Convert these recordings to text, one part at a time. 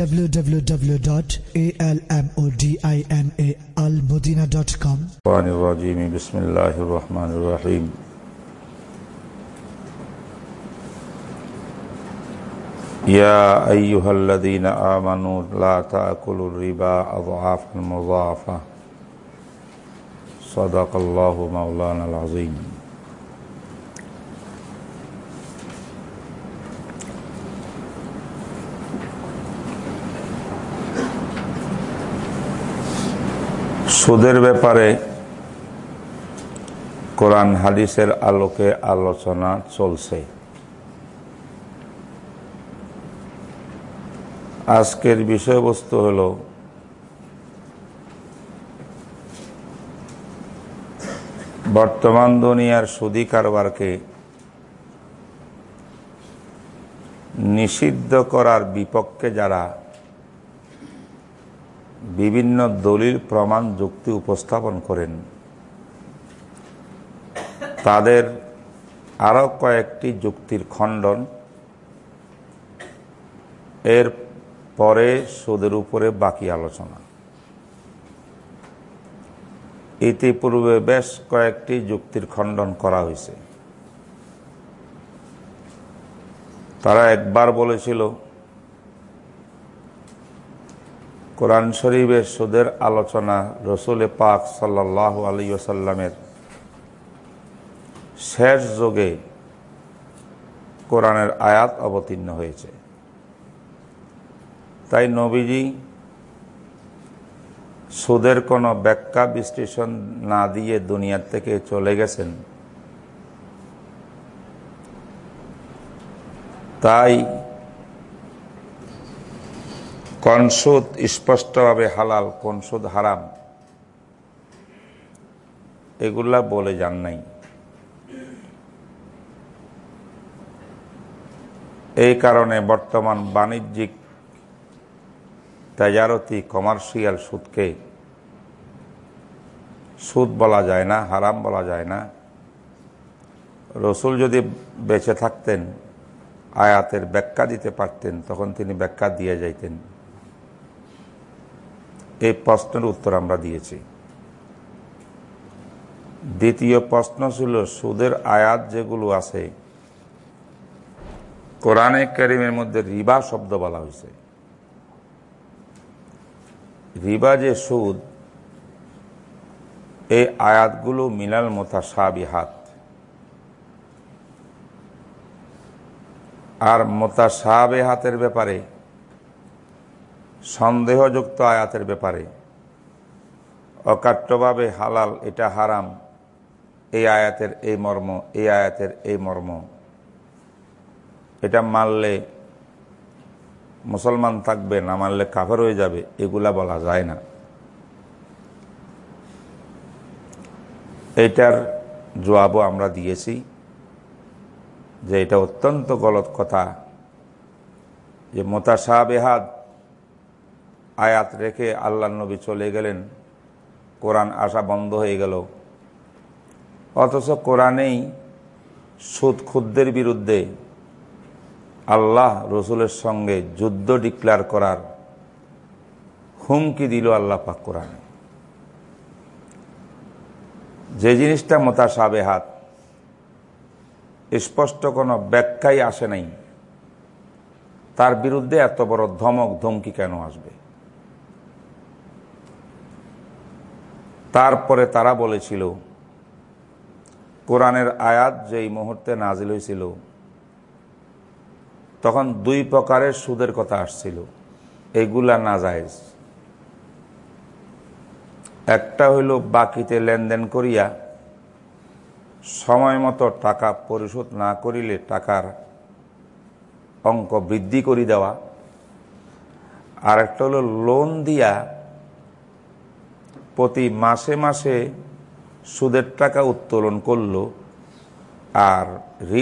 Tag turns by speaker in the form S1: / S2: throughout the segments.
S1: www.almodina.com
S2: پانی الرجیم بسم اللہ الرحمن الرحیم یا ایوہ الذین آمنوا لا تاکلوا الربا اضعاف المضافہ صدق اللہ مولانا العظیم সুদের ব্যাপারে কোরআন হাদিসের আলোকে আলোচনা চলছে। আজকের বিষয়বস্তু হল, বর্তমান দুনিয়ার সুদী কারবারকে নিষিদ্ধ করার বিপক্ষে যারা বিভিন্ন দলিল, প্রমাণ, যুক্তি উপস্থাপন করেন। তাদের আরও কয়েকটি যুক্তির খণ্ডন। এর পরে সুদের উপরে বাকি আলোচনা। ইতিপূর্বে বেশ কয়েকটি যুক্তির খণ্ডন করা হয়েছে। তারা একবার বলেছিল কোরআন শরীফের সুদের আলোচনা রসুল পাক সাল্লাহ আলী ওসাল্লামের শেষ যুগে কোরআনের আয়াত অবতীর্ণ হয়েছে। তাই নবীজি সুদের কোনো ব্যাখ্যা বিশ্লেষণ না দিয়ে দুনিয়ার থেকে চলে গেছেন। তাই কোন সুদ স্পষ্টভাবে হালাল, কোন সুদ হারাম? এগুলা বলে যান নাই। এই কারণে বর্তমান বাণিজ্যিক তেজারতি কমার্শিয়াল সুদকে সুদ বলা যায় না, হারাম বলা যায় না। রসুল যদি বেঁচে থাকতেন, আয়াতের ব্যাখ্যা দিতে পারতেন, তখন তিনি ব্যাখ্যা দিয়ে যাইতেন। এই প্রশ্নের উত্তর আমরা দিয়েছি। দ্বিতীয় প্রশ্ন ছিল, সুদের আয়াত যেগুলো আছে, কোরআনে করিমের মধ্যে রিবা শব্দ বলা হয়েছে। রিবা যে সুদ, এই আয়াতগুলো মিলাল মোতা সাবিহাত আর মোতা সাবেহাতের ব্যাপারে সন্দেহযুক্ত আয়াতের ব্যাপারে। অকাট্যভাবে হালাল, এটা হারাম। এই আয়াতের এই মর্ম, এই আয়াতের এই মর্ম। এটা মানলে মুসলমান থাকবে, না মানলে কাভার হয়ে যাবে, এগুলা বলা যায় না। এটার জবাবও আমরা দিয়েছি যে এটা অত্যন্ত গলত কথা যে মোতাসাবেহাদ আয়াত রেখে আল্লাহ নবী চলে গেলেন। কোরআন আসা বন্ধ হয়ে গেল। অথচ কোরআনেই সুদ খুদ্দের বিরুদ্ধে আল্লাহ রসুলের সঙ্গে যুদ্ধ ডিক্লার করার হুমকি দিল আল্লাহ পাক কোরআনে। যে জিনিসটা মোতাসাবে হাত, স্পষ্ট কোনো ব্যাখ্যাই আসে নাই। তার বিরুদ্ধে এত বড় ধমক, ধমকি কেন আসবে? তারপরে তারা বলেছিল, কোরআনের আয়াত যেই মুহূর্তে নাজিল হয়েছিল, তখন দুই প্রকারের সুদের কথা আসছিল, এগুলা নাজায়েজ একটা হইল বাকিতে লেনদেন করিয়া, সময় মতো টাকা পরিশোধ না করিলে টাকার অঙ্ক বৃদ্ধি করে দেওয়া। আর একটা হলো লোন দিয়া প্রতি মাসে মাসে সুদের টাকা উত্তোলন করল আর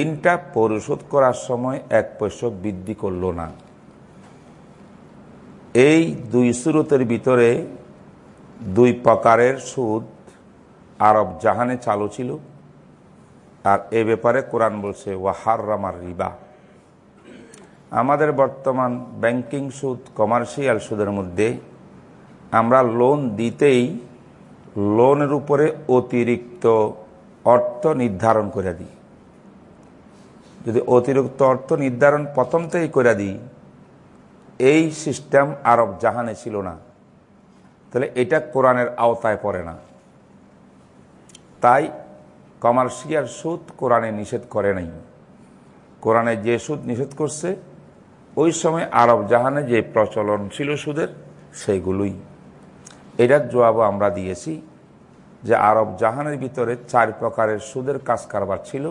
S2: ঋণটা পরিশোধ করার সময় এক পয়সা বৃদ্ধি করল না। এই দুই সুরতের ভিতরে দুই প্রকারের সুদ আরব জাহানে চালু ছিল আর এ ব্যাপারে কোরআন বলছে ওয়াহার রামার রিবা। আমাদের বর্তমান ব্যাংকিং সুদ, কমার্শিয়াল সুদের মধ্যে আমরা লোন দিতেই লোনের উপরে অতিরিক্ত অর্থ নির্ধারণ করে দিই। যদি অতিরিক্ত অর্থ নির্ধারণ প্রথম থেকেই করে দিই, এই সিস্টেম আরব জাহানে ছিল না। তাহলে এটা কোরআনের আওতায় পড়ে না। তাই কমার্শিয়াল সুদ কোরআনে নিষেধ করে নাই। কোরআনে যে সুদ নিষেধ করছে, ওই সময় আরব জাহানে যে প্রচলন ছিল সুদের সেইগুলোই এটার জবাবও আমরা দিয়েছি যে আরব জাহানের ভিতরে চার প্রকারের সুদের কাজ কারবার ছিল।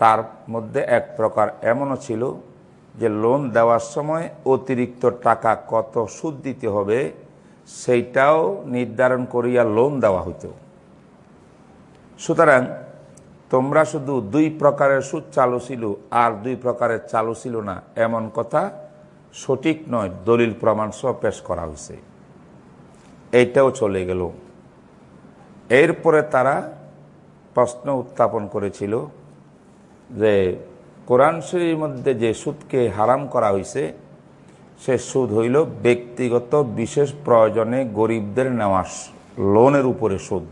S2: তার মধ্যে এক প্রকার এমনও ছিল যে লোন দেওয়ার সময় অতিরিক্ত টাকা কত সুদ দিতে হবে সেইটাও নির্ধারণ করিয়া লোন দেওয়া হইত। সুতরাং তোমরা শুধু দুই প্রকারের সুদ চালু ছিল আর দুই প্রকারের চালু ছিল না, এমন কথা সঠিক নয়, দলিল প্রমাণ সহ পেশ করা হয়েছে এইটাও চলে গেল। এরপরে তারা প্রশ্ন উত্থাপন করেছিল যে কোরআন শরীর মধ্যে যে সুদকে হারাম করা হয়েছে, সে সুদ হইল ব্যক্তিগত বিশেষ প্রয়োজনে গরিবদের নেওয়া লোনের উপরে সুদ।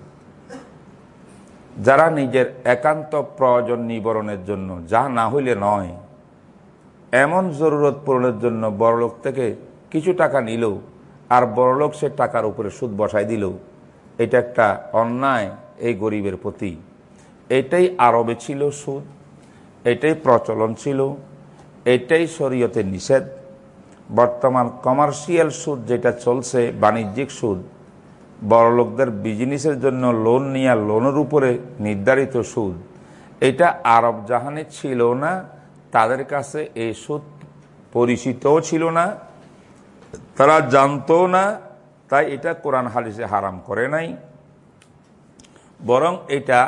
S2: যারা নিজের একান্ত প্রয়োজন নিবরণের জন্য, যা না হইলে নয়, এমন জরুরত পূরণের জন্য বড়লোক থেকে কিছু টাকা নিল আর বড়লোক সে টাকার উপরে সুদ বসাই দিল। এটা একটা অন্যায় এই গরিবের প্রতি। এটাই আরবে ছিল সুদ, এটাই প্রচলন ছিল, এটাই শরীয়তে নিষেধ। বর্তমান কমার্শিয়াল সুদ যেটা চলছে, বাণিজ্যিক সুদ, বড়লোকদের বিজনেসের জন্য লোন নিয়ে লোনের উপরে নির্ধারিত সুদ, এটা আরব জাহানে ছিল না, তাদের কাছে এই সুদ পরিচিতও ছিল না তারা জানতো না, তাই এটা কোরআন হাদিসে হারাম করে নাই। বরং এটা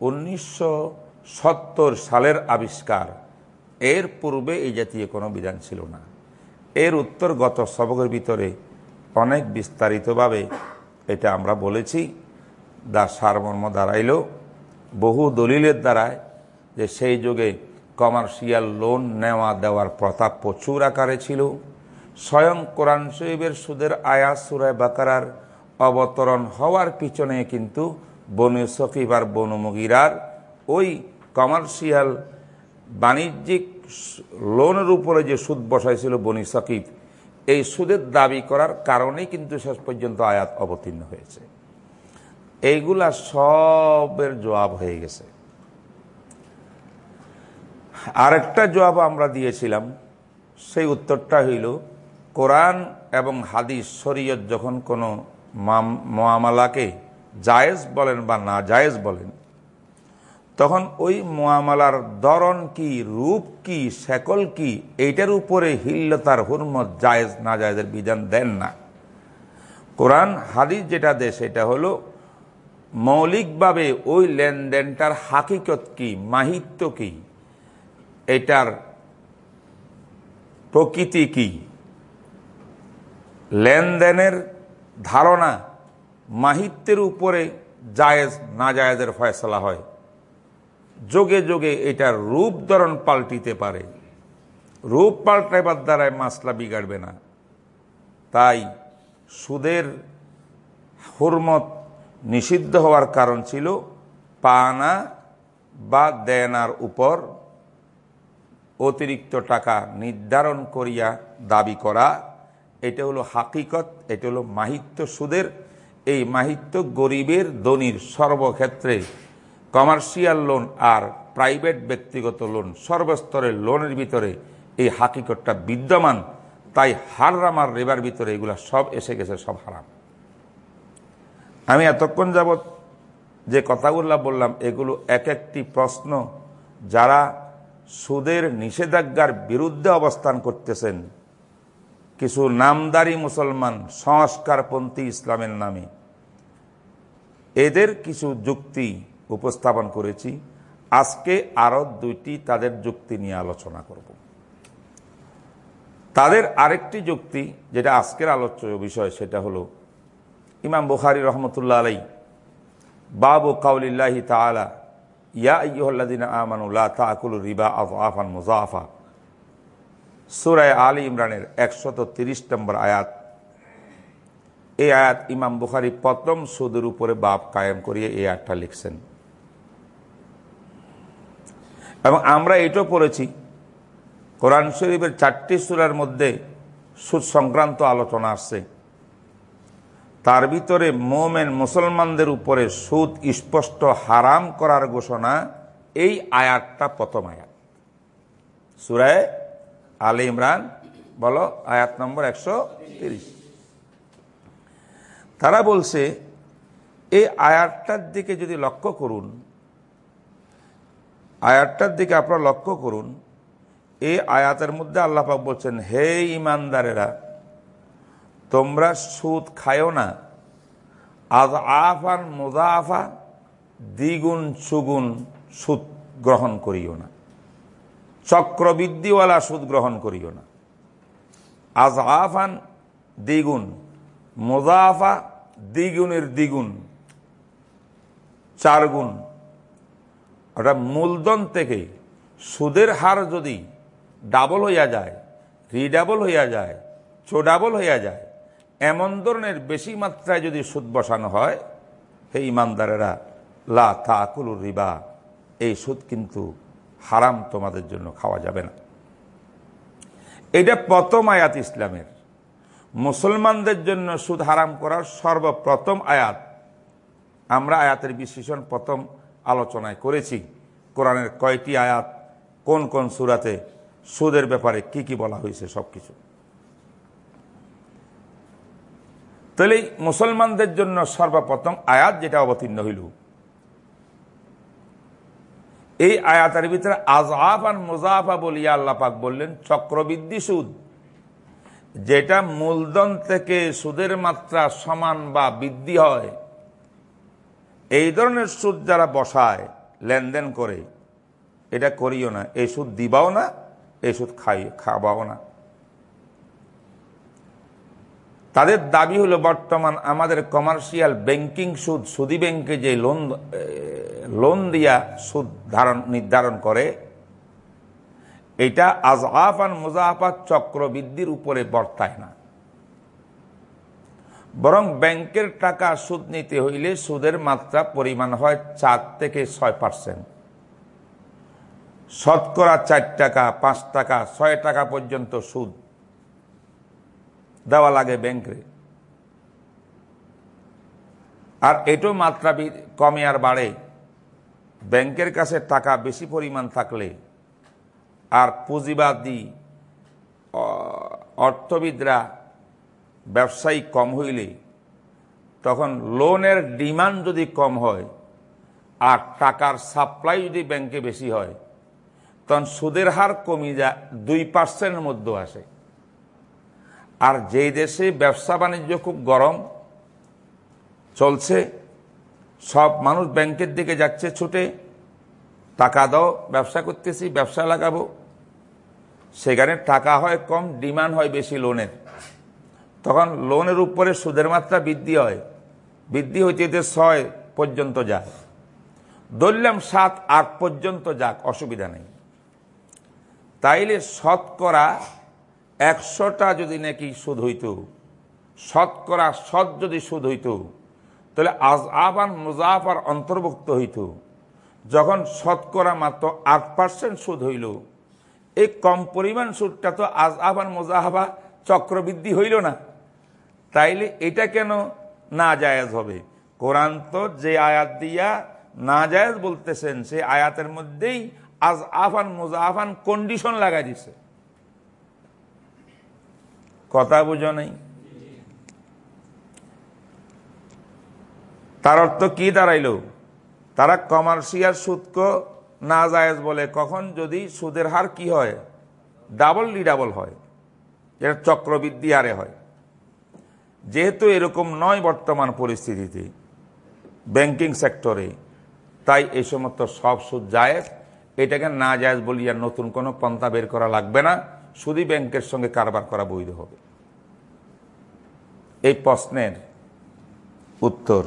S2: উনিশশো সত্তর সালের আবিষ্কার। এর পূর্বে এই জাতীয় কোনো বিধান ছিল না। এর উত্তর গত সবকের ভিতরে অনেক বিস্তারিতভাবে এটা আমরা বলেছি। দা সারমর্ম দাঁড়াইল। বহু দলিলের দ্বারায় যে সেই যুগে কমার্শিয়াল লোন নেওয়া দেওয়ার প্রথা প্রচুর আকারে ছিল। স্বয়ং কোরআন শহীবের সুদের আয়াস সুরায় বাকারার অবতরণ হওয়ার পিছনে কিন্তু বনু সকিব আর বনু ওই কমার্শিয়াল বাণিজ্যিক লোনের উপরে যে সুদ বসাইছিল বনি সকিব এই সুদের দাবি করার কারণেই কিন্তু শেষ পর্যন্ত আয়াত অবতীর্ণ হয়েছে। এইগুলা সবের জবাব হয়ে গেছে। আরেকটা জবাব আমরা দিয়েছিলাম, সেই উত্তরটা হইল কোরআন এবং হাদিস, শরীয়ত যখন কোনো মামালাকে জায়েজ বলেন বা না জায়েজ বলেন, তখন ওই মোয়ামালার দরন কি, রূপ কি শেকল কি, এইটার উপরে হিল্লতার হুরমত জায়েজ, না জায়েজের বিধান দেন না। কোরআন, হাদিস যেটা দেয় সেটা হলো মৌলিকভাবে ওই লেনদেনটার হাকিকত কি, মাহিত্য কি, এটার প্রকৃতি কি লেনদেনের ধারণা মাহিত্যের উপরে জায়েজ, না জায়েজের ফয়সলা হয়। যোগে যোগে এটার রূপ ধরন পাল্টিতে পারে। রূপ পাল্টাইবার দ্বারায় মাসলা বিগাড়বে না। তাই সুদের হুরমত নিষিদ্ধ হওয়ার কারণ ছিল পানা বা দেনার উপর অতিরিক্ত টাকা নির্ধারণ করিয়া দাবি করা এটা হলো হাকিকত, এটা হলো মাহিত্য সুদের, এই মাহিত্য গরিবের ধনির সর্বক্ষেত্রে কমার্শিয়াল লোন আর প্রাইভেট ব্যক্তিগত লোন সর্বস্তরের লোনের ভিতরে এই হাকিকতটা বিদ্যমান, তাই হাররাম আর রেবার ভিতরে এগুলা সব এসে গেছে, সব হারাম। আমি এতক্ষণ যাবৎ যে কথাগুলো বললাম, এগুলো এক একটি প্রশ্ন যারা সুদের নিষেধাজ্ঞার বিরুদ্ধে অবস্থান করতেছেন কিছু নামদারি মুসলমান সংস্কারপন্থী ইসলামের নামে এদের কিছু যুক্তি উপস্থাপন করেছি। আজকে আরও দুইটি তাদের যুক্তি নিয়ে আলোচনা করব। তাদের আরেকটি যুক্তি, যেটা আজকের আলোচ্য বিষয়, সেটা হলো ইমাম বুখারি রহমতুল্লাহ আলাই বাবু কাউলিল্লাহি তালা ইয়া ইহল্লাদিন আমানুল্লাহ তাকুল রিবা আফ আফান মুজাফা সুরায় আলী ইমরানের একশত তিরিশ নম্বর আয়াত। এই আয়াত ইমাম বুখারি প্রথম সুদের উপরে বাপ কায়েম করিয়ে এই আয়াতটা লিখছেন। এবং আমরা এটাও পড়েছি, কোরআন শরীফের চারটি সুরার মধ্যে সুদ সংক্রান্ত আলোচনা আসছে। তার ভিতরে মোমেন মুসলমানদের উপরে সুদ স্পষ্ট হারাম করার ঘোষণা এই আয়াতটা প্রথম আয়াত। সুরায় আলী ইমরান, বলো, আয়াত নম্বর একশো তিরিশ। তারা বলছে, এই আয়াতটার দিকে যদি লক্ষ্য করুন, আয়াতটার দিকে আপনারা লক্ষ্য করুন, এই আয়াতের মধ্যে আল্লাপাক বলছেন, হে ইমানদারেরা, তোমরা সুদ খায়ও না। আজ আফান মুজাফা, দ্বিগুণ সুগুণ সুদ গ্রহণ করিও না। চক্রবৃদ্ধিওয়ালা সুদ গ্রহণ করিও না। আজ আফান দ্বিগুণ, মোজাফা দ্বিগুণের দ্বিগুণ চার গুণ ওটা মূলধন থেকে সুদের হার যদি ডাবল হইয়া যায়, রিডাবল হইয়া যায়, চোডাবল হইয়া যায়, এমন ধরনের বেশি মাত্রায় যদি সুদ বসানো হয়, হে ইমানদারেরা, লা তাকুলুর রিবা, এই সুদ কিন্তু হারাম তোমাদের জন্য খাওয়া যাবে না। এটা প্রথম আয়াত ইসলামের। মুসলমানদের জন্য সুদ হারাম করার সর্বপ্রথম আয়াত। আমরা আয়াতের বিশ্লেষণ প্রথম আলোচনায় করেছি। কোরআনের কয়টি আয়াত, কোন কোন সুরাতে সুদের ব্যাপারে কি কি বলা হয়েছে সবকিছু। তাহলে মুসলমানদের জন্য সর্বপ্রথম আয়াত যেটা অবতীর্ণ হইল এই আয়াতের ভিতরে আজহাফ আর মুজাফা বলিয়া আল্লাপাক বললেন, চক্রবৃদ্ধি সুদ। যেটা মূলধন থেকে সুদের মাত্রা সমান বা বৃদ্ধি হয়, এই ধরনের সুদ যারা বসায়, লেনদেন করে, এটা করিও না। এই সুদ দিবাও না, এই সুদ খাই, খাওয়াও না। তাদের দাবি হলো বর্তমান আমাদের কমার্শিয়াল ব্যাংকিং সুদ, সুদি ব্যাংকে যে লোন লোন দিয়া সুদ ধারণ, নির্ধারণ করে, এটা আজহাফান মুজাহাফাত চক্রবৃদ্ধির উপরে বর্তায় না। বরং ব্যাংকের টাকা সুদ নিতে হইলে সুদের মাত্রা পরিমাণ হয় চার থেকে ছয় পার্সেন্ট। শতকরা চার টাকা, পাঁচ টাকা, ছয় টাকা পর্যন্ত সুদ দেওয়া লাগে ব্যাংকে। আর এটাও মাত্রা কমে আর বাড়ে। ব্যাংকের কাছে টাকা বেশি পরিমাণ থাকলে আর পুঁজিবাদী অর্থবিদরা ব্যবসায়ী কম হইলে তখন লোনের ডিমান্ড যদি কম হয় আর টাকার সাপ্লাই যদি ব্যাংকে বেশি হয়, তখন সুদের হার কমে যায়, দুই পার্সেন্টের মধ্যে আসে। আর যেই দেশে ব্যবসা বাণিজ্য খুব গরম চলছে, সব মানুষ ব্যাংকের দিকে যাচ্ছে ছুটে, টাকা দাও, ব্যবসা করতেছি, ব্যবসা লাগাবো। সেখানে টাকা হয় কম, ডিমান্ড হয় বেশি লোনের। তখন লোনের উপরে সুদের মাত্রা বৃদ্ধি হয়। বৃদ্ধি হইতে হইতে ছয় পর্যন্ত যায়। ধরলাম সাত, আট পর্যন্ত যাক, অসুবিধা নেই। তাইলে শতকরা একশোটা যদি নাকি সুদ হইত, শতকরা সৎ যদি সুদ হইত, তাহলে আজ আবান মুজাফার অন্তর্ভুক্ত হইত। যখন শতকরা মাত্র আট পার্সেন্ট সুদ হইল, এই কম পরিমাণ সুদটা তো আজ আবান মোজাহাবা চক্রবৃদ্ধি হইল না। তাইলে এটা কেন না জায়েজ হবে? কোরআন তো যে আয়াত দিয়া না জায়েজ বলতেছেন, সেই আয়াতের মধ্যেই আজ আফান মুজাহাফান কন্ডিশন লাগাই দিছে। কথা বুঝো নেই। তার অর্থ কি দাঁড়াইল? তারা কমার্শিয়াল সুদক না জায়েজ বলে কখন যদি সুদের হার কি হয়? ডাবল ডাবল হয়। যেটা চক্রবৃদ্ধি হারে হয়। যেহেতু এরকম নয় বর্তমান পরিস্থিতিতে ব্যাংকিং সেক্টরে, তাই এই সমস্ত সব সুদ জায়েজ। এটাকে না জায়েজ বলিয়া নতুন কোনো পন্থা বের করা লাগবে না। শুধু ব্যাংকের সঙ্গে কারবার করা বৈধ হবে। এই প্রশ্নের উত্তর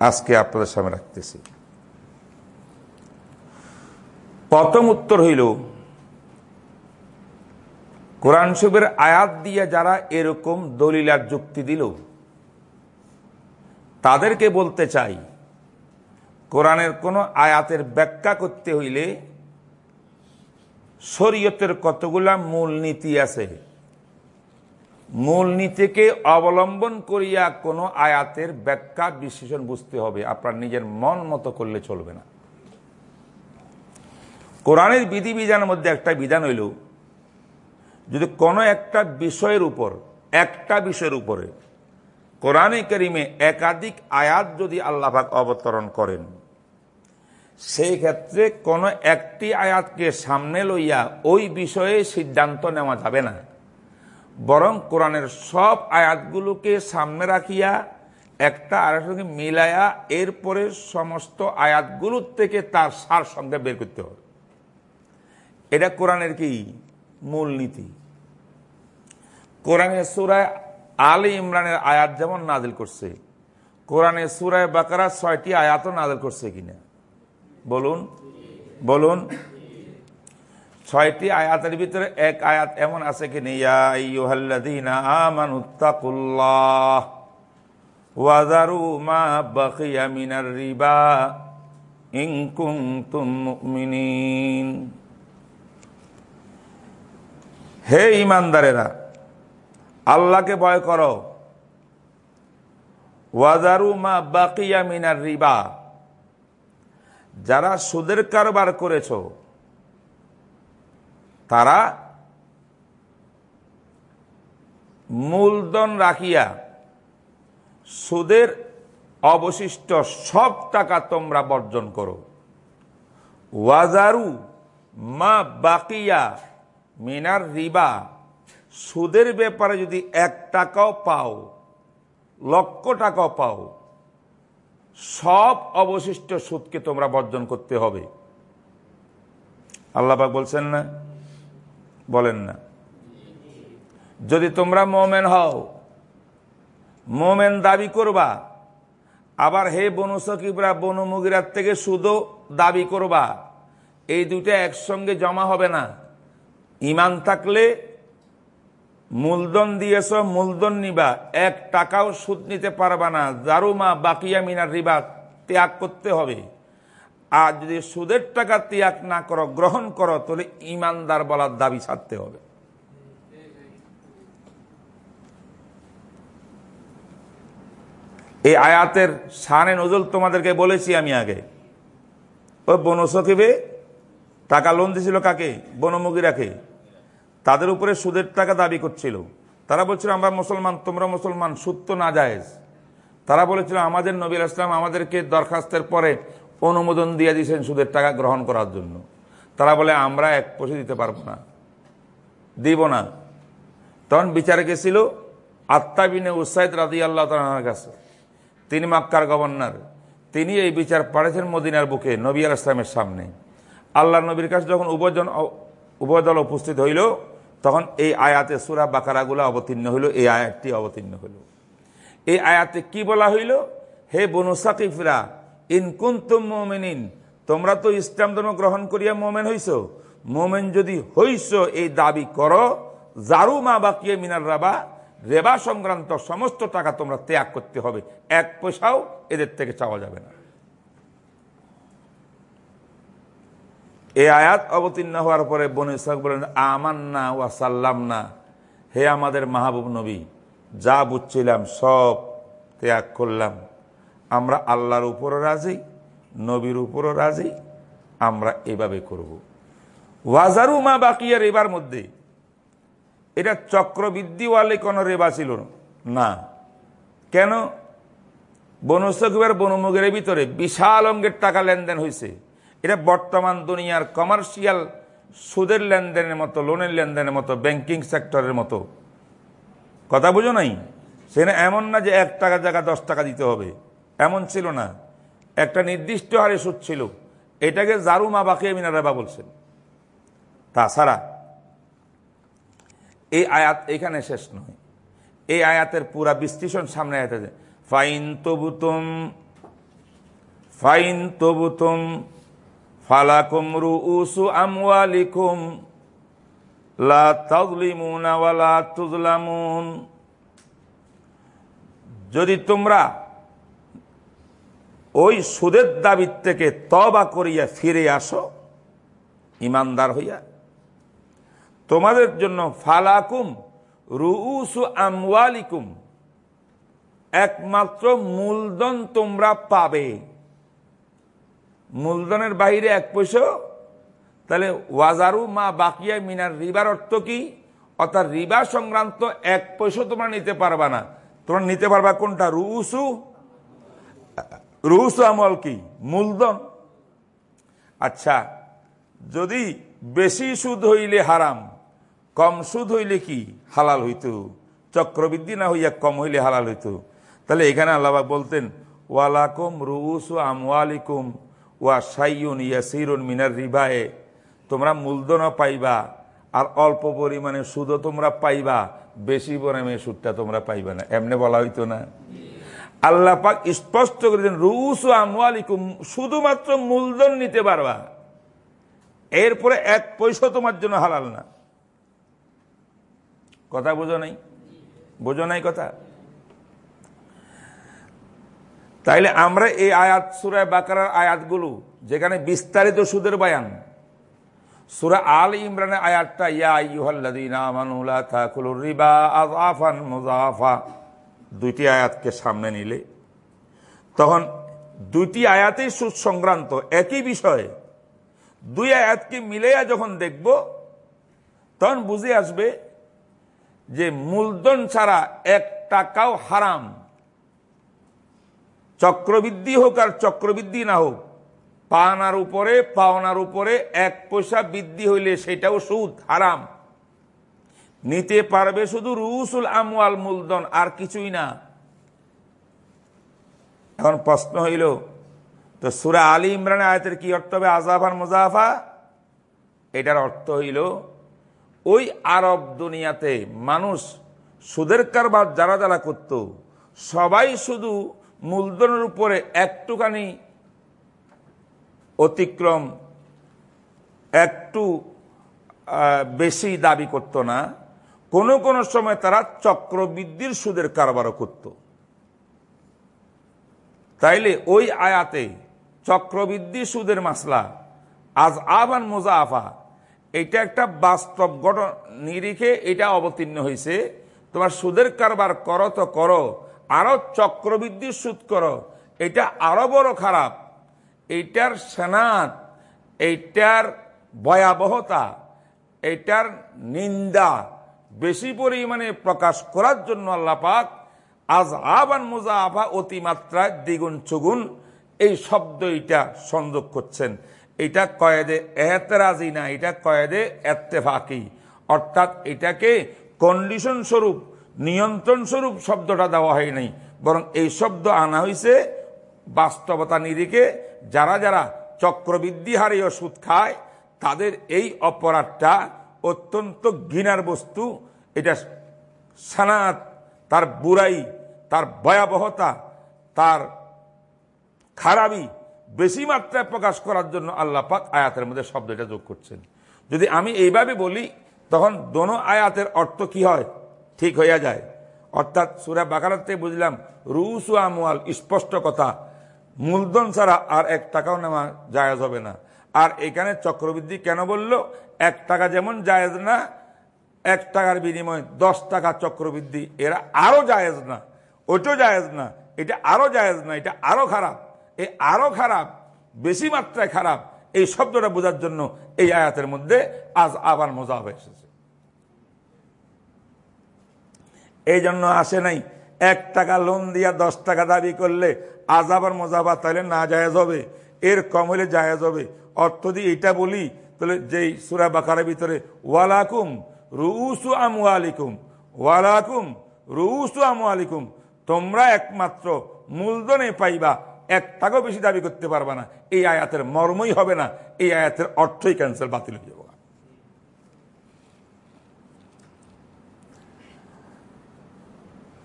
S2: আজকে আপনাদের সামনে রাখতেছি। প্রথম উত্তর হইল, কোরআন শরীফের আয়াত দিয়ে যারা এরকম দলিলার যুক্তি দিল, তাদেরকে বলতে চাই, কোরআনের কোনো আয়াতের ব্যাখ্যা করতে হইলে শরীয়তের কতগুলা মূলনীতি আছে? মূলনীতিকে অবলম্বন করিয়া কোনো আয়াতের ব্যাখ্যা, বিশ্লেষণ বুঝতে হবে। আপনার নিজের মন মতো করলে চলবে না। কোরআনের বিধিবিধানের মধ্যে একটা বিধান হইল, যদি কোনো একটা বিষয়ের উপর, একটা বিষয়ের উপরে কোরআনে করিমে একাধিক আয়াত যদি আল্লাহাক অবতরণ করেন সেই ক্ষেত্রে কোন একটি আয়াতকে সামনে লইয়া ওই বিষয়ে সিদ্ধান্ত নেওয়া যাবে না। বরং কোরআনের সব আয়াতগুলোকে সামনে রাখিয়া, একটা সঙ্গে মিলাইয়া এরপরে সমস্ত আয়াতগুলোর থেকে তার সার সঙ্গে বের করতে হবে। এটা কোরআনের কি? মূলনীতি কোরআনের সুরায় আলী ইমরানের আয়াত যেমন নাজিল করছে, কোরআনের সুরায় বাকারা ছয়টি আয়াতও নাজিল করছে কিনা। বলুন বলুন। ছয়টি আয়াতের ভিতরে এক আয়াত এমন আছে কি রিবা মুমিনিন। হে ইমানদারেরা আল্লাহকে ভয় করো। ওয়াজারু মা বাকিয়া মিনার রিবা যারা সুদের কারবার করেছ, তারা মূলধন রাখিয়া সুদের অবশিষ্ট সব টাকা তোমরা বর্জন করো। ওয়াজারু মা বাকিয়া মিনার রিবা, সুদের ব্যাপারে যদি এক টাকাও পাও, লক্ষ টাকাও পাও সব অবশিষ্ট সুদকে তোমরা বর্জন করতে হবে। আল্লাপাক বলছেন না? বলেন না। যদি তোমরা মোমেন হও, মোমেন দাবি করবা, আবার হে বনু সকিবরা, বনু মুগিরার থেকে সুদও দাবি করবা, এই দুইটা একসঙ্গে জমা হবে না। ইমান থাকলে মূলধন দিয়েছ, মূলধন নিবা। এক টাকাও সুদ নিতে পারবা না। জারুমা বাকিয়া মিনার রিবা ত্যাগ করতে হবে। আর যদি সুদের টাকা ত্যাগ না করো, গ্রহণ করো, তাহলে ইমানদার বলার দাবি ছাড়তে হবে। এই আয়াতের সানে নজল তোমাদেরকে বলেছি আমি আগে। ওই বনসকিবে টাকা লোন দিছিল কাকে? বনমুগিরাকে তাদের উপরে সুদের টাকা দাবি করছিল। তারা বলছিল, আমরা মুসলমান, তোমরা মুসলমান, সুদ তো না যায় তারা বলেছিল, আমাদের নবীল ইসলাম আমাদেরকে দরখাস্তের পরে অনুমোদন দিয়ে দিয়েছেন সুদের টাকা গ্রহণ করার জন্য। তারা বলে, আমরা এক পয়সা দিতে পারব না, দিব না। তখন বিচারে গেছিল আত্মাবিনে উসাইদ রাজি আল্লাহ তালার কাছে। তিনি মাক্কার গভর্নর। তিনি এই বিচার পাড়েছেন মদিনার বুকে, নবী আল ইসলামের সামনে। আল্লাহ নবীর কাছে যখন উভয়জন উভয় দল উপস্থিত হইল তখন এই আয়াতে সুরা বাকারাগুলা অবতীর্ণ হইল, এই আয়াতটি অবতীর্ণ হইল। এই আয়াতে কি বলা হইল? হে বনু সাকিফরা ইনকুন্তুম মোমেনিন, তোমরা তো ইসলাম ধর্ম গ্রহণ করিয়া মোমেন হইছ। মোমেন যদি হইস এই দাবি করো, জারু মা বাকিয়ে মিনার রাবা, রেবা সংক্রান্ত সমস্ত টাকা তোমরা ত্যাগ করতে হবে। এক পয়সাও এদের থেকে চাওয়া যাবে না। এই আয়াত অবতীর্ণ হওয়ার পরে বনে ইসাক বলেন, আমান্না ওয়া সাল্লাম না হে আমাদের মাহবুব নবী, যা বুঝছিলাম, সব ত্যাগ করলাম। আমরা আল্লাহর উপরও রাজি, নবীর উপরও রাজি, আমরা এভাবে করব। ওয়াজারু মা বাকিয়া রেবার মধ্যে। এটা চক্রবৃদ্ধিওয়ালে কোনো রেবা ছিল না। কেন? বনসকিবার বনমুগের ভিতরে বিশাল অঙ্গের টাকা লেনদেন হয়েছে এটা বর্তমান দুনিয়ার কমার্শিয়াল সুদের লেনদেনের মতো লোনের লেনদেনের মতো ব্যাংকিং সেক্টরের মতো। কথা বুঝো নাই? সেখানে এমন না যে এক টাকা জায়গা দশ টাকা দিতে হবে। এমন ছিল না। একটা নির্দিষ্ট হারে সুদ ছিল। এটাকে জারুমা বাকিয়ে মিনারাবা বলছেন। তাছাড়া এই আয়াত এখানে শেষ নয়। এই আয়াতের পুরা বিশ্লেষণ সামনে আয়াতে ফাইন তবুতুম ফাইন তবুতুম ফালাকুম রুউসু আমওয়ালিকুম। লা তাজলিমুনা ওয়ালা তুজলামুন যদি তোমরা ওই সুদের দাবির থেকে তবা করিয়া ফিরে আসো ইমানদার হইয়া, তোমাদের জন্য ফালাকুম রুউসু আমওয়ালিকুম একমাত্র মূলধন তোমরা পাবে। মূলধনের বাইরে এক পয়সা, তাহলে ওয়াজারু মা বাকিয়া মিনার রিবার অর্থ কি? অর্থাৎ রিবা সংক্রান্ত এক পয়সা তোমরা নিতে পারবা না। তোমরা নিতে পারবা কোনটা? রুউসু রুসু আমল কি? মূলধন। আচ্ছা যদি বেশি সুদ হইলে হারাম, কম সুদ হইলে কি? হালাল হইত। চক্রবৃদ্ধি না হইয়া কম হইলে হালাল হইত। তাহলে এখানে আল্লাহ বলতেন, ওয়ালাকুম রুউসু আমওয়ালিকুম। ওয়া সাইয়ুন ইয়াসিরুন মিনার রিবায়ে। তোমরা মূলধনও পাইবা, আর অল্প পরিমাণে সুদও তোমরা পাইবা, বেশি পরিমাণে সুদটা তোমরা পাইবা না। এমনি বলা হইতো না। আল্লাহ পাক স্পষ্ট করে দেন রুউসু আমওয়ালিকুম, শুধুমাত্র মূলধন নিতে পারবা। এরপরে এক পয়সা তোমার জন্য হালাল না। কথা বোঝো নাই? বোঝো নাই কথা? তাইলে আমরা এই আয়াত সুরায় বাকারার আয়াতগুলো, যেখানে বিস্তারিত সুদের বায়ান, সুরা আল ইমরানের আয়াতটা, ইয়া মুজাফা দুইটি আয়াতকে সামনে নিলে। তখন দুইটি আয়াতেই সুদ সংক্রান্ত, একই বিষয়ে দুই আয়াতকে মিলেয়া যখন দেখব, তখন বুঝে আসবে যে মূলধন ছাড়া এক টাকাও হারাম। চক্রবৃদ্ধি হোক আর চক্রবৃদ্ধি না হোক, পাওনার উপরে পাওনার উপরে এক পয়সা বৃদ্ধি হইলে সেটাও সুদ, হারাম। নিতে পারবে শুধু রুসুল আমওয়াল মূলধন, আর কিছুই না। এখন প্রশ্ন হইল, তো সুরা আলী ইমরান আয়তের কি অর্থ হবে? আজাফার মুজাফা এটার অর্থ হইল, ওই আরব দুনিয়াতে মানুষ সুদের কারবার যারা যারা করত, সবাই শুধু মূলধনের উপরে একটুখানি অতিক্রম, একটু বেশি দাবি করত না। কোনো কোনো সময় তারা চক্রবৃদ্ধির সুদের কারবারও করত। তাইলে ওই আয়াতে চক্রবৃদ্ধি সুদের মাসলা, আজ আবান মোজাফা, এটা একটা বাস্তব ঘটন নিরিখে এটা অবতীর্ণ হয়েছে তোমার সুদের কারবার করো তো করো আরও চক্রবৃদ্ধি সুদ করো। এটা আরও বড় খারাপ। এইটার সেনাত, এইটার ভয়াবহতা, এইটার নিন্দা বেশি পরিমাণে প্রকাশ করার জন্য আল্লাপাক আজ আবান মুজাফা অতিমাত্রায় দ্বিগুণ চুগুন এই শব্দ এটা সংযোগ করছেন। এটা কয়েদে এহতেরাজি না, এটা কয়েদে এত্তেফাকি। অর্থাৎ এটাকে কন্ডিশন স্বরূপ নিয়ন্ত্রণ স্বরূপ শব্দটা দেওয়া হয় নাই, বরং এই শব্দ আনা হয়েছে বাস্তবতা নিরিখে যারা যারা চক্রবৃদ্ধি হারিয়ে সুদ খায়, তাদের এই অপরাধটা অত্যন্ত ঘৃণার বস্তু। এটা সানাত, তার বুড়াই তার ভয়াবহতা, তার খারাপই বেশি মাত্রায় প্রকাশ করার জন্য আল্লাহ পাক আয়াতের মধ্যে শব্দটা যোগ করছেন। যদি আমি এইভাবে বলি, তখন দোনো আয়াতের অর্থ কি হয়? ঠিক হইয়া যায়। অর্থাৎ সুরা বাকারাতে বুঝলাম, রুসু আমওয়াল স্পষ্ট কথা। মূলধন ছাড়া আর এক টাকাও নেওয়া জায়েজ হবে না। আর এখানে চক্রবৃদ্ধি কেন বলল? এক টাকা যেমন জায়েজ না, এক টাকার বিনিময়ে দশ টাকা চক্রবৃদ্ধি, এরা আরও জায়েজ না। ওইটাও জায়েজ না, এটা আরও জায়েজ না, এটা আরও খারাপ। এই আরও খারাপ, বেশি মাত্রায় খারাপ, এই শব্দটা বোঝার জন্য এই আয়াতের মধ্যে আজ আবার মজা হয়ে এসেছে। এই জন্য আসে নাই। এক টাকা লোন দিয়া দশ টাকা দাবি করলে আজ আবার মজাবা তাহলে না জায়েজ হবে। এর কম হলে জায়েজ হবে। অর্থ দিয়ে এটা বলি, তাহলে যেই সুরা বাকারের ভিতরে, ওয়ালাকুম রুসু আমু আলিকুম ওয়ালাকুম রুসু আমু আলিকুম তোমরা একমাত্র মূলধনে পাইবা, এক টাকাও বেশি দাবি করতে পারবা না। এই আয়াতের মর্মই হবে না। এই আয়াতের অর্থই ক্যান্সেল বাতিল হয়ে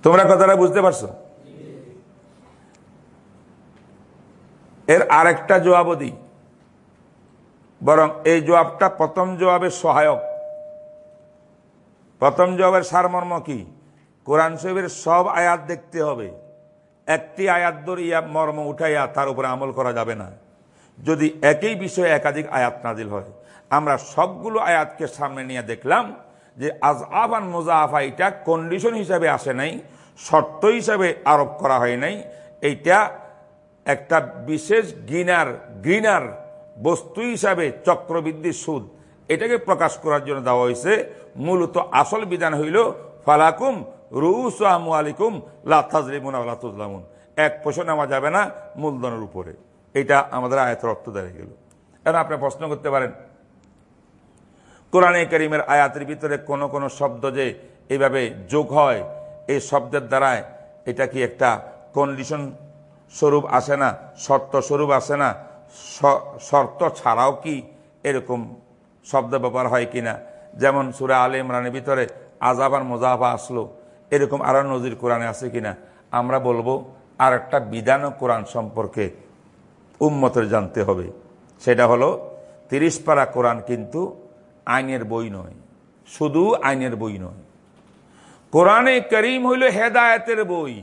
S2: তোমরা কথাটা বুঝতে পারছ? এর আরেকটা জবাবও দিই। বরং এই জবাবটা প্রথম জবাবের সহায়ক। প্রথম জবাবের সারমর্ম কি? কোরআন শরীফের সব আয়াত দেখতে হবে। একটি আয়াত ইয়া মর্ম উঠাইয়া তার উপরে আমল করা যাবে না। যদি একই বিষয়ে একাধিক আয়াত নাজিল হয়, আমরা সবগুলো আয়াতকে সামনে নিয়ে দেখলাম যে আজ আবান মোজাফা এটা কন্ডিশন হিসাবে আসে নাই, শর্ত হিসাবে আরোপ করা হয় নাই। এইটা একটা বিশেষ গিনার গ্রিনার বস্তু হিসাবে চক্রবৃদ্ধির সুদ, এটাকে প্রকাশ করার জন্য দেওয়া হয়েছে। মূলত আসল বিধান হইল, ফালাকুম রুস আলিকুম আল্লাতুজলামুন এক পয়সা নেওয়া যাবে না মূলধনের উপরে। এটা আমাদের আয়াতের অর্থ দাঁড়িয়ে গেল। এখন আপনি প্রশ্ন করতে পারেন কোরআনে করিমের আয়াতের ভিতরে কোন কোন শব্দ যে এইভাবে যোগ হয়, এই শব্দের দ্বারায় এটা কি একটা কন্ডিশন স্বরূপ আসে না, শর্ত স্বরূপ আসে না শর্ত ছাড়াও কি এরকম শব্দ ব্যবহার হয় কিনা? যেমন সুরা আল ইমরানের ভিতরে আজাবার মোজাফা আসলো, এরকম আরও নজির কোরআনে আছে কিনা? আমরা বলব আর একটা বিধান কোরআন সম্পর্কে উম্মতের জানতে হবে। সেটা হলো তিরিশ পারা কোরআন কিন্তু আইনের বই নয়, শুধু আইনের বই নয়। কোরআনে করিম হইল হেদায়তের বই।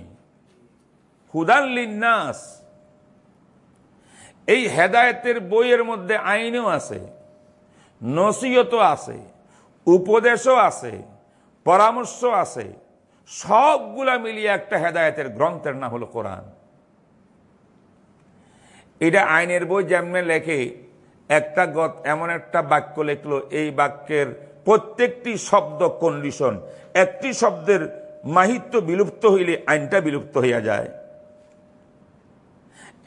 S2: হুদাল্লিনাস এই হেদায়তের বইয়ের মধ্যে আইনও আছে, নসিহতও আছে, উপদেশও আছে পরামর্শ আছে। সবগুলা মিলিয়ে একটা হেদায়তের গ্রন্থের নাম হলো কোরআন। এটা আইনের বই যেমন লেখে একটা গত এমন একটা বাক্য লেখলো, এই বাক্যের প্রত্যেকটি শব্দ কন্ডিশন একটি শব্দের মাহিত্য বিলুপ্ত হইলে আইনটা বিলুপ্ত হইয়া যায়।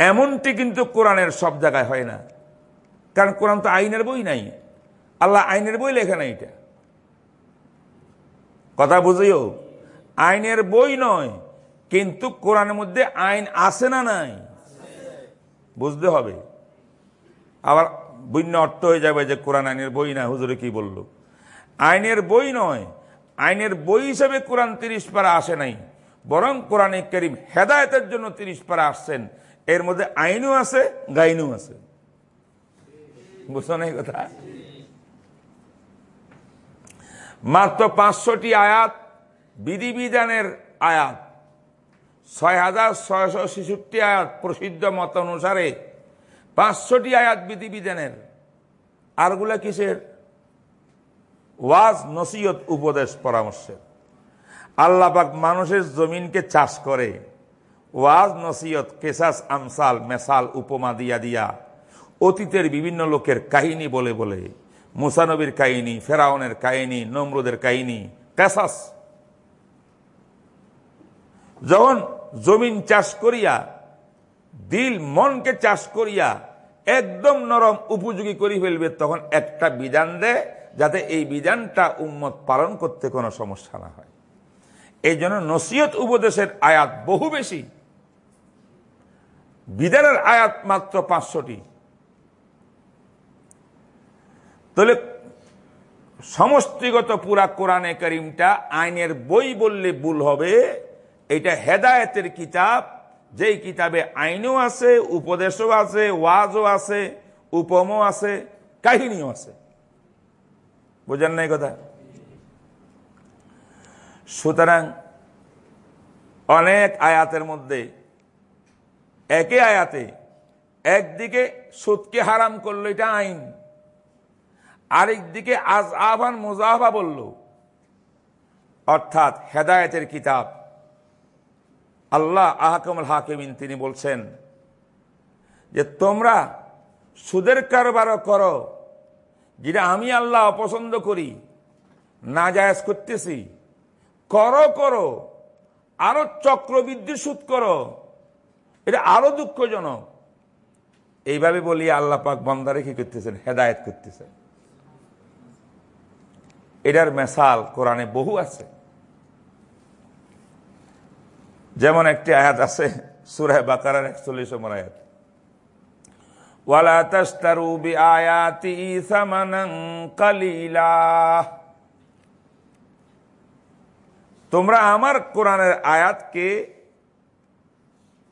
S2: এমনটি কিন্তু কোরআনের সব জায়গায় হয় না। কারণ কোরআন তো আইনের বই নাই। আল্লাহ আইনের বই লেখে না এটা। কথা বুঝিও, আইনের বই নয়, কিন্তু কোরআনের মধ্যে আইন আছে না নাই? বুঝতে হবে। আবার বন্য অর্থ হয়ে যাবে যে কোরআন আইনের বই না, হুজুরে কি বলল? আইনের বই নয়, আইনের বই হিসেবে কোরআন তিরিশ পারা আসে নাই, বরং কোরআন করিম হেদায়তের জন্য তিরিশ পারা আসছেন। এর মধ্যে আইনও আছে, গাইনও আছে। বুঝছ না কথা? মাত্র পাঁচশোটি আয়াত, বিধিবিধানের আয়াত, ছয় হাজার ছয়শো ছেষট্টি আয়াত প্রসিদ্ধ মত অনুসারে পাঁচশোটি আয়াত বিধিবিধানের আরগুলা কিসের? ওয়াজ নসিয়ত উপদেশ, পরামর্শের। আল্লাপাক মানুষের জমিনকে চাষ করে। ওয়াজ নসিয়ত কেসাস, আমসাল, মেসাল, উপমা দিয়া দিয়া অতীতের বিভিন্ন লোকের কাহিনী বলে বলে মুসানবীর কাহিনী, ফেরাউনের কাহিনী, নমরুদের কাহিনী, কেসাস। যখন জমিন চাষ করিয়া দিল মনকে চাষ করিয়া একদম নরম উপযোগী করি ফেলবে, তখন একটা বিধান দেয় যাতে এই বিধানটা উম্মত পালন করতে কোনো সমস্যা না হয়। এই জন্য নসিয়ত উপদেশের আয়াত বহু বেশি। বিধানের আয়াত মাত্র পাঁচশোটি। তাহলে সমষ্টিগত পুরা কোরআনে করিমটা আইনের বই বললে ভুল হবে, এটা হেদায়তের কিতাব যেই কিতাবে আইনও আছে, উপদেশও আছে, ওয়াজও আছে, উপমও আছে, কাহিনীও আছে। বোঝেন নাই কথা? সুতরাং অনেক আয়াতের মধ্যে একে আয়াতে একদিকে সুদকে হারাম করল, এটা আইন। আরেক দিকে আজ আহ্বান মুজাহবা বলল। অর্থাৎ হেদায়তের কিতাব। আল্লাহ আহকমুল হাকিমিন, তিনি বলছেন যে তোমরা সুদের কারবারও করো, যেটা আমি আল্লাহ অপছন্দ করি না জায়াজ করতেছি। করো করো। আরও চক্রবৃদ্ধি সুদ করো। এটা আরও দুঃখজনক। এইভাবে বলি আল্লাহ পাক বন্দারে কি করতেছেন? হেদায়ত করতেছেন। এটার মেসাল কোরআনে বহু আছে। যেমন একটি আয়াত আছে সুরায় বাকার একচল্লিশ নম্বর আয়াত। তোমরা আমার কোরআনের আয়াতকে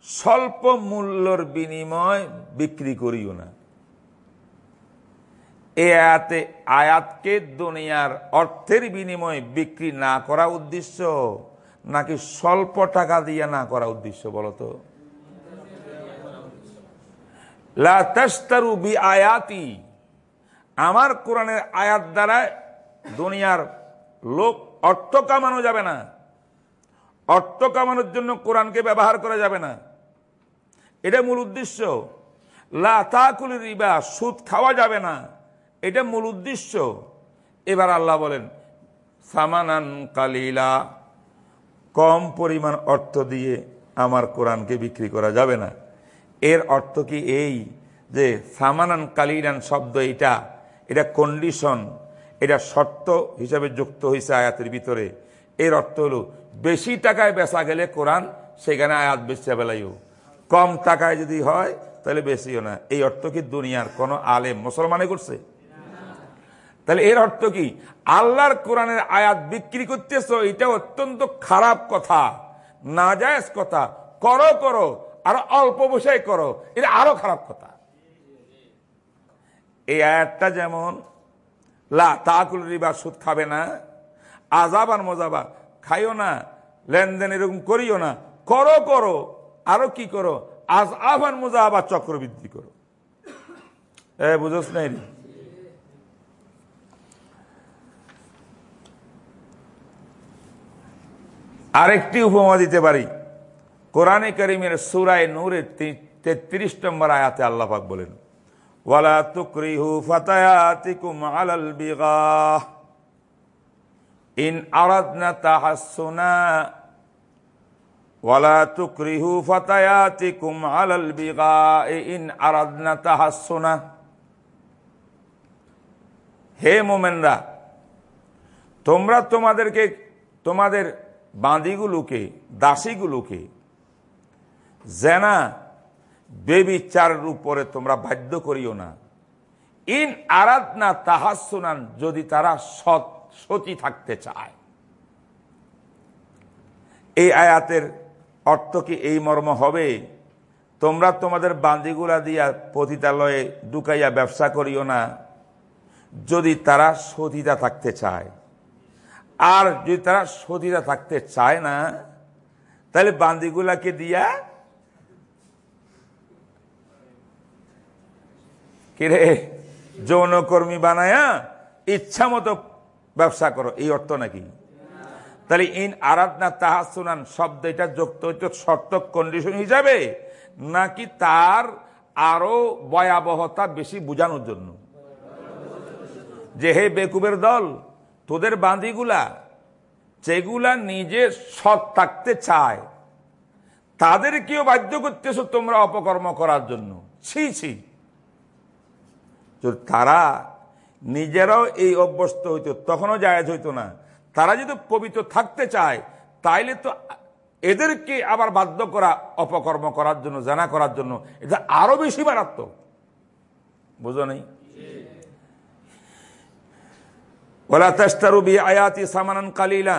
S2: স্বল্প মূল্যর বিনিময় বিক্রি করিও না। এ আয়াতে, আয়াতকে দুনিয়ার অর্থের বিনিময় বিক্রি না করা উদ্দেশ্য। নাকি স্বল্প টাকা দিয়ে না করা উদ্দেশ্য বলতো আয়াতি আমার কোরআনের আয়াত দ্বারা দুনিয়ার লোক অর্থ কামানো যাবে না। অর্থ কামানোর জন্য কোরআনকে ব্যবহার করা যাবে না। এটা মূল উদ্দেশ্য। লাকুল রিবা, সুদ খাওয়া যাবে না। এটা মূল উদ্দেশ্য। এবার আল্লাহ বলেন, সামানান কালিলা। কম পরিমাণ অর্থ দিয়ে আমার কোরআনকে বিক্রি করা যাবে না। এর অর্থ কি এই যে সামানান কালিলান শব্দ এটা এটা কন্ডিশন এটা শর্ত হিসাবে যুক্ত হয়েছে আয়াতের ভিতরে। এর অর্থ হলো, বেশি টাকায় বেচা গেলে কোরআন সেখানে আয়াত বেচা বেলাইও। কম টাকায় যদি হয়, তাহলে বেশিও না। এই অর্থ কি দুনিয়ার কোনো আলেম মুসলমানে করছে? তাহলে এর অর্থ কি? আল্লাহর কোরআনের আয়াত বিক্রি করতেছ, এটা অত্যন্ত খারাপ কথা না জায়জ কথা। করো করো, আর অল্প বসাই করো, এটা আরও খারাপ কথা। এই আয়াতটা যেমন, লা তাকুল রিবা, সুদ খাবে না আজাব আর মজাবা খাইও না, লেনদেন এরকম করিও না, করো করো, আরও কি করো আজ আবার মোজা আবার চক্রবৃদ্ধি করো। এ, বুঝোস নাই আরেকটি উপমা দিতে পারি। কোরআনে করিমের সুরায় নূরের তেত্রিশ নম্বর আয়াতে আল্লাহাক বলেন, ওয়ালা তুকরিহু ফাতায়াতিকুম আলাল বিগাহ ইন আরাদনা তাহাসসুনা ওয়ালা তুকরিহু ফাতায়াতিকুম আলাল বিগাহ ইন আরাদনা তাহাসসুনা হে মোমেনরা, তোমরা তোমাদেরকে তোমাদের বাঁদিগুলোকে দাসীগুলোকে, জেনা বেবিচারের উপরে তোমরা বাধ্য করিও না। ইন আরাত না তাহাসুনান, যদি তারা সৎ, সতী থাকতে চায়। এই আয়াতের অর্থ কি এই মর্ম হবে? তোমরা তোমাদের বান্দিগুলা দিয়া পতিতালয়ে ঢুকাইয়া ব্যবসা করিও না, যদি তারা সতীতা থাকতে চায়। আর যদি তারা সতীরা থাকতে চায় না, তাহলে বান্দিগুলাকে দিয়া কিরে যৌনকর্মী বানায়া ইচ্ছা মতো ব্যবসা করো, এই অর্থ নাকি? তাহলে ইন আরাধনা তাহাসুনান, শব্দ এটা যুক্ত হইতো শর্ত কন্ডিশন হিসাবে, নাকি তার আরও ভয়াবহতা বেশি বোঝানোর জন্য? যে হে বেকুবের দল তোদের বাঁধিগুলা যেগুলা নিজে সৎ থাকতে চায়, তাদেরকেও বাধ্য করতেছ তোমরা অপকর্ম করার জন্য। ছি ছি। তারা নিজেরাও এই অভ্যস্ত হইতো, তখনও জায়জ হইতো না। তারা যদি পবিত্র থাকতে চায়, তাইলে তো এদেরকে আবার বাধ্য করা, অপকর্ম করার জন্য, জানা করার জন্য, এটা আরও বেশি মারাত্মক। বুঝো নেই? ওলা তাস্তারু বি আয়াতি সামানান কালিলা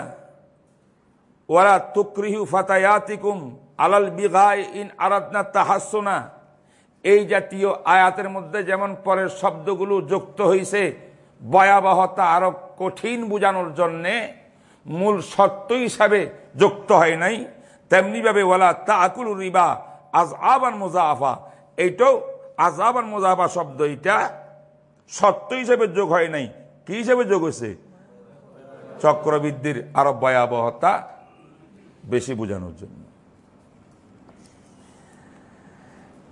S2: ওরা তুকরিহু ফাতায়াতিকুম আলাল বিগায় ইন আরাধনা তাহাসোনা এই জাতীয় আয়াতের মধ্যে যেমন পরের শব্দগুলো যুক্ত হয়েছে ভয়াবহতা আরও কঠিন বোঝানোর জন্যে মূল সত্য হিসাবে যুক্ত হয় নাই। তেমনিভাবে ওলা তা আকুল রিবা আজ আবান মোজাফা এইটাও আজ আবান মোজাফা শব্দ এটা সত্য হিসেবে যোগ হয় নাই। কি হিসেবে যোগ হয়েছে? চক্রবৃদ্ধির আরও ভয়াবহতা বেশি বোঝানোর জন্য।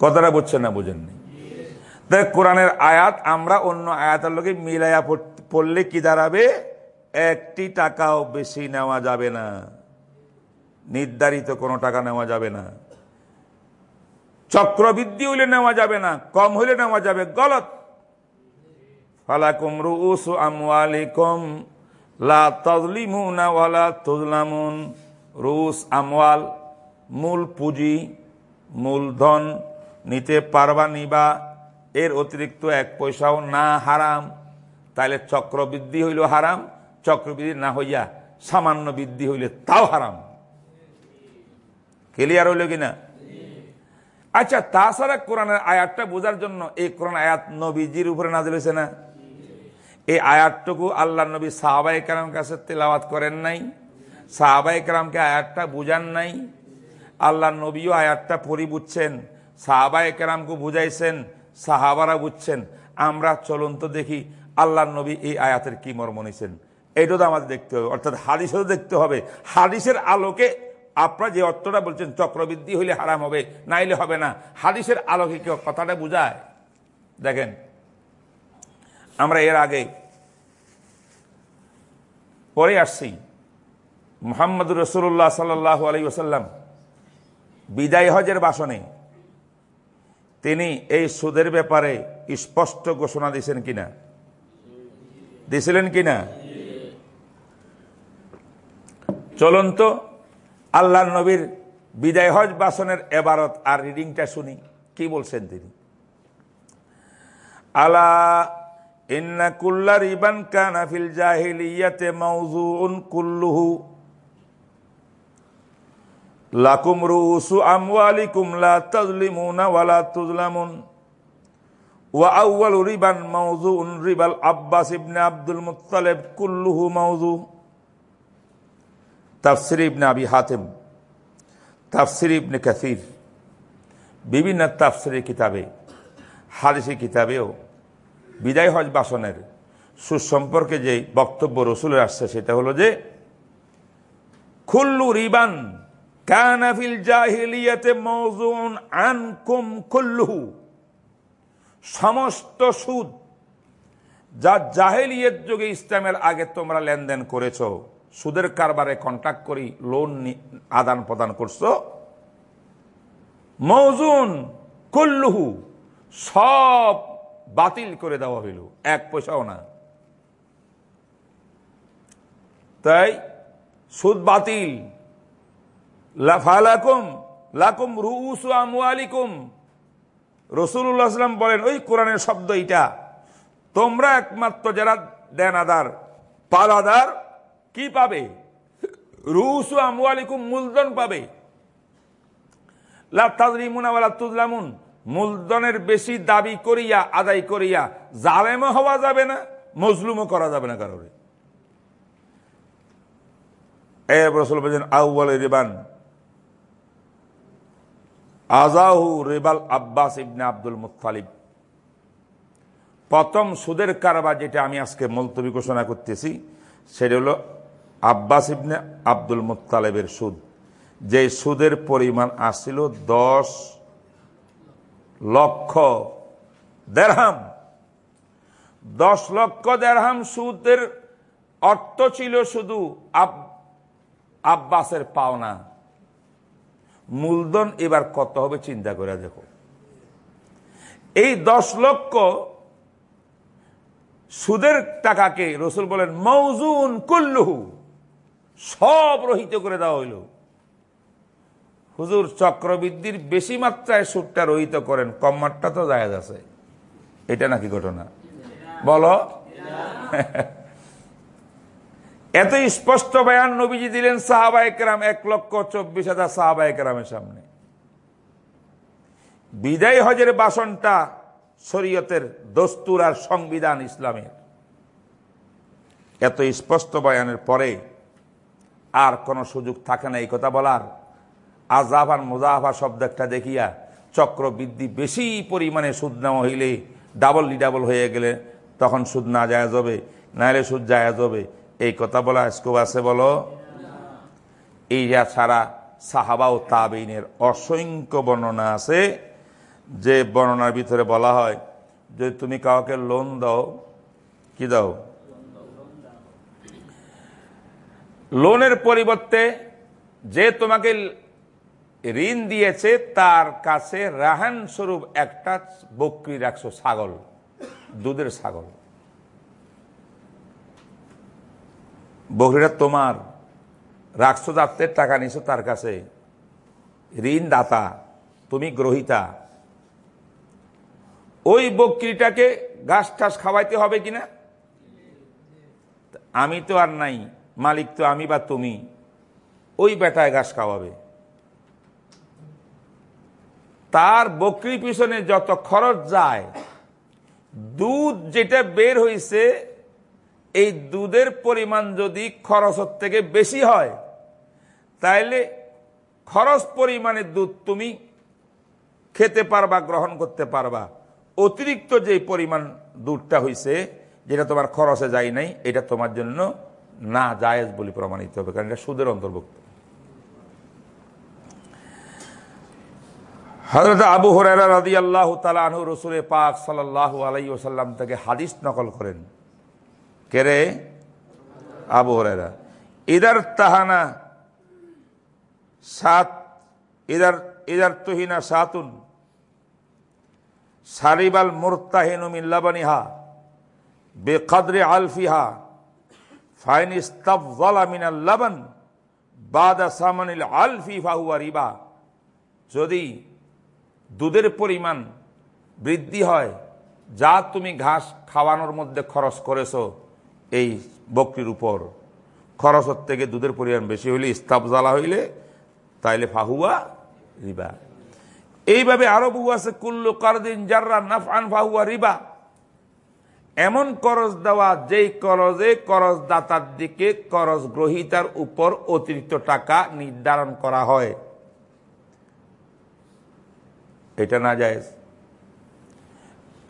S2: কথাটা বুঝছেন না, বুঝেননি? দেখ, কোরআনের আয়াত, আমরা অন্য আয়াতের লোকে মিলাইয়া পড়লে কি দাঁড়াবে? একটি টাকাও বেশি নেওয়া যাবে না। নির্ধারিত কোনো টাকা নেওয়া যাবে না। চক্রবৃদ্ধি হইলে নেওয়া যাবে না, কম হইলে নেওয়া যাবে, গলত। ফালাকুম রুস আমওয়ালিকুম, লা তাজলিমুনা ওয়ালা তুজলামুন রুস আমওয়াল, মূল পুঁজি মূলধন নিতে পারবা নিবা এর অতিরিক্ত এক পয়সাও না হারাম। তাহলে চক্রবৃদ্ধি হইল হারাম, চক্রবৃদ্ধি না হইয়া সামান্য বৃদ্ধি হইলে তাও হারাম। ক্লিয়ার হইল কিনা? আচ্ছা তাছাড়া কোরআনের আয়াতটা বোঝার জন্য এই কোরআন আয়াত নবীজির উপরে নাজিল হয়েছে না? এই আয়াতটুকু আল্লাহ নবী সাহাবাই কালাম কাছে তেলাওয়াত করেন নাই। সাহাবাই কালামকে আয়াতটা বুঝান নাই। আল্লাহ নবীও আয়াতটা পরি বুঝছেন সাহাবাই কালামকে বুঝাইছেন, সাহাবারা বুঝছেন। আমরা চলুন তো দেখি আল্লাহ নবী এই আয়াতের কি মর্ম নিছেন। এইটা তো আমাদের দেখতে হবে, অর্থাৎ হাদিসও দেখতে হবে। হাদিসের আলোকে আপনারা যে অর্থটা বলছেন, চক্রবৃদ্ধি হইলে হারাম হবে, নাইলে হবে না। হাদিসের আলোকে কেউ কথাটা বুঝায়? দেখেন, আমরা এর আগে পরে আসছি। মোহাম্মদ রসুল্লাহ সাল্লাহ আলী ওসাল্লাম বিদায় হজের বাসনে। তিনি এই সুদের ব্যাপারে স্পষ্ট ঘোষণা দিয়েছেন কিনা? দিয়েছিলেন কিনা? চলুন তো আল্লাহ নবীর বিদায় হজ বাসনের এবারত আর রিডিংটা শুনি। কি বলছেন তিনি? আলা ইন্না কুল্লা রিবান কানা ফিল জাহিলিয়াতে মাউযুউন কুল্লুহু। লাকুম রুউসু আমওয়ালিকুম লা তাজলিমুনা ওয়া লা তুজলামুন ওয়া আউয়ালু রিবান মাউযুউন রিবাল আব্বাস ইবনে আব্দুল মুত্তালিব কুল্লুহু মাউযু। তাফসির ইবনে আবি হাতিম, তাফসির ইবনে কাসির, বিভিন্ন তাফসিরের কিতাবে হাদিসি কিতাবেও বিদায় হজ বাসনের সুসম্পর্কে যে বক্তব্য রসুলের আসছে, সেটা হলো যে খুল্লু রিবান কানাফিল জাহিলিয়াতে মৌজুন আনকুম খুল্লুহু সমস্ত সুদ যা জাহেলিয়ত যুগে ইসলামের আগে তোমরা লেনদেন করেছ, সুদের কারবারে কন্ট্যাক্ট করি লোন আদান প্রদান করছ মৌজুন কুল্লুহু, সব বাতিল করে দেওয়া হইল, এক পয়সাও না। তাই সুদ বাতিল। লাফালাকুম লাকুম রুউসু আমওয়ালিকুম। রসুল্লাহাম বলেন, ওই কোরআনের শব্দ এটা তোমরা একমাত্র যারা দেন আদার পাল আদার কি পাবে? রুসু আমওয়ালিকুম, মূলধন পাবে। তুজলামুন মূলধনের বেশি দাবি করিয়া, আদায় করিয়া জালেমও হওয়া যাবে না, মজলুমও করা যাবে না কারোর। রসুল বলছেন আউ্বাল রেবান। আজাহু রেবাল আব্বাস ইবনে আব্দুল মুতালিব প্রথম সুদের কারবার যেটা আমি আজকে মলতবি ঘোষণা করতেছি, সেটা হলো আব্বাস ইবনে আব্দুল মুতালেবের সুদ। যে সুদের পরিমাণ আসছিল দশ লক্ষ দেড়হাম। দশ লক্ষ দেড়হাম সুদের অর্থ ছিল শুধু আব্বাসের পাওনা। মূলধন এবার কত হবে চিন্তা করে দেখো। এই দশ লক্ষ সুদের টাকাকে রসুল বলেন, মৌজুন কুল্লুহু, সব রহিত করে দেওয়া হইল। হুজুর, চক্রবৃদ্ধির বেশি মাত্রায় সুদটা রহিত করেন কম মাত্রা তো জায়গা আছে। এটা নাকি ঘটনা? বলো। এত স্পষ্ট বয়ান নবীজি দিলেন সাহাবাইকেরাম এক লক্ষ চব্বিশ হাজার সাহাবাইকেরামের সামনে। বিদায় হজের বাসনটা শরীয়তের দস্তুর আর সংবিধান ইসলামের। এত স্পষ্ট বয়ানের পরে আর কোনো সুযোগ থাকে না এই কথা বলার। আজাফার মোজাফা শব্দ একটা দেখিয়া চক্রবৃদ্ধি বেশি পরিমাণে সুদ নেওয়া হইলে ডাবল ডাবল হয়ে গেলে তখন সুদ না যায় যাবে নাহলে সুদ যায় যাবে এই কথা বলা স্কোপ আছে বলো? এই যা ছাড়া সাহাবা ও তাবিনের অসংখ্য বর্ণনা আছে, যে বর্ণনার ভিতরে বলা হয় যে তুমি কাউকে লোন দাও, কি দাও? লোনের পরিবর্তে যে তোমাকে ঋণ দিয়েছে, তার কাছে রাহান স্বরূপ একটা বকরি রাখছো, ছাগল, দুধের ছাগল। বকরিটা তোমার, রাখছো দাত্তের টাকা নিছো তার কাছে। ঋণ দাতা তুমি গ্রহিতা। ওই বকরিটাকে ঘাস টাস খাওয়াইতে হবে কিনা? আমি তো আর নাই, মালিক তো আমি বা তুমি। ওই বেটায় ঘাস খাওয়াবে। তার বকরি পিছনে যত খরচ যায়, দুধ যেটা বের হয়েছে এই দুধের পরিমাণ যদি খরচের থেকে বেশি হয়, তাইলে খরচ পরিমাণে দুধ তুমি খেতে পারবা, গ্রহণ করতে পারবা। অতিরিক্ত যে পরিমাণ দুধটা হয়েছে যেটা তোমার খরচে যায় নাই, এটা তোমার জন্য না জায়েজ বলে প্রমাণিত হবে, কারণ এটা সুদের অন্তর্ভুক্ত। হজরত আবু হরেরা রাদি আল্লাহ তালু রসুল পাক সাল্লাহ আলাই ওসাল্লাম থেকে হাদিস নকল করেন। কেরে আবু হরেরা ইদার তাহানা সাত, ইদার ইদার তুহিনা সাতুন, সারিবাল মুরতাহিনু মিন লাবানিহা, বেকদরে আলফিহা, ফাইন ইস্তাফলা মিনাল লাবান, বাদা সামানিল আলফি ফাহুয়া রিবা। যদি দুধের পরিমাণ বৃদ্ধি হয়, যা তুমি ঘাস খাওয়ানোর মধ্যে খরচ করেছ এই বকরির উপর। খরচের থেকে দুধের পরিমাণ বেশি হইলে ইস্তাফ জ্বালা হইলে তাইলে ফাহুয়া রিবা। এইভাবে আরও বহু আছে, কুল্লু কারদিন জাররা নাফআন ফাহুয়া রিবা। এমন করজ দেওয়া, যেই করজে করজ দাতার দিকে করজ গ্রহিতার উপর অতিরিক্ত টাকা নির্ধারণ করা হয়। এটা না যায়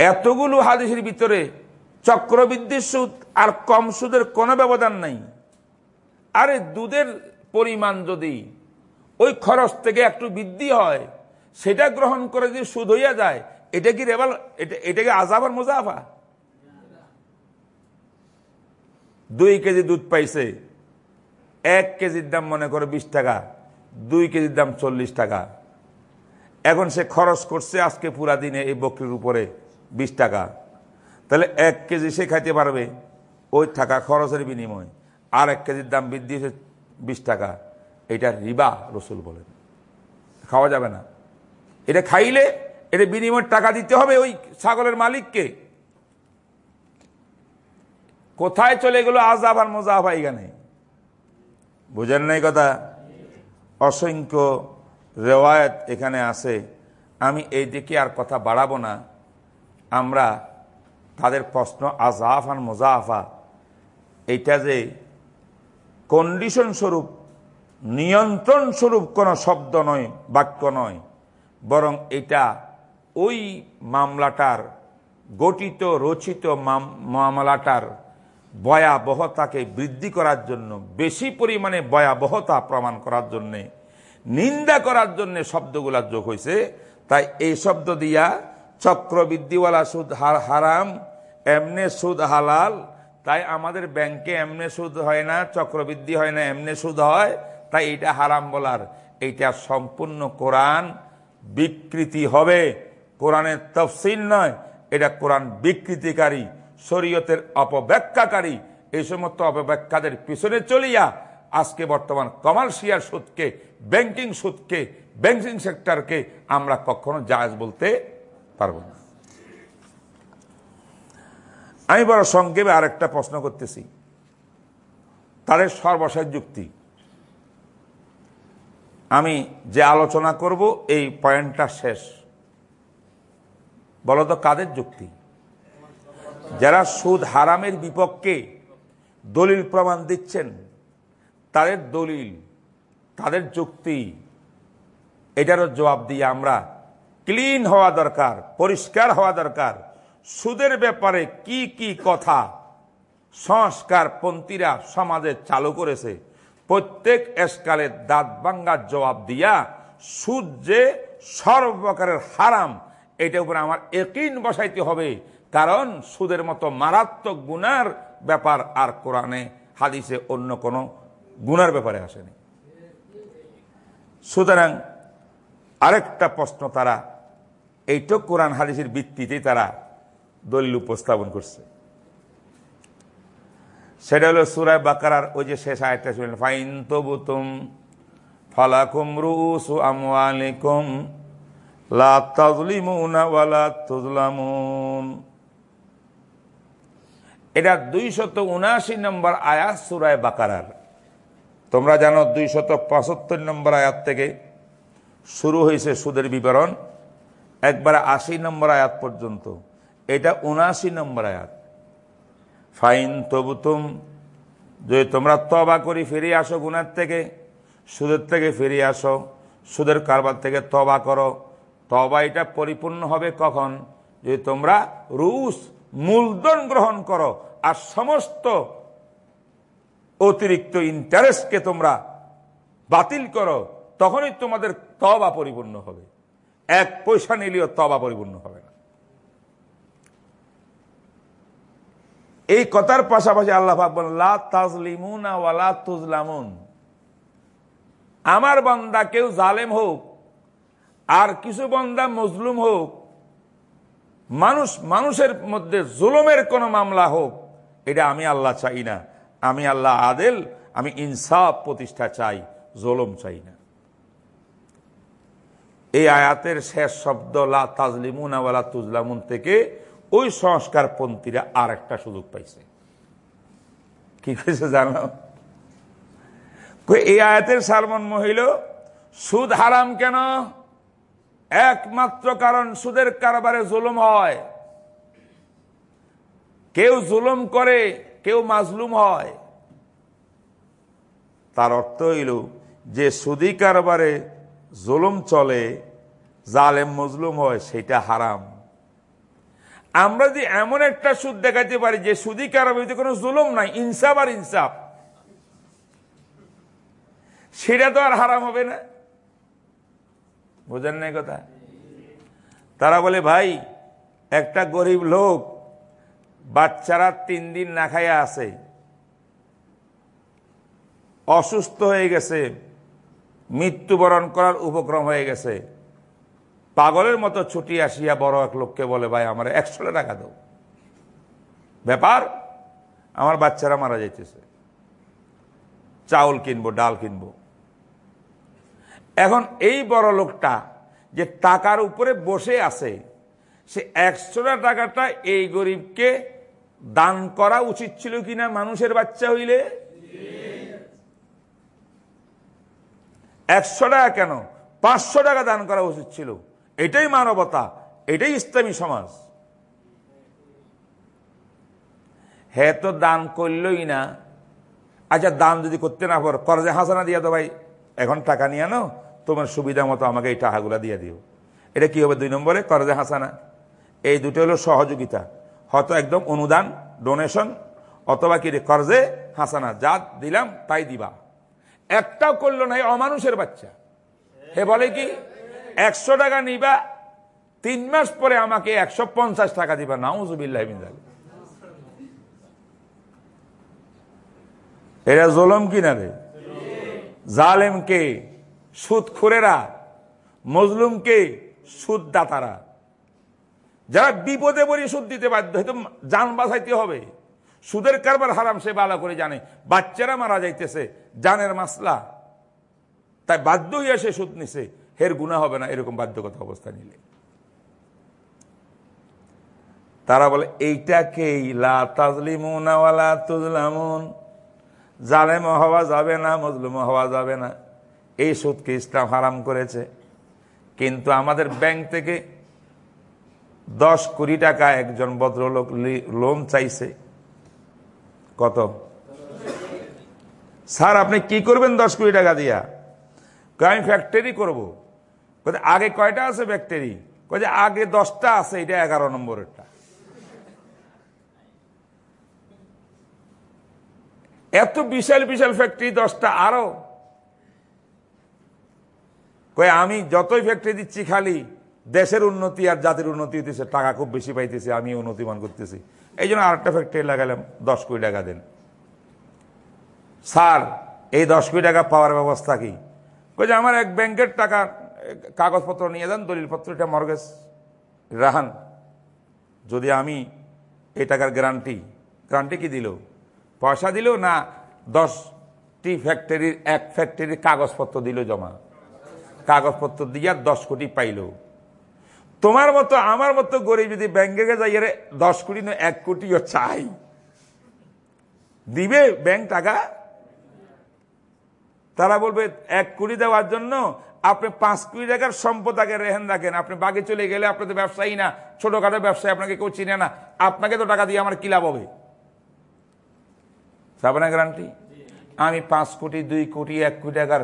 S2: এতগুলো হাদিসের ভিতরে চক্রবৃদ্ধির সুদ আর কম সুদের কোনো ব্যবধান নাই। আরে দুধের পরিমাণ যদি ওই খরচ থেকে একটু বৃদ্ধি হয়, সেটা গ্রহণ করে যদি সুদ হইয়া যায়, এটা কি রেবাল এটা কি আজাবার মোজাফা দুই কেজি দুধ পাইছে, এক কেজির দাম মনে করে বিশ টাকা, দুই কেজির দাম চল্লিশ টাকা। এখন সে খরচ করছে আজকে পুরা দিনে এই বকরির উপরে বিশ টাকা। তাহলে এক কেজি সে খাইতে পারবে, ওই টাকা খরচের বিনিময়। আর এক কেজির দাম বৃদ্ধি হয়েছে বিশ টাকা। এটা রিবা, রসুল বলেন। খাওয়া যাবে না। এটা খাইলে এটা বিনিময় টাকা দিতে হবে ওই ছাগলের মালিককে। কোথায় চলে গেল আজাব আর মোজাফ এখানে? বুঝেন নাই কথা? অসংখ্য রেওয়ায়ত এখানে আছে, আমি এই দিকে আর কথা বাড়াবো না। আমরা তাদের প্রশ্ন আজাফ আর মোজাফা এইটা যে কন্ডিশন স্বরূপ, নিয়ন্ত্রণ স্বরূপ কোনো শব্দ নয়, বাক্য নয়, বরং এটা ওই মামলাটার, গঠিত, রচিত মামলাটার ভয়াবহতাকে বৃদ্ধি করার জন্য, বেশি পরিমাণে ভয়াবহতা প্রমাণ করার জন্যে নিন্দা করার জন্য শব্দগুলা যোগ হয়েছে তাই এই শব্দ দিয়া চক্রবৃদ্ধিওয়ালা সুদ হারাম, এমনে সুদ হালাল, তাই আমাদের ব্যাংকে এমনে সুদ হয় না, চক্রবৃদ্ধি হয় না, এমনে সুদ হয়, তাই এটা হারাম বলার। এইটা সম্পূর্ণ কোরআন বিকৃতি হবে। কোরআনের তফসিল নয়, এটা কোরআন বিকৃতিকারী, শরীয়তের অপব্যাখ্যাকারী। এই সমস্ত অপব্যাখ্যাদের পিছনে চলিয়া আজকে বর্তমান কমার্শিয়াল সুদকে, ব্যাংকিং সুদকে, ব্যাংকিং সেক্টরকে আমরা কখনো জায়জ বলতে পারব না। আমি বড় সংক্ষেপে আরেকটা প্রশ্ন করতেছি। তাদের সর্বশেষ যুক্তি। আমি যে আলোচনা করব, এই পয়েন্টটা শেষ। বলতো কাদের যুক্তি? যারা সুদ হারামের বিপক্ষে দলিল প্রমাণ দিচ্ছেন তাদের দলিল, তাদের যুক্তি, এটারও জবাব দিয়ে আমরা ক্লিন হওয়া দরকার, পরিষ্কার হওয়া দরকার। সুদের ব্যাপারে কি কি কথা সংস্কার পন্থীরা সমাজে চালু করেছে, প্রত্যেক এসকালের দাঁত ভাঙ্গার জবাব দিয়া সুদ যে সর্বপ্রকারের হারাম, এটা উপরে আমার একিন বসাইতে হবে, কারণ সুদের মতো মারাত্মক গুনার ব্যাপার আর কোরআনে, হাদিসে অন্য কোনো গুনার ব্যাপারে আসেনি। সুতরাং আরেকটা প্রশ্ন তারা এইটো কোরআন হাদিসের ভিত্তিতে তারা দলিল উপস্থাপন করছে। সেটা হলো সুরায় বাকারার ওই যে শেষ আয়টা শুনলেন, ফাইন তবুতুম ফালাকুম রুসু আমওয়ালিকুম, লা এটা দুইশত উনাশি নম্বর আয়াত সুরায় বাকারার। তোমরা জানো দুইশত পঁচাত্তর নম্বর আয়াত থেকে শুরু হয়েছে সুদের বিবরণ, একবারে আশি নম্বর আয়াত পর্যন্ত। এটা উনাশি নম্বর আয়াত। ফাইন তবুতুম, যদি তোমরা তবা করি ফিরে আসো গুনার থেকে, সুদের থেকে ফিরে আসো, সুদের কারবার থেকে তবা করো তবা এটা পরিপূর্ণ হবে কখন? যদি তোমরা রুশ মূলধন গ্রহণ করো আর সমস্ত অতিরিক্ত ইন্টারেস্টকে তোমরা বাতিল করো, তখনই তোমাদের তবা পরিপূর্ণ হবে। এক পয়সা নিলেও তবা পরিপূর্ণ হবে না। এই কথার পাশাপাশি আল্লাহ তাজলিমুন তুজলামুন। আমার বন্দা কেউ জালেম হোক, আর কিছু বন্দা মজলুম হোক, মানুষ, মানুষের মধ্যে জুলুমের কোনো মামলা হোক, এটা আমি আল্লাহ চাই না। আমি আল্লাহ আদেল, আমি ইনসাফ প্রতিষ্ঠা চাই, জোলম চাই না। এই আয়াতের শেষ শব্দ, লা তাজলিমুন ওয়ালা তুজলামুন থেকে ওই সংস্কারপন্থীরা আর একটা সুযোগ পাইছে। কি করেছে জানো? এই আয়াতের সারমর্ম হইল, সুদ হারাম কেন? একমাত্র কারণ সুদের কারবারে জুলুম হয়। কেউ জুলুম করে কেউ মাজলুম হয়। তার অর্থ হইল, যে সুদি কারবারে জুলুম চলে, জালেম মজলুম হয়, সেটা হারাম। আমরা যদি এমন একটা সুদ দেখাতে পারি, যে সুদি কারবারিতে কোনো জুলুম নাই, ইনসাফ আর ইনসাফ, সেটা তো আর হারাম হবে না। বোঝেন নাই কথা? তারা বলে, ভাই, একটা গরিব লোক বাচ্চারা তিন দিন না খাইয়া আছে। অসুস্থ হয়ে গেছে। মৃত্যুবরণ করার উপক্রম হয়ে গেছে। পাগলের মতো ছুটি আসিয়া বড় এক লোককে বলে, ভাই, আমার একশো টাকা দাও। ব্যাপার, আমার বাচ্চারা মারা যাইতেছে। চাউল কিনবো, ডাল কিনবো। এখন এই বড় লোকটা যে টাকার উপরে বসে আছে, সে একশোটা টাকাটা এই গরিবকে দান করা উচিত ছিল কিনা মানুষের বাচ্চা হইলে? একশো টাকা কেন? পাঁচশো টাকা দান করা উচিত ছিল। এটাই মানবতা, এটাই ইসলামী সমাজ। হ্যাঁ তো দান করলই না। আচ্ছা দান যদি করতে না পারো, করজে হাসানা দিয়া তো ভাই, এখন টাকা নিয়ে আনো, তোমার সুবিধা মতো আমাকে এই টাকাগুলো দিয়ে দিও। এটা কি হবে দুই নম্বরে? করজে হাসানা। এই দুটো হলো সহযোগিতা। হয়তো একদম অনুদান ডোনেশন অথবা কি রে, করজে, হাসানা, যা দিলাম তাই দিবা। একটাও করল না অমানুষের বাচ্চা। হে বলে কি, একশো টাকা নিবা, তিন মাস পরে আমাকে একশো পঞ্চাশ টাকা দিবা, নাউজুবিল্লাহ এরা জোলম কিনা রে? জালেমকে সুদখোরেরা। মজলুমকে সুদ দাতারা যারা বিপদে পড়ে সুদ দিতে বাধ্য হয়তো যান বাঁচাইতে হবে। সুদের কারবার হারাম, সে ভালো করে জানে। বাচ্চারা মারা যাইতেছে, জানের মাসলা। তাই বাধ্য হইয়া সে সুদ নিছে। হের গুণা হবে না, এরকম বাধ্যগত অবস্থা নিলে। তারা বলে, এইটাকেই জালেম হওয়া যাবে না, মজলুম হওয়া যাবে না। এই সুদকে ইসলাম হারাম করেছে। কিন্তু আমাদের ব্যাংক থেকে দশ কোটি টাকা একজন ভদ্রলোক লোন চাইছে। কত? স্যার, আপনি কি করবেন দশ কোটি টাকা দিয়া? আমি ফ্যাক্টরি করব। আগে কয়টা আছে ফ্যাক্টরি যে আগে দশটা আছে, এটা এগারো নম্বরেরটা। এত বিশাল বিশাল ফ্যাক্টরি দশটা আরও? কয়ে, আমি যতই ফ্যাক্টরি দিচ্ছি খালি দেশের উন্নতি আর জাতির উন্নতি হইতেছে, টাকা খুব বেশি পাইতেছে আমি উন্নতিমান করতেছি। এই জন্য আরেকটা ফ্যাক্টরি লাগালাম, দশ কোটি টাকা দেন। স্যার, এই দশ কোটি টাকা পাওয়ার ব্যবস্থা কি? যে আমার এক ব্যাংকের টাকা, কাগজপত্র নিয়ে যান দলিলপত্র এটা মর্গেজ, রাহান। যদি আমি এই টাকার গ্যারান্টি গ্যারান্টি কি দিল? পয়সা দিল না দশটি ফ্যাক্টরির এক ফ্যাক্টরির কাগজপত্র দিল জমা? কাগজপত্র দিয়ে দশ কোটি পাইল। তোমার মতো, আমার মতো গরিব যদি ব্যাংকে যাই দশ কোটি না এক কোটিও চাই। দিবে ব্যাংক টাকা? তারা বলবে, এক কোটি দেওয়ার জন্য আপনি পাঁচ কোটি টাকার সম্পদ আগে রেহেন রাখেন। আপনি বাগে চলে গেলে আপনি তো ব্যবসায়ী না, ছোটখাটো ব্যবসায়ী আপনাকে কেউ চিনে না। আপনাকে তো টাকা দিয়ে আমার কি লাভ হবে? না গ্যারান্টি আমি পাঁচ কোটি, দুই কোটি, এক কোটি টাকার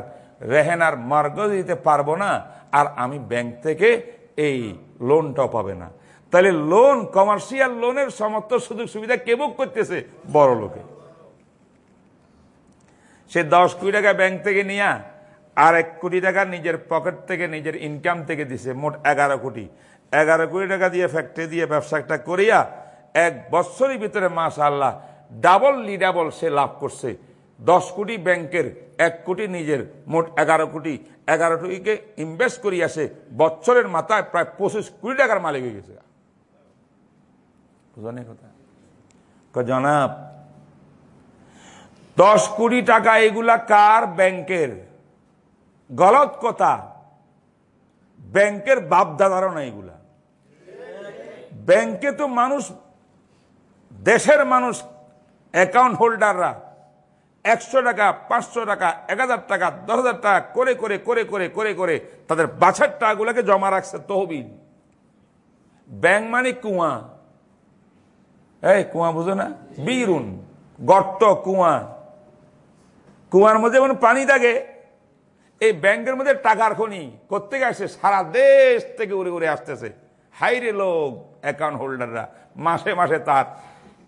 S2: রেহেন আর মার্গ দিতে পারব না। আর আমি ব্যাংক থেকে এই লোনটাও পাবে না। তাহলে লোন কমার্শিয়াল লোনের সমস্ত সুযোগ সুবিধা কে বুক করতেছে? বড় লোকে। সে দশ কোটি টাকা ব্যাংক থেকে নিয়ে আর এক কোটি টাকা নিজের পকেট থেকে, নিজের ইনকাম থেকে দিছে, মোট এগারো কোটি। এগারো কোটি টাকা দিয়ে ফ্যাক্টরি দিয়ে ব্যবসাটা করিয়া এক বছরের ভিতরে মাস আল্লাহ ডাবল লিডাবল সে লাভ করছে। দশ কোটি ব্যাংকের এক কোটি নিজের, মোট এগারো কোটি। এগারো কোটিকে ইনভেস্ট করিয়া সে বছরের মাথায় প্রায় পঁচিশ কোটি টাকার মালিক হয়ে গেছে। জনাব, দশ কোটি টাকা এগুলা কার ব্যাংকের? গলত কথা। ব্যাংকের বাপদাদারও না এগুলা। ব্যাংকে তো মানুষ, দেশের মানুষ অ্যাকাউন্ট হোল্ডাররা একশো টাকা, পাঁচশো টাকা, এক টাকা, দশ টাকা করে করে করে করে করে করে তাদের বাছার টাকাগুলোকে জমা রাখছে তহবিল। ব্যাংক মানে কুয়া। এই, কুয়া বুঝো না? বীরুন, গর্ত, কুয়া। কুয়ার মধ্যে যেমন পানি থাকে, এই ব্যাংকের মধ্যে টাকার খনি কোথেকে আসছে? সারা দেশ থেকে উড়ে উড়ে আসতেছে। হাইরে লোক অ্যাকাউন্ট হোল্ডাররা মাসে মাসে তার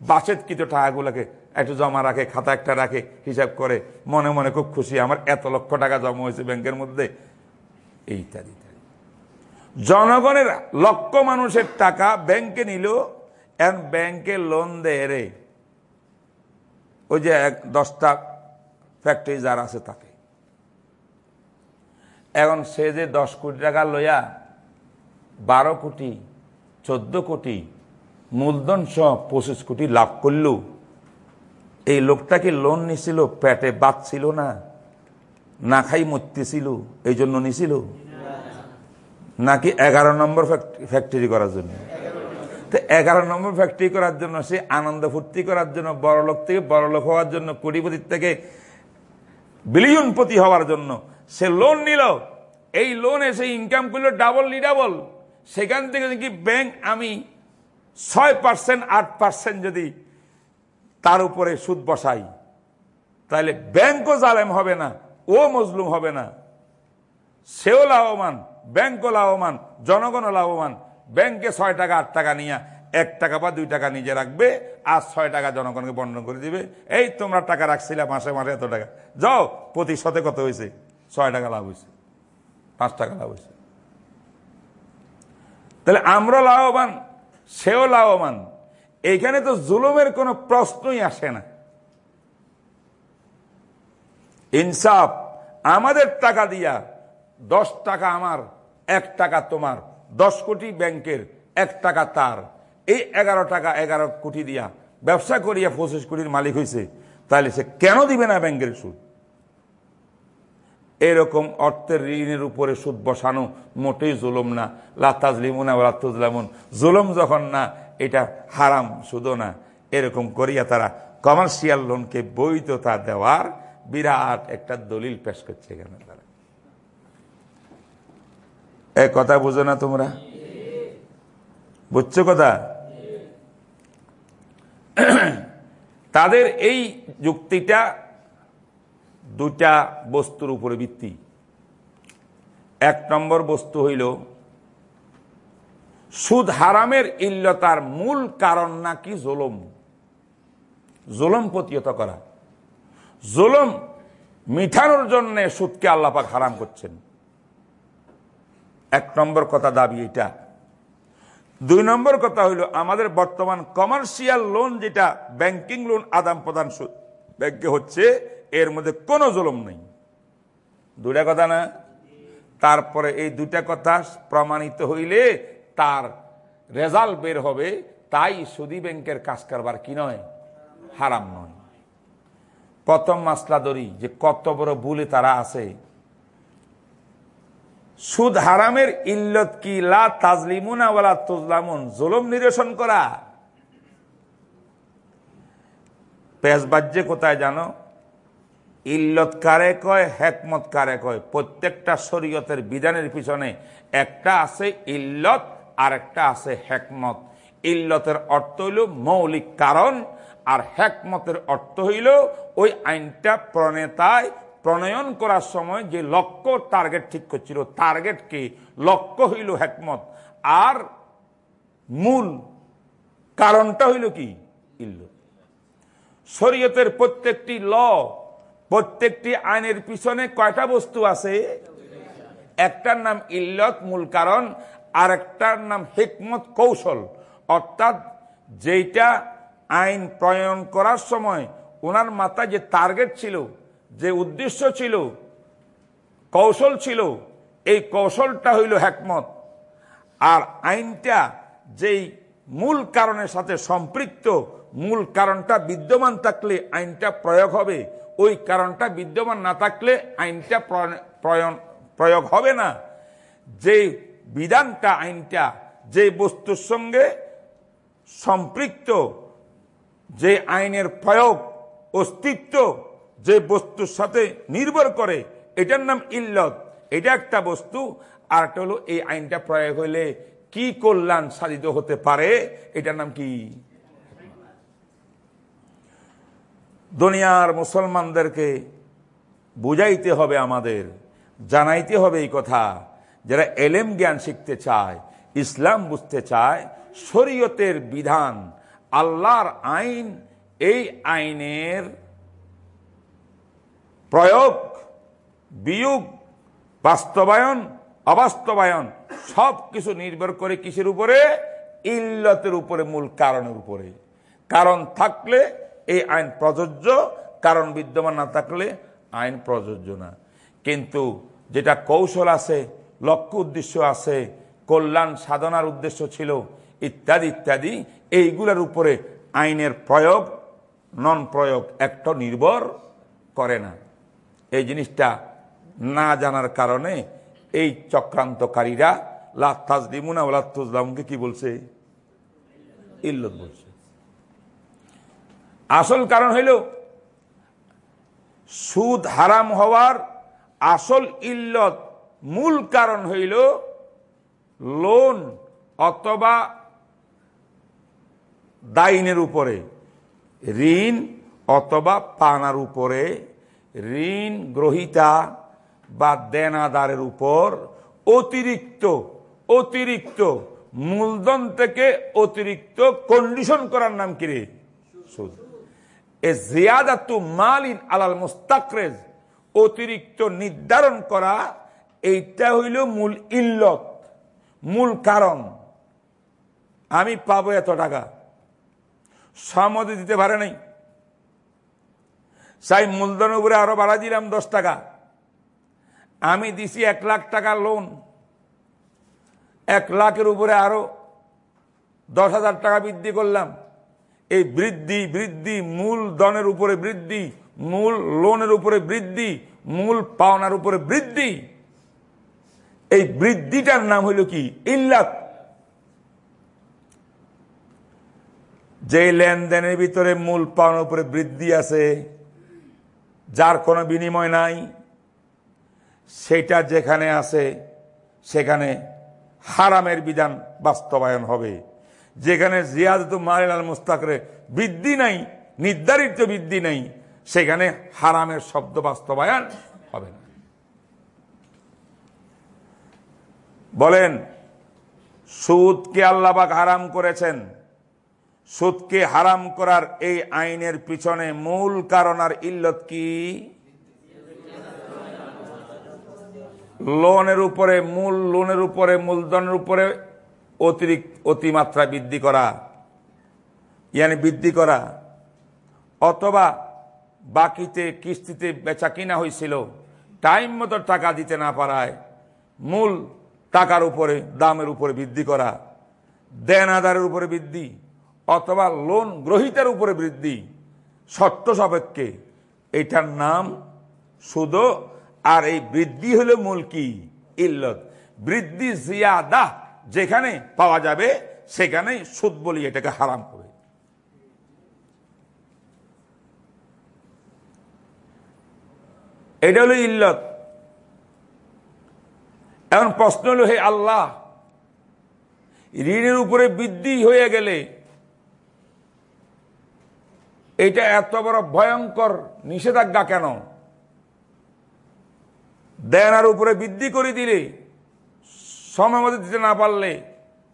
S2: বাসের কিছু টাকাগুলোকে একটু জমা রাখে, খাতা একটা রাখে, হিসাব করে। মনে মনে খুব খুশি, আমার এত লক্ষ টাকা জমা হয়েছে ব্যাংকের মধ্যে। এই ইত্যাদি ইত্যাদি জনগণের লক্ষ মানুষের টাকা ব্যাংকে নিল, এখন ব্যাংকে লোন দেয় রে। ওই যে এক দশটা ফ্যাক্টরি যার আছে তাকে। এখন সে যে দশ কোটি টাকা লইয়া বারো কোটি, চোদ্দ কোটি, মূলধন সহ পঁচিশ কোটি লাভ করল এই লোকটাকে লোন নিছিল, পেটে বাঁচছিল না না খাই মরতেছিল এই জন্য নিছিল। নাকি এগারো নম্বর ফ্যাক্টরি করার জন্য। তো এগারো নম্বর ফ্যাক্টরি করার জন্য, সে আনন্দ ফুর্তি করার জন্য, বড় লোক থেকে বড় লোক হওয়ার জন্য কোটিপতির থেকে বিলিয়নপতি হওয়ার জন্য, সে লোন নিল। এই লোন এসে ইনকাম করল ডাবল ডাবল সেখান থেকে কি ব্যাংক আমি ছয় পার্সেন্ট আট পার্সেন্ট যদি তার উপরে সুদ বসাই। তাহলে ব্যাংকও জালেম হবে না, ও মজলুম হবে না। সেও লাভবান, ব্যাংকও লাভবান, জনগণও লাভবান। ব্যাংকে ছয় টাকা, আট টাকা নিয়ে, এক টাকা বা দুই টাকা নিজে রাখবে, আর ছয় টাকা জনগণকে বন্টন করে দিবে। এই তোমরা টাকা রাখছিলে মাসে মাসে এত টাকা। যাও প্রতি শতে কত হয়েছে ছয় টাকা লাভ হয়েছে পাঁচ টাকা লাভ হয়েছে তাহলে আমরা লাভবান, সেও লাভবান। এইখানে তো জুলুমের কোনো প্রশ্নই আসে না। ইনসাফ, আমাদের টাকা দিয়া দশ টাকা আমার, এক টাকা তোমার, দশ কোটি ব্যাংকের এক টাকা তার। এই এগারো টাকা, এগারো কোটি দিয়া ব্যবসা করিয়া পঁচিশ কোটির মালিক হয়েছে তাহলে সে কেন দিবে না ব্যাংকের সুদ? এরকম অর্থের ঋণের উপরে সুদ বসানো মোটেই জুলুম না। লাতাজলিমুনা লাতুজলামুন জুলুম যখন না এটা হারাম, শুধু না। এরকম করিয়া তারা কমার্শিয়াল লোনকে বৈধতা দেওয়ার বিরাট একটা দলিল পেশ করছে এখানে তারা। এ কথা বুঝো না তোমরা? বুঝছ কথা? তাদের এই যুক্তিটা দুটা বস্তুর উপরে ভিত্তি। এক নম্বর বস্তু হইল সুদ হারামের ইল্লতার মূল কারণ নাকি জোলম। জোলম প্রতিহত করা। জোলম মিঠানোর জন্য সুদকে আল্লাপাক হারাম করছেন। এক নম্বর কথা দাবি এটা দুই নম্বর কথা হইল আমাদের বর্তমান কমার্শিয়াল লোন যেটা, ব্যাংকিং লোন আদান প্রদান ব্যাংকে হচ্ছে, এর মধ্যে কোনো জুলুম নেই। দুটা কথা না? তারপরে এই দুটা কথা প্রমাণিত হইলে তার রেজাল্ট বের হবে, তাই সুদি ব্যাংকের কাজ কারবার কি নয়? হারাম নয়। প্রথম মাসলা ধরি যে কত বড় ভুলে তারা আছে। সুদ হারামের ইল্লত কি? লা তাজলিমুনা ওয়ালা তুজলামুন। জুলুম নিরসন করা। পেশ বাজ্যে কোথায় জানো? ইল্লত কারে কয়, হেকমত কারে কয়? প্রত্যেকটা শরীয়তের বিধানের পিছনে একটা আছে ইল্লত আর একটা আছে হেকমত। ইল্লতের অর্থ হইল মৌলিক কারণ, আর হ্যাকমতের অর্থ হইল ওই আইনটা প্রণেতায় প্রণয়ন করার সময় যে লক্ষ্য টার্গেট ঠিক করছিল। টার্গেটকে লক্ষ্য হইল হ্যাকমত আর মূল কারণটা হইল কি? ইল্লত শরীয়তের প্রত্যেকটি ল, প্রত্যেকটি আইনের পিছনে কয়টা বস্তু আছে? একটার নাম ইল্লত, মূল কারণ। আর একটার নাম হিকমত কৌশল। অর্থাৎ যেটা আইন প্রণয়ন করার সময় ওনার মাথায় যে টার্গেট ছিল, যে উদ্দেশ্য ছিল, কৌশল ছিল, এই কৌশলটা হইল হেকমত। আর আইনটা যেই মূল কারণের সাথে সম্পৃক্ত, মূল কারণটা বিদ্যমান থাকলে আইনটা প্রয়োগ হবে, ওই কারণটা বিদ্যমান না থাকলে আইনটা প্রয়োগ হবে না। যে বিধানটা, আইনটা যে বস্তুর সঙ্গে সম্পৃক্ত, যে আইনের প্রয়োগ, অস্তিত্ব যে বস্তুর সাথে নির্ভর করে, এটার নাম ইল্লত। এটা একটা বস্তু আর একটা হলো এই আইনটা প্রয়োগ হইলে কি কল্যাণ সাধিত হতে পারে, এটার নাম কি? দুনিয়ার মুসলমানদেরকে বুঝাইতে হবে আমাদের, জানাইতে হবে এই কথা। যারা এলেম জ্ঞান শিখতে চায়, ইসলাম বুঝতে চায়, শরীয়তের বিধান, আল্লাহর আইন, এই আইনের প্রয়োগ, বিয়োগ, বাস্তবায়ন, অবাস্তবায়ন সব কিছু নির্ভর করে কিসের উপরে? ইল্লতের উপরে, মূল কারণের উপরে। কারণ থাকলে এই আইন প্রযোজ্য, কারণ বিদ্যমান না থাকলে আইন প্রযোজ্য না। কিন্তু যেটা কৌশল আছে লক্ষ্য উদ্দেশ্য আছে, কল্যাণ সাধনার উদ্দেশ্য ছিল, ইত্যাদি ইত্যাদি। এইগুলোর উপরে আইনের প্রয়োগ, নন প্রয়োগ একটা নির্ভর করে না। এই জিনিসটা না জানার কারণে এই চক্রান্তকারীরা লাত্তাজলিমুনা ওলাতুজলামকে কি বলছে? ইল্লত বলছে। আসল কারণ হইল, সুদ হারাম হওয়ার আসল ইল্লত মূল কারণ হইল লোন অথবা দাইনের উপরে, ঋণ অথবা পানার উপরে, ঋণ গ্রহিতা বা দেনাদারের উপর অতিরিক্ত অতিরিক্ত, মূলধন থেকে অতিরিক্ত কন্ডিশন করার নাম কি রে? সুদ। এ জিয়াদাতু মালিন আলাল মুস্তাকরেজ, অতিরিক্ত নির্ধারণ করা এইটা হইল মূল ইল্লত, মূল কারণ। আমি পাবো এত টাকা। সম্মতি দিতে পারে নাই। সাই মূলধন উপরে আরও বাড়া দিলাম দশ টাকা। আমি দিছি এক লাখ টাকা লোন এক লাখের উপরে আরও দশ হাজার টাকা বৃদ্ধি করলাম। এই বৃদ্ধি বৃদ্ধি, মূল ধনের উপরে বৃদ্ধি, মূল লোনের উপরে বৃদ্ধি, মূল পাওনার উপরে বৃদ্ধি। এই বৃদ্ধিটার নাম হইল কি? ইল্লাত। যে লেনদেনের ভিতরে মূল পাওনার উপরে বৃদ্ধি আছে, যার কোনো বিনিময় নাই, সেটা যেখানে আছে, সেখানে হারামের বিধান বাস্তবায়ন হবে। যেখানে জিয়াদত মারিল আল মুস্তাকরে বৃদ্ধি নাই, নির্ধারিত বৃদ্ধি নাই, সেখানে হারামের শব্দ বাস্তবায়ন হবে না বলেন, সুদকে আল্লাহবাক হারাম করেছেন। সুদকে হারাম করার এই আইনের পিছনে মূল কারণ আর ইল্লত কি? লোনের উপরে মূল, লোনের উপরে মূলধনের উপরে অতিরিক্ত, অতিমাত্রা বৃদ্ধি করা। ইয়ানি বৃদ্ধি করা। অথবা বাকিতে কিস্তিতে বেচা কিনা হয়েছিল টাইম মতো টাকা দিতে না পারায় মূল টাকার উপরে, দামের উপরে বৃদ্ধি করা দেন আদারের উপরে বৃদ্ধি, অথবা লোন গ্রহিতার উপরে বৃদ্ধি, শর্ত সাপেক্ষে এটার নাম সুদ, আর এই বৃদ্ধি হলো মূল কি? ইল্লত। বৃদ্ধি জিয়াদা, যেখানে পাওয়া যাবে সেখানে সুদ বলি এটাকে হারাম করে। এটা হলো ইল্লত। এখন প্রশ্ন হলো, হে আল্লাহ, ঋণের উপরে বৃদ্ধি হয়ে গেলে এটা এত বড় ভয়ঙ্কর নিষেধাজ্ঞা কেন? দেনার উপরে বৃদ্ধি করে দিলে, সময় মতো দিতে না পারলে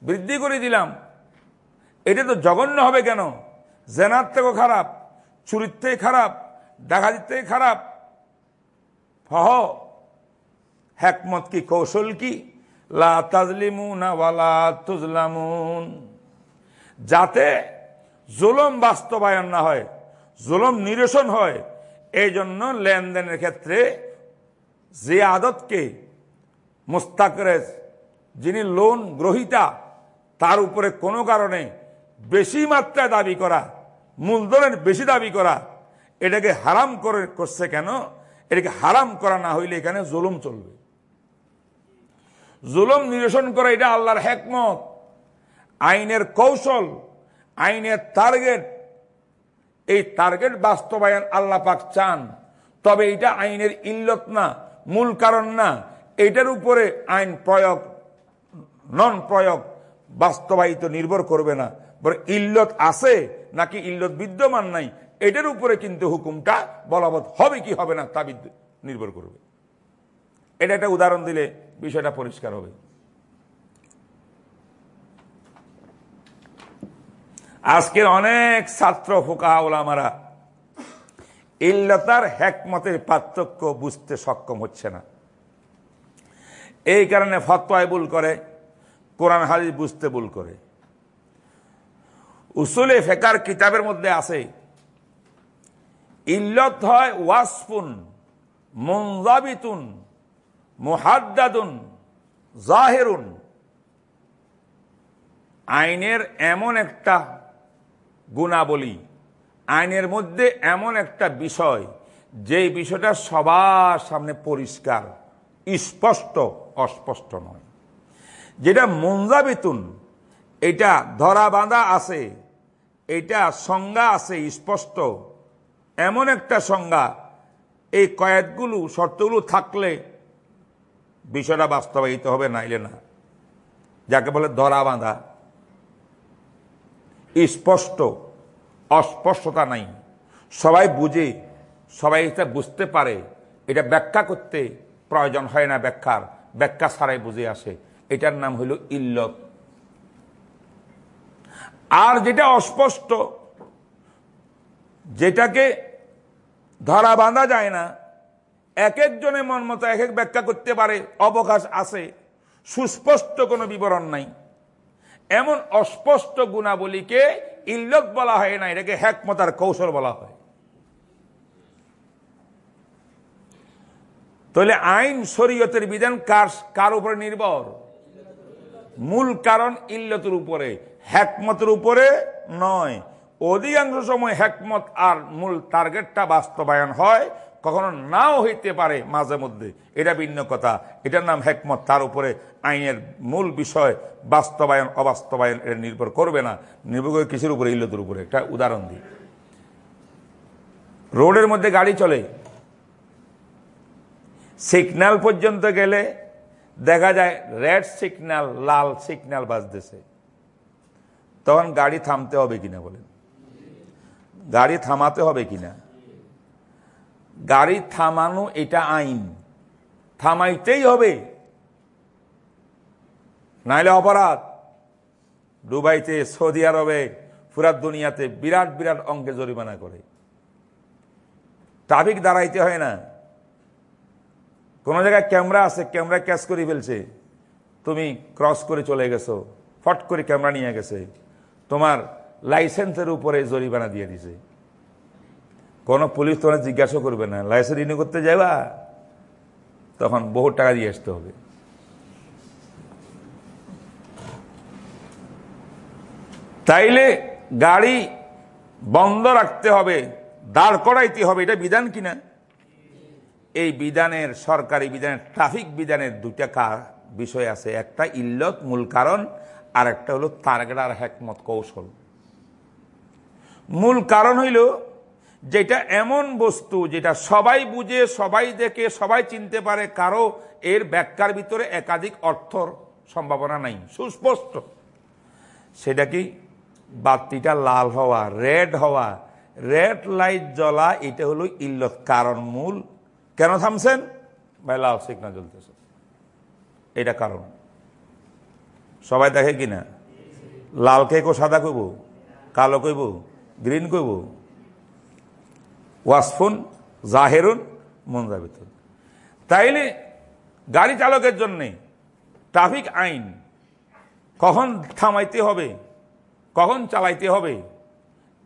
S2: বৃদ্ধি করে দিলাম। এটা তো জঘন্য হবে কেন? জেনার থেকেও খারাপ, চুরির থেকে খারাপ, ডাকাতির থেকে খারাপ, ফহ। হ্যাকমত কি, কৌশল কি? তুজলামুন যাতে জুলম বাস্তবায়ন না হয়, জুলম নিরসন হয় এই জন্য লেনদেনের ক্ষেত্রে যে আদতকে মুস্তাকরেজ, যিনি লোন গ্রহিতা, তার উপরে কোনো কারণে বেশি মাত্রায় দাবি করা, মূলধনের বেশি দাবি করা, এটাকে হারাম করে করছে কেন? এটাকে হারাম করা না হইলে এখানে জুলুম চলবে। জুলুম নিরসন করা, এটা আল্লাহর হেকমত। আইনের কৌশল, আইনের টার্গেট, এই টার্গেট বাস্তবায়ন আল্লাহ পাক চান। তবে এটা আইনের ইল্লত না, মূল কারণ না। এটার উপরে আইন প্রয়োগ, নন প্রয়োগ বাস্তবায়িত নির্ভর করবে না। বরং ইল্লত আছে নাকি ইল্লত বিদ্যমান নাই, এটার উপরে কিন্তু হুকুমটা বলবৎ হবে কি হবে না তা নির্ভর করবে। এটা একটা উদাহরণ দিলে বিষয়টা পরিষ্কার হবে। আজকের অনেক ছাত্র ফোকা ওলামারা ইল্লতার হ্যাকমতের পার্থক্য বুঝতে সক্ষম হচ্ছে না। এই কারণে ফতোয়ায় ভুল করে, কোরআন হাদিস বুঝতে ভুল করে। উসুলে ফেকার কিতাবের মধ্যে আছে, ইল্লত হয় ওয়াসফুন, মুনজাবিতুন মুহাদ্দাদুন, জাহেরুন। আইনের এমন একটা গুণাবলী, আইনের মধ্যে এমন একটা বিষয় যে বিষয়টা সবার সামনে পরিষ্কার, স্পষ্ট, অস্পষ্ট নয়। যেটা মঞ্জাবেতুন এটা ধরা বাঁধা আছে, এটা সংজ্ঞা আছে স্পষ্ট। এমন একটা সংজ্ঞা, এই কয়েকগুলো শর্তগুলো থাকলে বিষয়টা বাস্তবায়িত হবে নাইলে না। যাকে বলে ধরা বাঁধা। স্পষ্ট, অস্পষ্টতা নাই। সবাই বুঝে, সবাই এটা বুঝতে পারে। এটা ব্যাখ্যা করতে প্রয়োজন হয় না ব্যাখ্যার। ব্যাখ্যা ছাড়াই বুঝে আসে। এটার নাম হইল ইল্লত। আর যেটা অস্পষ্ট, যেটাকে ধরা বাঁধা যায় না এক একজনের মন মতো এক এক ব্যাখ্যা করতে পারে, অবকাশ আছে। সুস্পষ্ট কোনো বিবরণ নাই। এমন অস্পষ্ট গুণাবলীকে ইল্লত বলা হয় না, এটাকে হ্যাকমতার কৌশল বলা হয়। তাহলে আইন শরীয়তের বিধান কার কার উপরে নির্ভর? মূল কারণ ইল্লতের উপরে হ্যাকমতের উপরে নয়। অধিকাংশ সময় হ্যাকমত আর মূল টার্গেটটা বাস্তবায়ন হয় কখনো নাও হইতে পারে মাঝে মধ্যে। এটা ভিন্ন কথা। এটার নাম হেকমত। তার উপরে আইনের মূল বিষয় বাস্তবায়ন, অবাস্তবায়ন এটা নির্ভর করবে না। নির্ভর করে কিসের উপরে? ইল্লতের উপরে। একটা উদাহরণ দিই। রোডের মধ্যে গাড়ি চলে। সিগন্যাল পর্যন্ত গেলে দেখা যায় রেড সিগন্যাল, লাল সিগন্যাল বাজতেছে। তখন গাড়ি থামতে হবে কিনা বলেন? গাড়ি থামাতে হবে কিনা? গাড়ি থামানো এটা আইন। থামাইতেই হবে। নাইলে অপরাধ। দুবাইতে, সৌদি আরবে ফুরাত দুনিয়াতে বিরাট বিরাট অঙ্কে জরিমানা করে। ট্রাফিক দাঁড়াইতে হয় না। কোনো জায়গায় ক্যামেরা আছে, ক্যামেরা ক্যাচ করে ফেলছে। তুমি ক্রস করে চলে গেছো, ফট করে ক্যামেরা নিয়ে গেছে। তোমার লাইসেন্সের উপরে জরিমানা দিয়ে দিছে। কোনো পুলিশ তোমার জিজ্ঞাসা করবে না। লাইসেন্স রিনিউ করতে যাবা তখন বহু টাকা দিয়ে আসতে হবে। তাইলে গাড়ি বন্ধ রাখতে হবে, দাঁড় করাইতে হবে, এটা বিধান কিনা? এই বিধানের, সরকারি বিধানের ট্রাফিক বিধানের দুটা বিষয় আছে। একটা ইল্লত মূল কারণ আর একটা হলো তারগড়ার হ্যাকমত কৌশল। মূল কারণ হইল যেটা এমন বস্তু যেটা সবাই বুঝে, সবাই দেখে, সবাই চিনতে পারে, কারও এর ব্যাখ্যার ভিতরে একাধিক অর্থর সম্ভাবনা নাই। সুস্পষ্ট। সেটা কি? বাতিটা লাল হওয়া, রেড হওয়া। রেড লাইট জ্বলা, এটা হলো ইল্লত, কারণ মূল। কেন থামছেন? ভাই লাল সিগনাল জ্বলতেছে। এটা কারণ। সবাই দেখে কিনা? লাল কে কো সাদা কইব? কালো কইব? গ্রিন কইব? ওয়াসফুন, জাহেরুন, মনজাবিতুন। তাইলে গাড়ি চালকের জন্যে ট্রাফিক আইন কখন থামাইতে হবে, কখন চালাইতে হবে,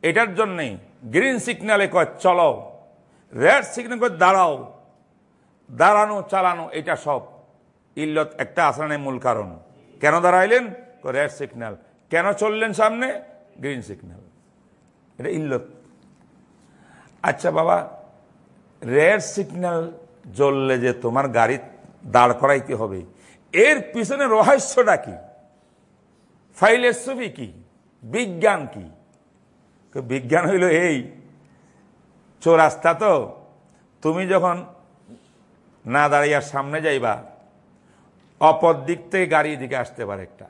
S2: এটার জন্যে গ্রিন সিগন্যালে কয়, চলো, রেড সিগন্যাল কয়, দাঁড়াও, দাঁড়ানো, চালানো, এটা সব ইল্লত একটা আসানের মূল কারণ। কেন দাঁড়াইলেন? Red signal. কেন চললেন সামনে? Green signal. এটা ইল্লত। আচ্ছা বাবা, রেড সিগন্যাল জ্বললে যে তোমার গাড়ি দাঁড় করাইতে হবে, এর পিছনে রহস্যটা কি? ফাইলের ছবি কি? বিজ্ঞান কি? বিজ্ঞান হইল এই, চৌরাস্তা তো, তুমি যখন না দাঁড়িয়ে সামনে যাইবা, অপর দিক থেকে গাড়ি দিকে আসতে পারে একটা,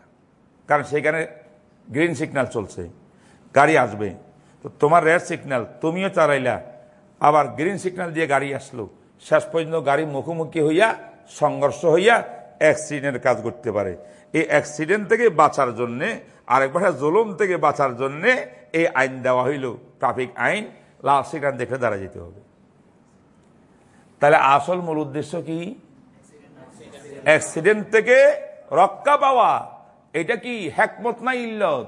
S2: কারণ সেখানে গ্রিন সিগন্যাল চলছে, গাড়ি আসবে। তো তোমার রেড সিগন্যাল তুমিও চালাইলা। আবার গ্রিন সিগন্যাল দিয়ে গাড়ি আসলো। শেষ পর্যন্ত গাড়ি মুখোমুখি হইয়া, সংঘর্ষ হইয়া অ্যাক্সিডেন্টের কাজ করতে পারে। এই অ্যাক্সিডেন্ট থেকে বাঁচার জন্যে, আরেক ভাষা জুলুম থেকে বাঁচার জন্যে এই আইন দেওয়া হইল। ট্রাফিক আইন লাল সিগন্যাল দেখে দাঁড়া যেতে হবে। তাহলে আসল মূল উদ্দেশ্য কি? অ্যাক্সিডেন্ট থেকে রক্ষা পাওয়া। এটা কি হ্যাকমত না ইল্লত?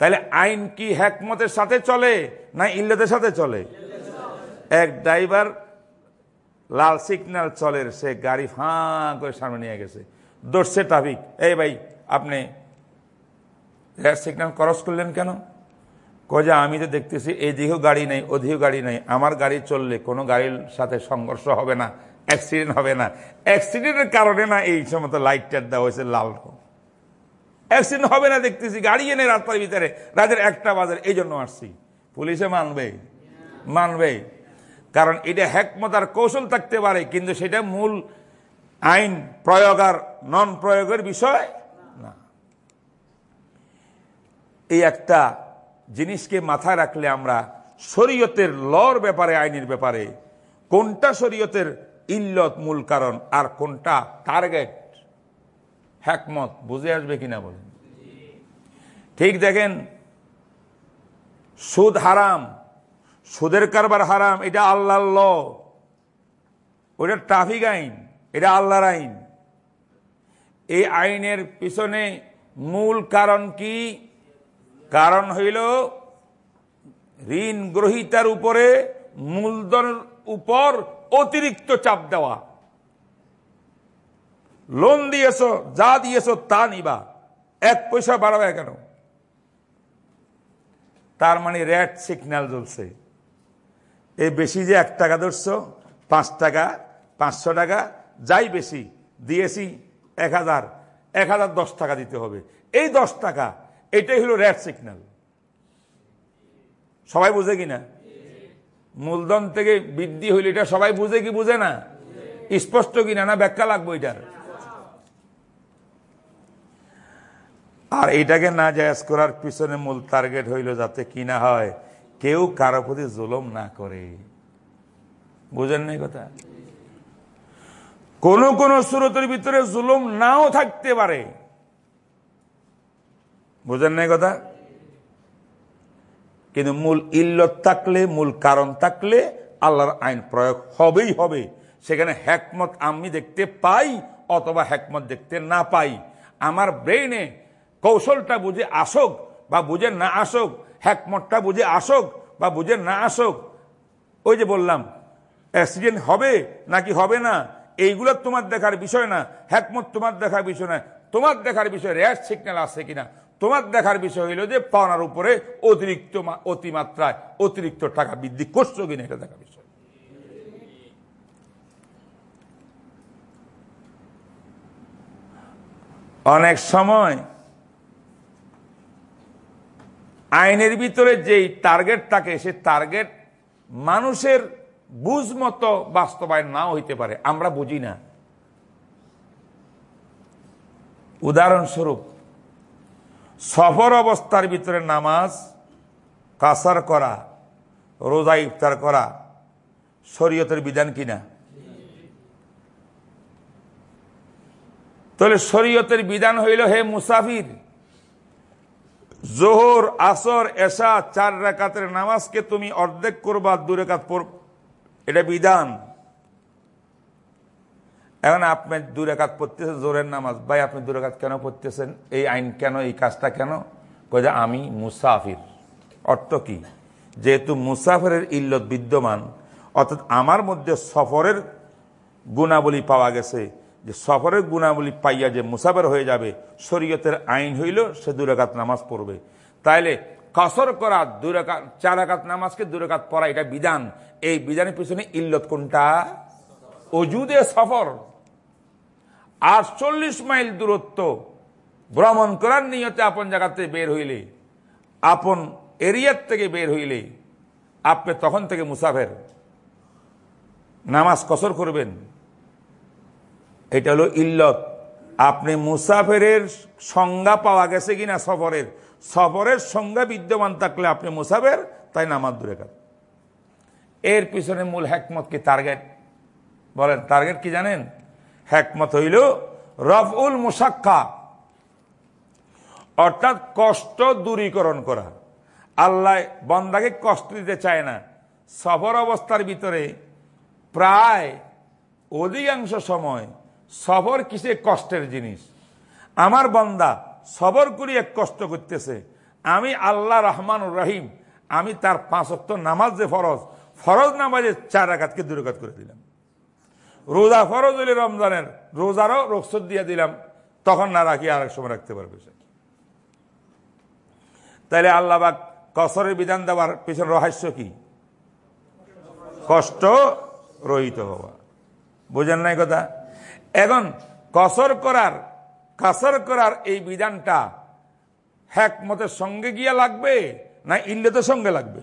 S2: তাহলে আইন কি হ্যাকমতের সাথে চলে না ইল্লতের সাথে চলে? এক ড্রাইভার লাল সিগন্যাল চলে সে গাড়ি ফাঁ করে সামনে নিয়ে গেছে। দর্শে ট্রাফিক। এই ভাই, আপনি সিগন্যাল ক্রস করলেন কেন? কজা আমি তো দেখতেছি এদিকেও গাড়ি নেই, ওদিকেও গাড়ি নেই। আমার গাড়ি চললে কোনো গাড়ির সাথে সংঘর্ষ হবে না, অ্যাক্সিডেন্ট হবে না। অ্যাক্সিডেন্টের কারণে না এই সময় লাইট দেওয়া হয়েছে লাল অ্যাক্সিডেন্ট হবে না দেখতেছি, গাড়ি এনে রাস্তার ভিতরে। রাতের একটা বাজার, এই জন্য আসছি। পুলিশে মানবে। মানবে। কারণ এটা হ্যাকমত আর কৌশল থাকতে পারে, কিন্তু সেটা মূল আইন প্রয়োগ আর নন প্রয়োগের বিষয় না। এই একটা জিনিসকে মাথায় রাখলে আমরা শরীয়তের লর ব্যাপারে, আইনের ব্যাপারে, কোনটা শরীয়তের ইল্লত মূল কারণ আর কোনটা টার্গেট হ্যাকমত, বুঝে আসবে কিনা বলেন। ঠিক দেখেন, সুদ হারাম, সুদের কারবার হারাম, এটা আল্লাহর ল। ওটা ট্রাফিক আইন, এটা আল্লাহর আইন। এই আইনের পিছনে মূল কারণ কি? কারণ হইল ঋণ গ্রহিতার উপরে মূলধনের উপর অতিরিক্ত চাপ দেওয়া। লোন দিয়েছ, যা দিয়েছ তা নিবা। এক পয়সা বাড়াবে কেন? তার মানে রেড সিগন্যাল জ্বলছে। এই বেশি যে এক টাকা ধরছ, পাঁচ টাকা, পাঁচশো টাকা, যাই বেশি, দিয়েছি এক হাজার এক হাজার দশ টাকা দিতে হবে। এই দশ টাকা, এটাই হলো রেড সিগন্যাল সবাই বুঝে কি না মূলধন থেকে বৃদ্ধি হইলে এটা সবাই বুঝে কি বুঝে না? স্পষ্ট কিনা? না ব্যাখ্যা লাগবো এটার? আর এটাকে না জায়াজ করার পিছনে মূল টার্গেট হইল যাতে কিনা হয়, কেউ কারও প্রতি জুলম না করে। বুঝেন নাই কথা? কোন কোন সুরতের ভিতরে জুলুম নাও থাকতে পারে। বুঝেন নাই কথা? কিন্তু মূল ইল্লত থাকলে, মূল কারণ থাকলে আল্লাহর আইন প্রয়োগ হবেই হবে। সেখানে হ্যাকমত আমি দেখতে পাই অথবা হ্যাকমত দেখতে না পাই। আমার ব্রেইনে কৌশলটা বুঝে আসুক বা বুঝে না আসুক হ্যাকমতটা বুঝে আসুক বা বুঝে না আসুক, ওই যে বললাম, অ্যাক্সিডেন্ট হবে নাকি হবে না, এইগুলো তোমার দেখার বিষয় না হ্যাকমত তোমার দেখার বিষয় না, তোমার দেখার বিষয় র্যাশ সিগন্যাল আছে কিনা, তোমার দেখার বিষয় হইল যে পাওনার উপরে অতিরিক্ত অতিমাত্রায় অতিরিক্ত টাকা বৃদ্ধি করছ কিনা এটা দেখার বিষয়। অনেক সময় আইনের ভিতরে যেই টার্গেট থাকে, সে টার্গেট মানুষের বুঝ মতো বাস্তবায়ন নাও হইতে পারে। আমরা বুঝি না। উদাহরণস্বরূপ, সফর অবস্থার ভিতরে নামাজ, কাসার করা, রোজা ইফতার করা শরীয়তের বিধান কিনা তাহলে শরীয়তের বিধান হইল হে মুসাফির। জোহর, আসর, এশা, চার রেখাতের নামাজকে তুমি অর্ধেক করবা, দু রেখাত এটা বিধান। এখন আপনি দু রেখাত পড়তেছেন জোরের নামাজ। ভাই, আপনি দু রেখাত কেন পড়তেছেন? এই আইন কেন? এই কাজটা কেন? কয়ে আমি মুসাফির। অর্থ কি? যেহেতু মুসাফিরের ইল্লত বিদ্যমান, অর্থাৎ আমার মধ্যে সফরের গুণাবলী পাওয়া গেছে যে সফরের গুণাবলী পাইয়া যে মুসাফের হয়ে যাবে, শরীয়তের আইন হইল সে দুরাকাত নামাজ পড়বে। তাইলে কসর করা দুরাকাত চার আকাত নামাজকে দুরাকাত পড়া এটা বিধান। এই বিধানের পিছনে ইল্লত কোনটা? অজুদে সফর। আর চল্লিশ মাইল দূরত্ব ভ্রমণ করার নিয়তে আপন জায়গাতে বের হইলে, আপন এরিয়ার থেকে বের হইলে, আপনি তখন থেকে মুসাফের। নামাজ কসর করবেন। এটা হলো ইল্লত। আপনি মুসাফেরের সংজ্ঞা পাওয়া গেছে কিনা সফরের? সফরের সংজ্ঞা বিদ্যমান থাকলে আপনি মুসাফের, তাই নামাজ দূরে কাজ এর পিছনে মূল হ্যাকমত কি? টার্গেট। বলেন, টার্গেট কি জানেন? হ্যাকমত হইল রফউল মুসাক্কা অর্থাৎ কষ্ট দূরীকরণ করা। আল্লাহ বন্দাকে কষ্ট দিতে চায় না। সফর অবস্থার ভিতরে প্রায় অধিকাংশ সময় সফর কিসে কষ্টের জিনিস? আমার বন্দা সবর করি এক কষ্ট করতেছে। আমি আল্লাহ রহমান রহিম। আমি তার পাঁচত্ব নামাজ যে ফরজ ফরজ নামাজের চার আঘাতকে দুরাঘাত করে দিলাম। রোজা ফরজ হইলে রমজানের রোজারও রোকসত দিয়ে দিলাম। তখন না রাখি আর এক সময় রাখতে পারবে সে। তাইলে আল্লাহবাক কসরের বিধান দেওয়ার পিছনে রহস্য কি? কষ্ট রহিত হওয়া। বোঝেন নাই কথা? এখন কসর করার, কাসর করার এই বিধানটা হ্যাকমতের সঙ্গে গিয়া লাগবে না ইল্লেতের সঙ্গে লাগবে?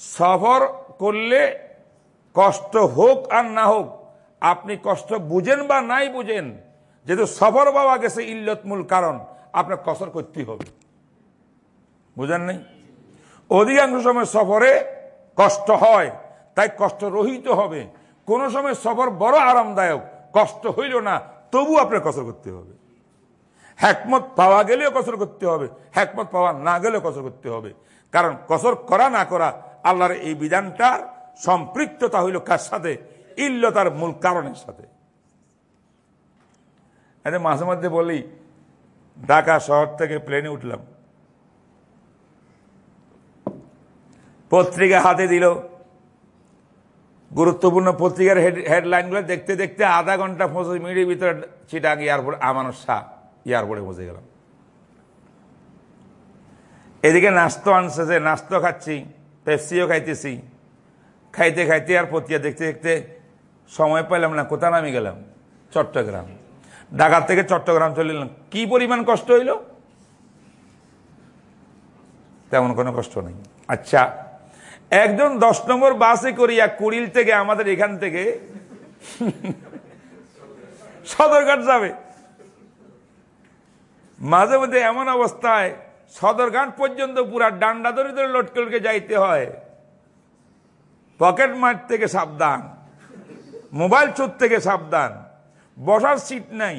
S2: সফর করলে কষ্ট হোক আর না হোক, আপনি কষ্ট বুঝেন বা নাই বুঝেন, যেহেতু সফর বাবা গেছে ইল্লত মূল কারণ, আপনার কসর করতেই হবে। বুঝেন নাই? অধিকাংশ সময় সফরে কষ্ট হয়, তাই কষ্ট রহিত হবে। কোন সময় সফর বড় আরামদায়ক। কষ্ট হইল না তবু আপনার কসর করতে হবে। হ্যাকমত পাওয়া গেলেও কসর করতে হবে হ্যাকমত পাওয়া না গেলেও কসর করতে হবে। কারণ কসর করা না করা আল্লাহর এই বিধানটার সম্পৃক্ততা হইল কার সাথে? ইল্লতার মূল কারণের সাথে। এটা মাঝে মধ্যে বলি, ঢাকা শহর থেকে প্লেনে উঠলাম। পত্রিকা হাতে দিল গুরুত্বপূর্ণ পত্রিকার হেড হেডলাইনগুলো দেখতে দেখতে আধা ঘণ্টা পঁচিশ মিনিটের ভিতরে চিটাং এয়ারপোর্ট আমানুর শাহ এয়ারপোর্টে পৌঁছে গেলাম। এদিকে নাস্তো আনছে নাস্তো খাচ্ছি, পেপসিও খাইতেছি। খাইতে খাইতে আর পত্রিকা দেখতে দেখতে সময় পাইলাম না, কোথা নামি গেলাম? চট্টগ্রাম। ঢাকার থেকে চট্টগ্রাম চলে এলাম। কি পরিমাণ কষ্ট হইল? তেমন কোনো কষ্ট নেই। আচ্ছা একজন দশ নম্বর বাসে করিয়া কুড়িল থেকে আমাদের এখান থেকে সদরঘাট যাবে। মাঝে মধ্যে এমন অবস্থায় সদরঘাট পর্যন্ত পুরা ডান্ডা ধরে ধরে লটকলকে যাইতে হয়। পকেট মার থেকে সাবধান। মোবাইল চোর থেকে সাবধান। বসার সিট নাই।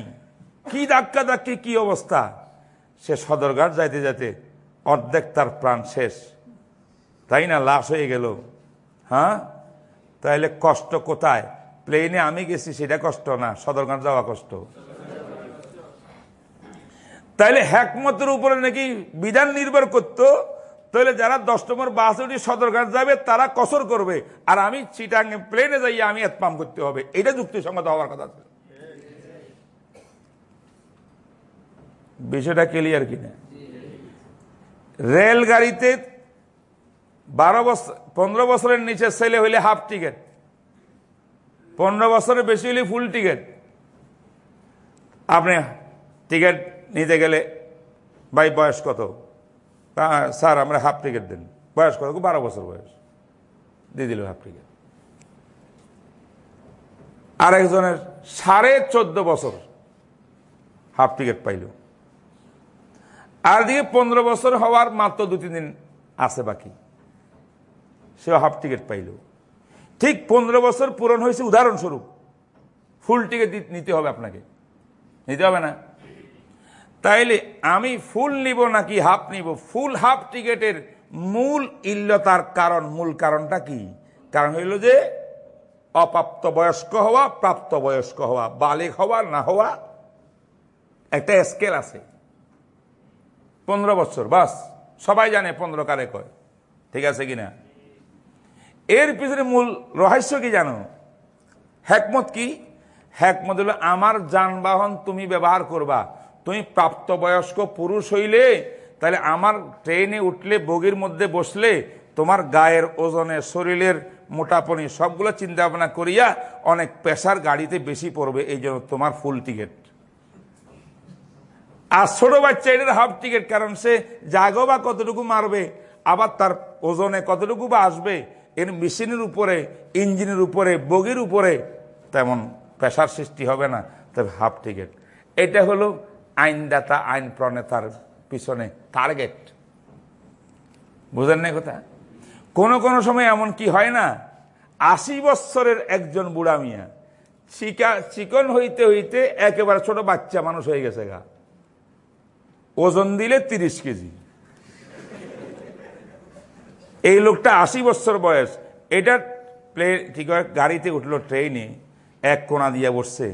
S2: কি ধাক্কা ধাক্কি, কি অবস্থা? সে সদরঘাট যাইতে যাইতে অর্ধেক তার প্রাণ শেষ। তাই না লাশ হয়ে গেল? হ্যাঁ? তাহলে কষ্ট কোথায়? প্লেনে আমি গেছি, সেটা কষ্ট না? সদরঘাট যাওয়া কষ্ট। তাইলে হ্যাকমতের উপরে নাকি বিধান নির্ভর করত? তাহলে যারা দশ নম্বর বাস উঠে সদরঘাট যাবে, তারা কসর করবে। আর আমি চিটাঙ্গে প্লেনে যাই আমি এতপাম করতে হবে। এটা যুক্তিসঙ্গত হওয়ার কথা বিষয়টা ক্লিয়ার কিনা? রেলগাড়িতে বারো বছর, পনেরো বছরের নিচে ছেলে হইলে হাফ টিকিট পনেরো বছরের বেশি হইলে ফুল টিকিট আপনি টিকিট নিতে গেলে ভাই বয়স কত? স্যার, আমরা হাফ টিকিট দেন। বয়স কত? বারো বছর বয়স। দিয়ে দিল হাফ টিকিট আরেকজনের সাড়ে চোদ্দ বছর হাফ টিকিট পাইল। আর দিকে পনেরো বছর হওয়ার মাত্র দু তিন দিন আছে বাকি। সে হাফ টিকিট পাইল। ঠিক পনেরো বছর পূরণ হয়েছে উদাহরণস্বরূপ। ফুল টিকিট নিতে হবে আপনাকে। নিতে হবে না। তাইলে আমি ফুল নিব নাকি হাফ নিব? ফুল হাফ টিকেটের মূল ইল্লতার কারণ, মূল কারণটা কি? কারণ হইল যে, অপ্রাপ্ত বয়স্ক হওয়া, প্রাপ্ত বয়স্ক হওয়া, বালেক হওয়া, না হওয়া, একটা স্কেল আছে। পনেরো বছর, বাস। সবাই জানে পনেরো কারে কয়। ঠিক আছে কিনা? এর পিছনে মূল রহস্য কি জানো? হ্যাকমত কি? হ্যাকমত হলো, আমার যানবাহন তুমি ব্যবহার করবা। তুমি প্রাপ্তবয়স্ক পুরুষ হইলে, তাহলে আমার ট্রেনে উঠলে, বগির মধ্যে বসলে, তোমার গায়ের ওজনে, শরীরের মোটাপনি, সবগুলো চিন্তা ভাবনা করিয়া অনেক পেশার গাড়িতে বেশি পড়বে, এই জন্য তোমার ফুল টিকিট আর ছোট বাচ্চা এটার হাফ টিকিট কারণ সে জাগো বা কতটুকু মারবে, আবার তার ওজনে কতটুকু বা আসবে এর মেশিনের উপরে, ইঞ্জিনের উপরে, বগির উপরে তেমন পেশার সৃষ্টি হবে না, তবে হাফ টিকিট। এটা হলো আইনদাতা, আইন প্রণেতার পিছনে টার্গেট। বুঝেন না কথা? কোনো কোনো সময় এমন কি হয় না, আশি বৎসরের একজন বুড়া মিয়া চিকা চিকন হইতে হইতে একেবারে ছোট বাচ্চা মানুষ হয়ে গেছে গা। ওজন দিলে তিরিশ কেজি। এই লোকটা আশি বছর বয়স। এটা প্লে ঠিক গাড়িতে উঠল ট্রেনে এক কোনা দিয়ে বসছে।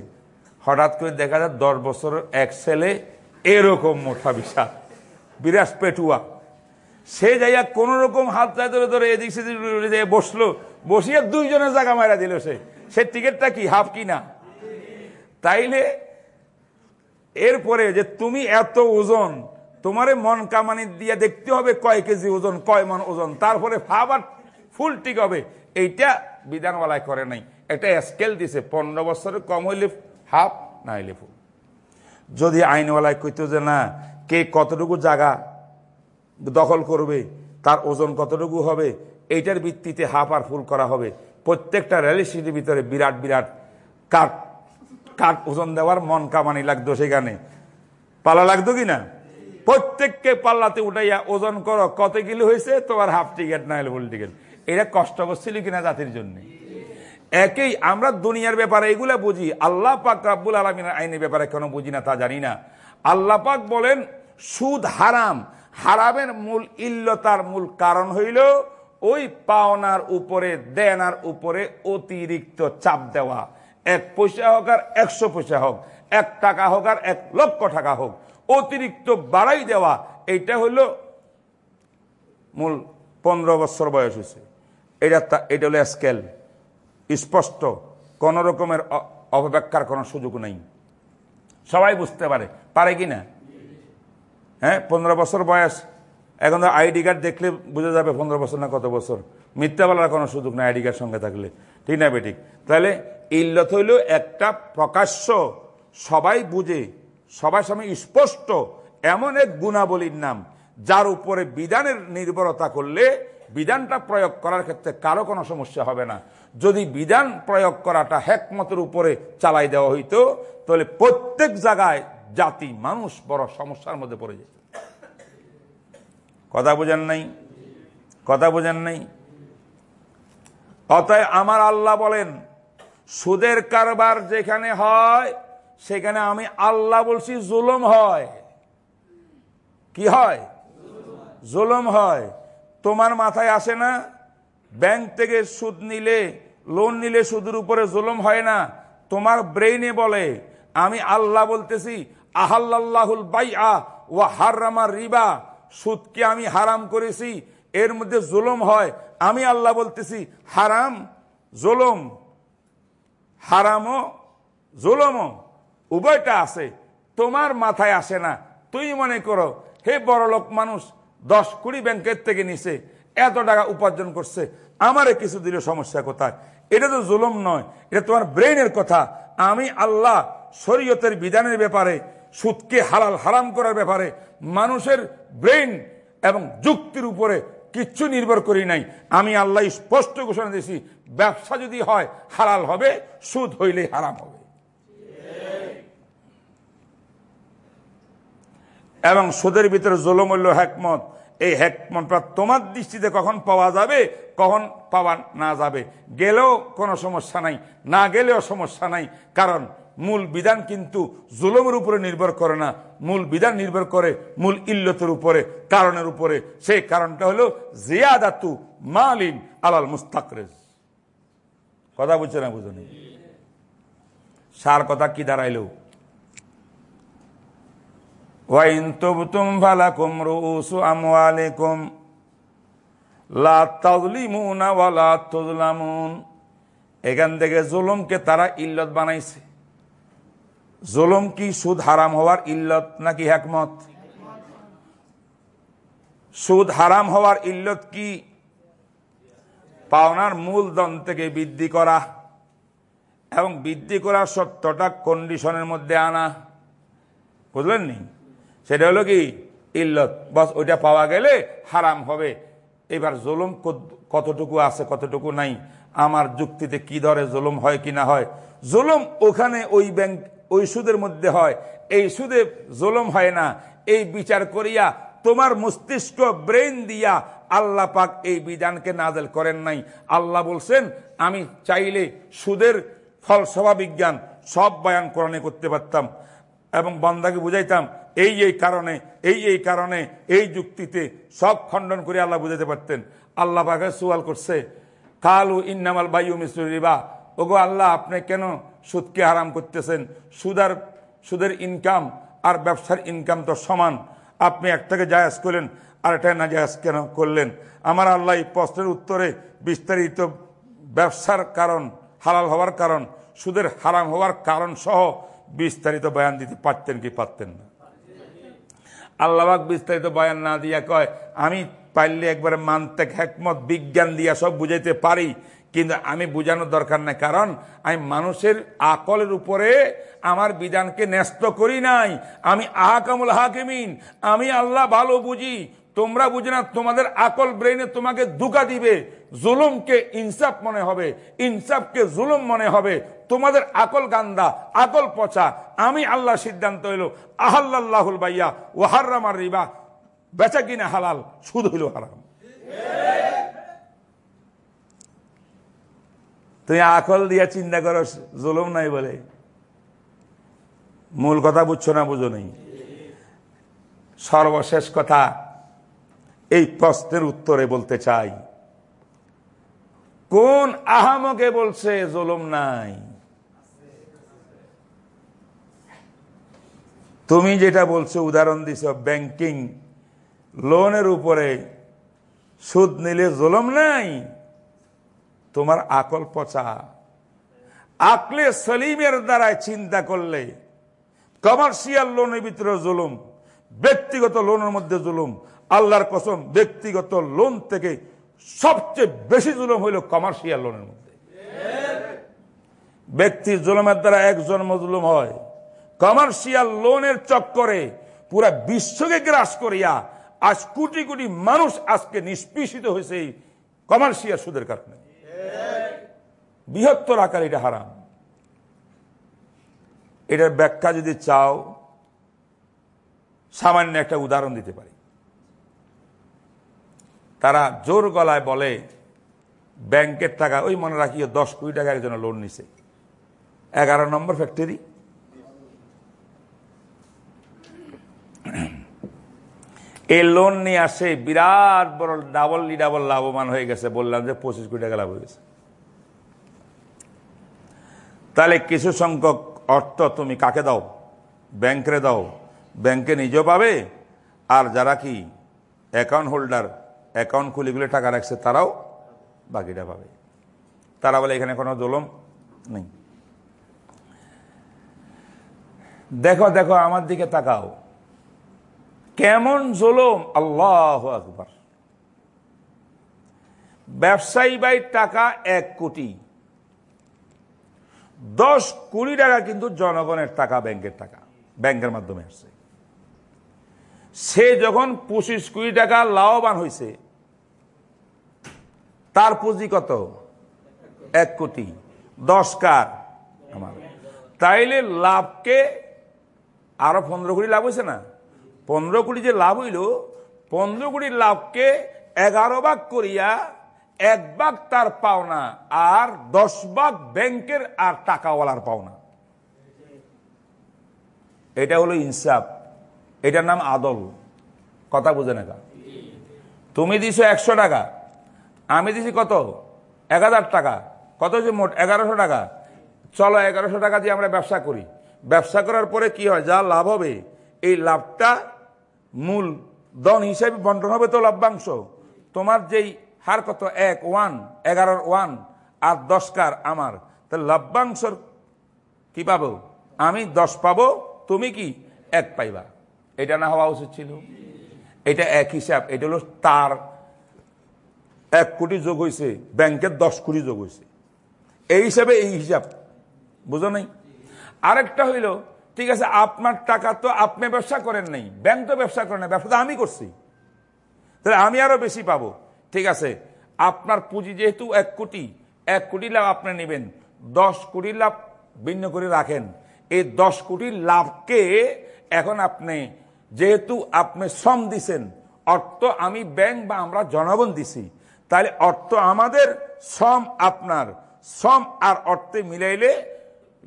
S2: হঠাৎ করে দেখা যায় দশ বছরের এক ছেলে এরকম মোটা বিশাল, বিরাট পেটুয়া। সে যাইয়া কোন রকম হাত ধরে ধরে এদিক সেদিক বসল, বসিয়া দুইজনের জায়গা মারা দিল সে। সে টিকিটটা কি হাফ কি না? তাইলে এরপরে যে তুমি এত ওজন তোমারে মন কামানি দিয়ে দেখতে হবে কয় কেজি ওজন, কয় মন ওজন। তারপরে আবার ফুল ঠিক হবে। এইটা বিধানওয়ালায় করে নাই। একটা স্কেল দিছে। পনেরো বছরের কম হইলে হাফ, না হইলে ফুল। যদি আইনওয়ালায় কইতো যে, না, কে কতটুকু জায়গা দখল করবে, তার ওজন কতটুকু হবে, এইটার ভিত্তিতে হাফ আর ফুল করা হবে। প্রত্যেকটা রেল ভিতরে বিরাট বিরাট কাঠ কাঠ ওজন দেওয়ার মন কামানি লাগতো সেখানে। পালা লাগতো কি না? প্রত্যেককে পাল্লাতে উঠাইয়া ওজন করো, কত কিলো হয়েছে তোমার হাফ টিকিট না হলে ফুল টিকিট এটা কষ্ট করছিল কিনা জাতির জন্য? একই আমরা দুনিয়ার ব্যাপারে এগুলা বুঝি, আল্লাহ পাক রাব্বুল আলমিনের আইনের ব্যাপারে কেন বুঝি না, তা জানি না। আল্লাহ পাক বলেন, সুদ হারাম, হারামের মূল ইল্লতার মূল কারণ হইল, ওই পাওনার উপরে, দেনার উপরে অতিরিক্ত চাপ দেওয়া। এক পয়সা হোক আর একশো পয়সা হোক, এক টাকা হোক আর এক লক্ষ টাকা হোক অতিরিক্ত বাড়াই দেওয়া এটা হইল মূল পনেরো বছর বয়স হয়েছে। এটা এটা হলো স্কেল স্পষ্ট, কোন রকমের অপব্যাখ্যার কোনো সুযোগ নেই। সবাই বুঝতে পারে। পারে কি না? হ্যাঁ পনেরো বছর বয়স। এখন তো আইডি কার্ড দেখলে বোঝা যাবে পনেরো বছর না কত বছর। মিথ্যা বলার কোনো সুযোগ নেই আইডি কার্ড সঙ্গে থাকলে। ঠিক না, বেঠিক? তাহলে ইল্লত হইল একটা প্রকাশ্য, সবাই বুঝে সবার সামনে স্পষ্ট এমন এক গুণাবলীর নাম, যার উপরে বিধানের নির্ভরতা করলে বিধানটা প্রয়োগ করার ক্ষেত্রে কারও কোনো সমস্যা হবে না। যদি বিধান প্রয়োগ করাটা হেকমতের উপরে চালাই দেওয়া হইতো, তাহলে প্রত্যেক জায়গায় জাতি, মানুষ বড় সমস্যার মধ্যে পড়ে যেত। কথা বোঝেন নাই? কথা বোঝেন নাই? অতএব আমার আল্লাহ বলেন, সুদের কারবার যেখানে হয় সেখানে আমি আল্লাহ বলছি, জুলুম হয়। কি হয়? জুলুম হয়। তোমার মাথায় আসে না? ব্যাংক থেকে সুদ নিলে, লোন নিলে সুদের উপরে জুলুম হয় না? তোমার ব্রেইনে বলে, আমি আল্লাহ বলতেছি আহাল্লাহুল বাই আহ ও হারামার রিবা। সুদকে আমি হারাম করেছি, এর মধ্যে জুলুম হয়। আমি আল্লাহ বলতেছি, হারাম, জুলুম। হারামও, জুলুমও। উভয়টা আছে, তোমার মাথায় আসে না। তুই মনে করো, হে বড় লোক মানুষ, দশ কুড়ি ব্যাংকের থেকে নিছে, এত টাকা উপার্জন করছে, আমারে কিছু দিলে সমস্যা কোথায়? এটা তো জুলুম নয়, এটা তোমার ব্রেইনের কথা। আমি আল্লাহ শরীয়তের বিধানের ব্যাপারে, সুদকে হালাল হারাম করার ব্যাপারে মানুষের ব্রেন এবং যুক্তির উপরে কিচ্ছু নির্ভর করি নাই। আমি আল্লাহ স্পষ্ট ঘোষণা দিয়েছি, ব্যবসা যদি হয়, হালাল হবে, সুদ হইলে হারাম হবে। এবং সুদের ভিতরে জুলুম হইল হ্যাকমত এই হ্যাকমতটা তোমার দৃষ্টিতে কখন পাওয়া যাবে, কখন পাওয়া না যাবে? গেলেও কোনো সমস্যা নাই, না গেলেও সমস্যা নাই। কারণ মূল বিধান কিন্তু জুলমের উপরে নির্ভর করে না। মূল বিধান নির্ভর করে মূল ইল্লতের উপরে, কারণের উপরে। সেই কারণটা হলো জিয়াদাতু মালিন আলাল মুস্তাকরেজ। কথা বুঝছে না বুঝুন সার কথা কি দাঁড়াইলো? ওয়াইন তুবতুম ফালাকুম রুউসু আমওয়ালিকুম লা তাজলিমুনা ওয়ালা তুজলামুন এখান থেকে জুলুমকে তারা ইল্লত বানাইছে। জুলুম কি সুদ হারাম হওয়ার ইল্লত নাকি হ্যাকমত সুদ হারাম হওয়ার ইল্লত কি? পাওনার মূলধন থেকে বৃদ্ধি করা এবং বৃদ্ধি করার সত্যটা কন্ডিশনের মধ্যে আনা। বুঝলেন নি? সেটা হলো কি? ইল্লত। বস ওইটা পাওয়া গেলে হারাম হবে। এবার জুলুম কতটুকু আছে, কতটুকু নাই? আমার যুক্তিতে কি ধরে জুলুম হয় কি না হয়? জুলুম ওখানে ওই ব্যাংক, ওই সুদের মধ্যে হয়। এই সুদে জুলুম হয় না। এই বিচার করিয়া তোমার মস্তিষ্ক, ব্রেন দিয়া আল্লাহ পাক এই বিধানকে নাজেল করেন নাই। আল্লাহ বলছেন, আমি চাইলে সুদের ফলসভা বিজ্ঞান সব বয়ান কোরআনে করতে পারতাম এবং বন্দাকে বুঝাইতাম এই এই কারণে, এই এই কারণে এই যুক্তিতে সব খণ্ডন করে আল্লাহ বুঝাতে পারতেন। আল্লাহ পাকে সুয়াল করছে, কালু ইন্নামাল বায়ু মিশ্র রিবা। ওগো আল্লাহ, আপনি কেন সুদকে হারাম করতেছেন? সুদার, সুদের ইনকাম আর ব্যবসার ইনকাম তো সমান। আপনি একটাকে জায়াজ করলেন, আর একটা না জায়াজ কেন করলেন? আমার আল্লাহ এই প্রশ্নের উত্তরে বিস্তারিত ব্যবসার কারণ, হালাল হওয়ার কারণ, সুদের হারাম হওয়ার কারণ সহ বিস্তারিত বয়ান দিতে পারতেন কি পারতেন না। আল্লাহবাক বিস্তারিত বয়ান না দিয়া কয়, আমি পারলে একবারে মানতে হ্যাকমত বিজ্ঞান দিয়া সব বুঝাইতে পারি, কিন্তু আমি বুঝানোর দরকার নাই। কারণ আমি মানুষের আকলের উপরে আমার বিধানকে ন্যস্ত করি নাই। আমি আহাকামুল হাকিমিন, আমি আল্লাহ ভালো বুঝি। তোমরা বুঝে না তোমাদের আকল ব্রেনে তোমাকে দুকা দিবে। জুলুমকে ইনসাফ মনে হবে, ইনসাফকে জুলুম মনে হবে। তোমাদের আকল গান্দা, আকল পচা, আমি আল্লাহ সিদ্ধান্ত হইল আহাল্লাহুল বাইয়া ওহার্রামার রিবা। বেচা কিনা হালাল, সুদ হইল হারাম। তুমি আকল দিয়া চিন্তা করো, জুলুম নাই বলে। মূল কথা বুঝছ না, বুঝো নেই। সর্বশেষ কথা এই প্রশ্নের উত্তরে বলতে চাই। কোন আহামকে বলছে জুলুম নাই? তুমি যেটা বলছো, উদাহরণ দিছ ব্যাংকিং লোনের উপরে সুদ নিলে জুলুম নাই? তোমার আকল পচা। আকলে সলিমের দ্বারায় চিন্তা করলে কমার্শিয়াল লোনের ভিতরে জুলুম, ব্যক্তিগত লোনের মধ্যে জুলুম আল্লাহর কসম, ব্যক্তিগত লোন থেকে সবচেয়ে বেশি জুলুম হইল কমার্শিয়াল লোনের মধ্যে। ব্যক্তি জুলুমের দ্বারা একজন মজলুম হয় কমার্শিয়াল লোনের চক্করে পুরা বিশ্বকে গ্রাস করিয়া আজ কোটি কোটি মানুষ আজকে নিষ্পিষিত হয়েছে কমার্শিয়াল সুদের কারণে। বৃহত্তর আকার এটা হারাম। এটার ব্যাখ্যা যদি চাও, সামান্য একটা উদাহরণ দিতে পারি। তারা জোর গলায় বলে, ব্যাংকের টাকা, ওই মনে রাখিও, দশ কোটি টাকা একজন লোন নিছে। এগারো নম্বর ফ্যাক্টরি এই লোন নিয়ে আসে বিরাট বড় ডাবল ডাবল লাভবান হয়ে গেছে, বললাম যে পঁচিশ কোটি টাকা লাভ হয়ে গেছে। তাহলে কিছু সংখ্যক অর্থ তুমি কাকে দাও? ব্যাংকে দাও। ব্যাংকে নিজেও পাবে, আর যারা কি অ্যাকাউন্ট হোল্ডার অ্যাকাউন্ট খুলে টাকা রাখছে, তারাও বাকিটা পাবে। তারা বলে, এখানে কোনো দোলম নেই। দেখো দেখো, আমার দিকে তাকাও। কেমন জোলম? আল্লাহ আকবর। ব্যবসায়ী বাই টাকা এক কোটি। দশ কোটি টাকা কিন্তু জনগণের টাকা, ব্যাংকের টাকা, ব্যাংকের মাধ্যমে আসছে। সে যখন পঁচিশ কোটি টাকা লাভবান হয়েছে তার পুঁজি কত? এক কোটি। দশ কার? আমার। তাইলে লাভকে আরও পনেরো কোটি লাভ হয়েছে না? পনেরো কোটি যে লাভ হইল, পনেরো কোটির লাভকে এগারো ভাগ করিয়া এক ভাগ তার পাওনা আর দশ ভাগ ব্যাংকের আর টাকাওয়ালার পাওনা। এটা হলো ইনসাফ। এটার নাম আদল। কথা বুঝে না তুমি দিছো একশো টাকা, আমি দিছি কত? এক হাজার টাকা। কত হচ্ছে মোট? এগারোশো টাকা। চলো এগারোশো টাকা দিয়ে আমরা ব্যবসা করি। ব্যবসা করার পরে কি হয়? যা লাভ হবে, এই লাভটা মূল দন হিসেবে বন্টন হবে তো লভ্যাংশ। তোমার যেই হার কত? এক, ওয়ান, এগারোর ওয়ান, আর দশ কার আমার। তাহলে লভ্যাংশর কি পাবো? আমি দশ পাবো, তুমি কি? এক পাইবা। এটা না হওয়া উচিত ছিল। এটা এক হিসাব। এটা হলো তার এক কোটি যোগ হয়েছে ব্যাংকের দশ কোটি যোগ হয়েছে এই হিসাবে এই হিসাব। বুঝো নাই? আরেকটা হইল, ঠিক আছে, আপনার টাকা তো আপনি ব্যবসা করেন নাই, ব্যাংক তো ব্যবসা করেন না ব্যবসা তো আমি করছি। তাহলে আমি আরও বেশি পাবো। ঠিক আছে, আপনার পুঁজি যেহেতু এক কোটি এক কোটি লাভ আপনি নেবেন, দশ কোটি লাভ ভিন্ন করে রাখেন। এই দশ কোটি লাভকে এখন আপনি যেহেতু আপনি শ্রম দিছেন, অর্থ আমি ব্যাংক বা আমরা জনগণ দিছি, তাহলে অর্থ আমাদের, শ্রম আপনার। শ্রম আর অর্থে মিলাইলে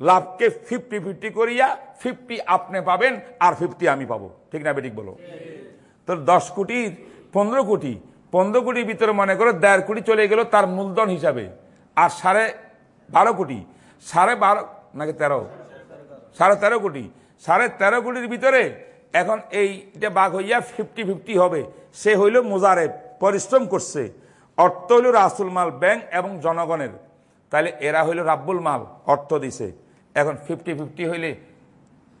S2: লাভকে ফিফটি ফিফটি করিয়া ফিফটি আপনি পাবেন আর ফিফটি আমি পাবো। ঠিক না বেঠিক বলো? তো দশ কোটির পনেরো কোটি, পনেরো কোটির ভিতরে মনে করো দেড় কোটি চলে গেল তার মূলধন হিসাবে, আর সাড়ে বারো কোটি, সাড়ে বারো, নাকি তেরো? সাড়ে তেরো কোটি, সাড়ে তেরো কোটির ভিতরে এখন এইটা বাঘ হইয়া ফিফটি ফিফটি হবে, সে হইল মোজারে পরিশ্রম করছে। অর্থ হইল রাসুল মাল, ব্যাংক এবং জনগণের। তাহলে এরা হইল রাব্বুল মাল, অর্থ দিছে। এখন ফিফটি ফিফটি হইলে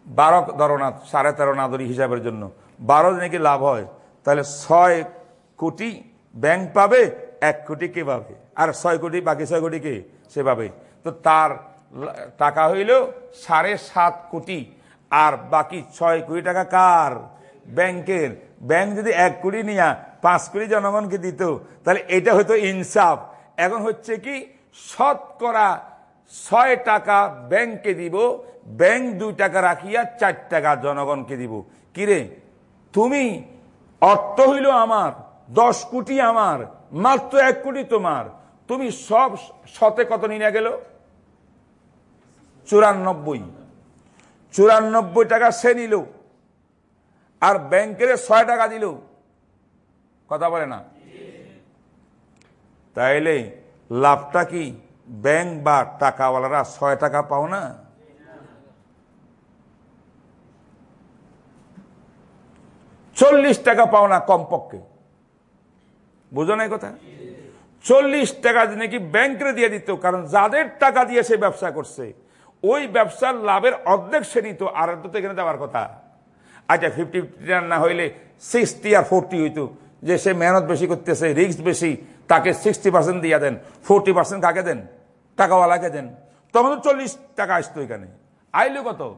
S2: বারো ধরো না সাড়ে তেরো নাদরি হিসাবের জন্য। বারো নাকি লাভ হয়? তাহলে ছয় কোটি ব্যাংক পাবে, এক কোটি কে পাবে? আর ছয় কোটি, বাকি ছয় কোটি কে? সে পাবে। তো তার টাকা হইল সাড়ে সাত কোটি আর বাকি ছয় কোটি টাকা কার? ব্যাংকের। ব্যাংক যদি এক কোটি নিয়া পাঁচ কোটি জনগণকে দিত, তাহলে এটা হয়তো ইনসাফ। এখন হচ্ছে কি, শতকরা ছয় টাকা ব্যাংকে দিব, ব্যাংক দুই টাকা রাখিয়া চার টাকা জনগণকে দিব। কিরে? তুমি, অর্থ হইল আমার, দশ কোটি আমার, মাত্র এক কোটি তোমার। তুমি সব শতে কত নিয়ে গেল? চুরানব্বই। চুরানব্বই টাকা সে নিল। আর ব্যাংকের ছয় টাকা দিল। কথা বলে না? তাইলে লাভটা কি ব্যাংক বা টাকাওয়ালারা ছয় টাকা পাও না? চল্লিশ টাকা পাও না কমপক্ষে। বুঝো না কথা? চল্লিশ টাকা নাকি ব্যাংকে দিয়ে দিত, কারণ যাদের টাকা দিয়ে সে ব্যবসা করছে ওই ব্যবসার লাভের অর্ধেক সে নিত আর তো এখানে দেওয়ার কথা। আচ্ছা ফিফটি ফিফটি না হইলে সিক্সটি আর ফোরটি হইতো। যে সে মেহনত বেশি করতেছে রিস্ক বেশি, তাকে সিক্সটি পার্সেন্ট দিয়ে দেন। ফোরটি পার্সেন্ট কাকে দেন? টাকাওয়ালাকে দেন। তখন তো চল্লিশ টাকা আসতো এখানে। আইলো কত?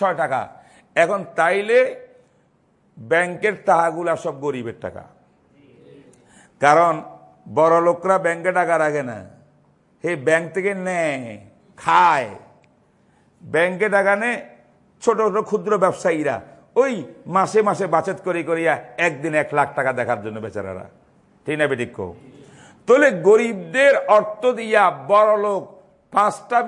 S2: ছয় টাকা। এখন তাইলে ব্যাংকের টাকাগুলা সব গরিবের টাকা। কারণ বড় লোকরা ব্যাংকে টাকা রাখে না। হে, ব্যাংক থেকে নেয় খায়। ব্যাংকে টাকা নে ছোট ছোট ক্ষুদ্র ব্যবসায়ীরা ওই মাসে মাসে বাচত করে করিয়া একদিন এক লাখ টাকা দেখার জন্য বেচারারা। ঠিক না বেটিক তাহলে গরিবদের অর্থ দিয়া বড় লোক পাঁচটা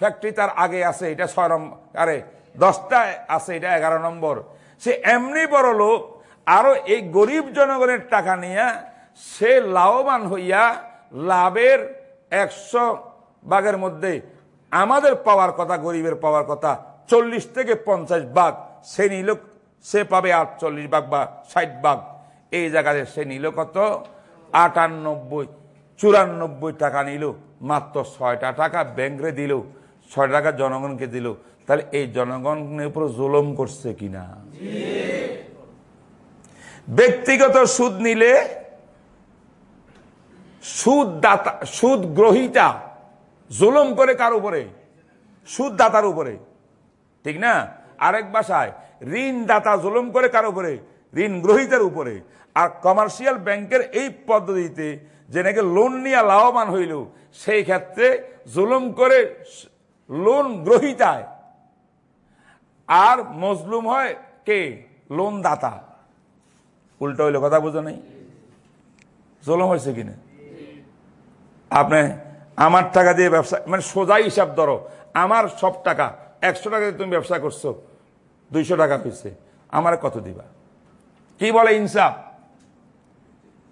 S2: ফ্যাক্টরি তার আগে আছে, এটা ছয় নম্বর আরে দশটা আছে, এটা এগারো নম্বর। সে এমনি বড় লোক আরও এই গরিব জনগণের টাকা নিয়ে সে লাভবান হইয়া লাভের একশো ভাগের মধ্যে আমাদের পাওয়ার কথা, গরিবের পাওয়ার কথা, চল্লিশ থেকে পঞ্চাশ ভাগ সে নিল, সে পাবে আটচল্লিশ ভাগ বা ষাট ভাগ এই জায়গাতে সে নিল কত? আটানব্বই, চুরানব্বই টাকা নিল। মাত্র ছয়টা টাকা ব্যাংকে দিল। ছয় টাকা জনগণকে দিল। তাহলে এই জনগণের উপর জুলম করছে কিনা? ব্যক্তিগত সুদ নিলে সুদ দাতা সুদ গ্রহিতা জুলম করে কার উপরে? সুদদাতার উপরে। ঠিক না? আরেক বাসায় ঋণদাতা জুলুম করে কার উপরে? ঋণ গ্রহিতার উপরে। আর কমার্শিয়াল ব্যাংকের এই পদ্ধতিতে যে নাকি লোন নিয়ে লাভবান হইল, সেই ক্ষেত্রে জুলুম করে লোন গ্রহিতায়। আর মজলুম হয় কে? লোন দাতা উল্টো হইলে কথা বুঝো নেই। জলম হয়েছে কিনা? আপনি আমার টাকা দিয়ে ব্যবসা মানে সোজা হিসাব ধরো, আমার সব টাকা, একশো টাকা দিয়ে তুমি ব্যবসা করছ, দুইশো টাকা হয়েছে আমার কত দিবা? কি বলে ইনসাফ?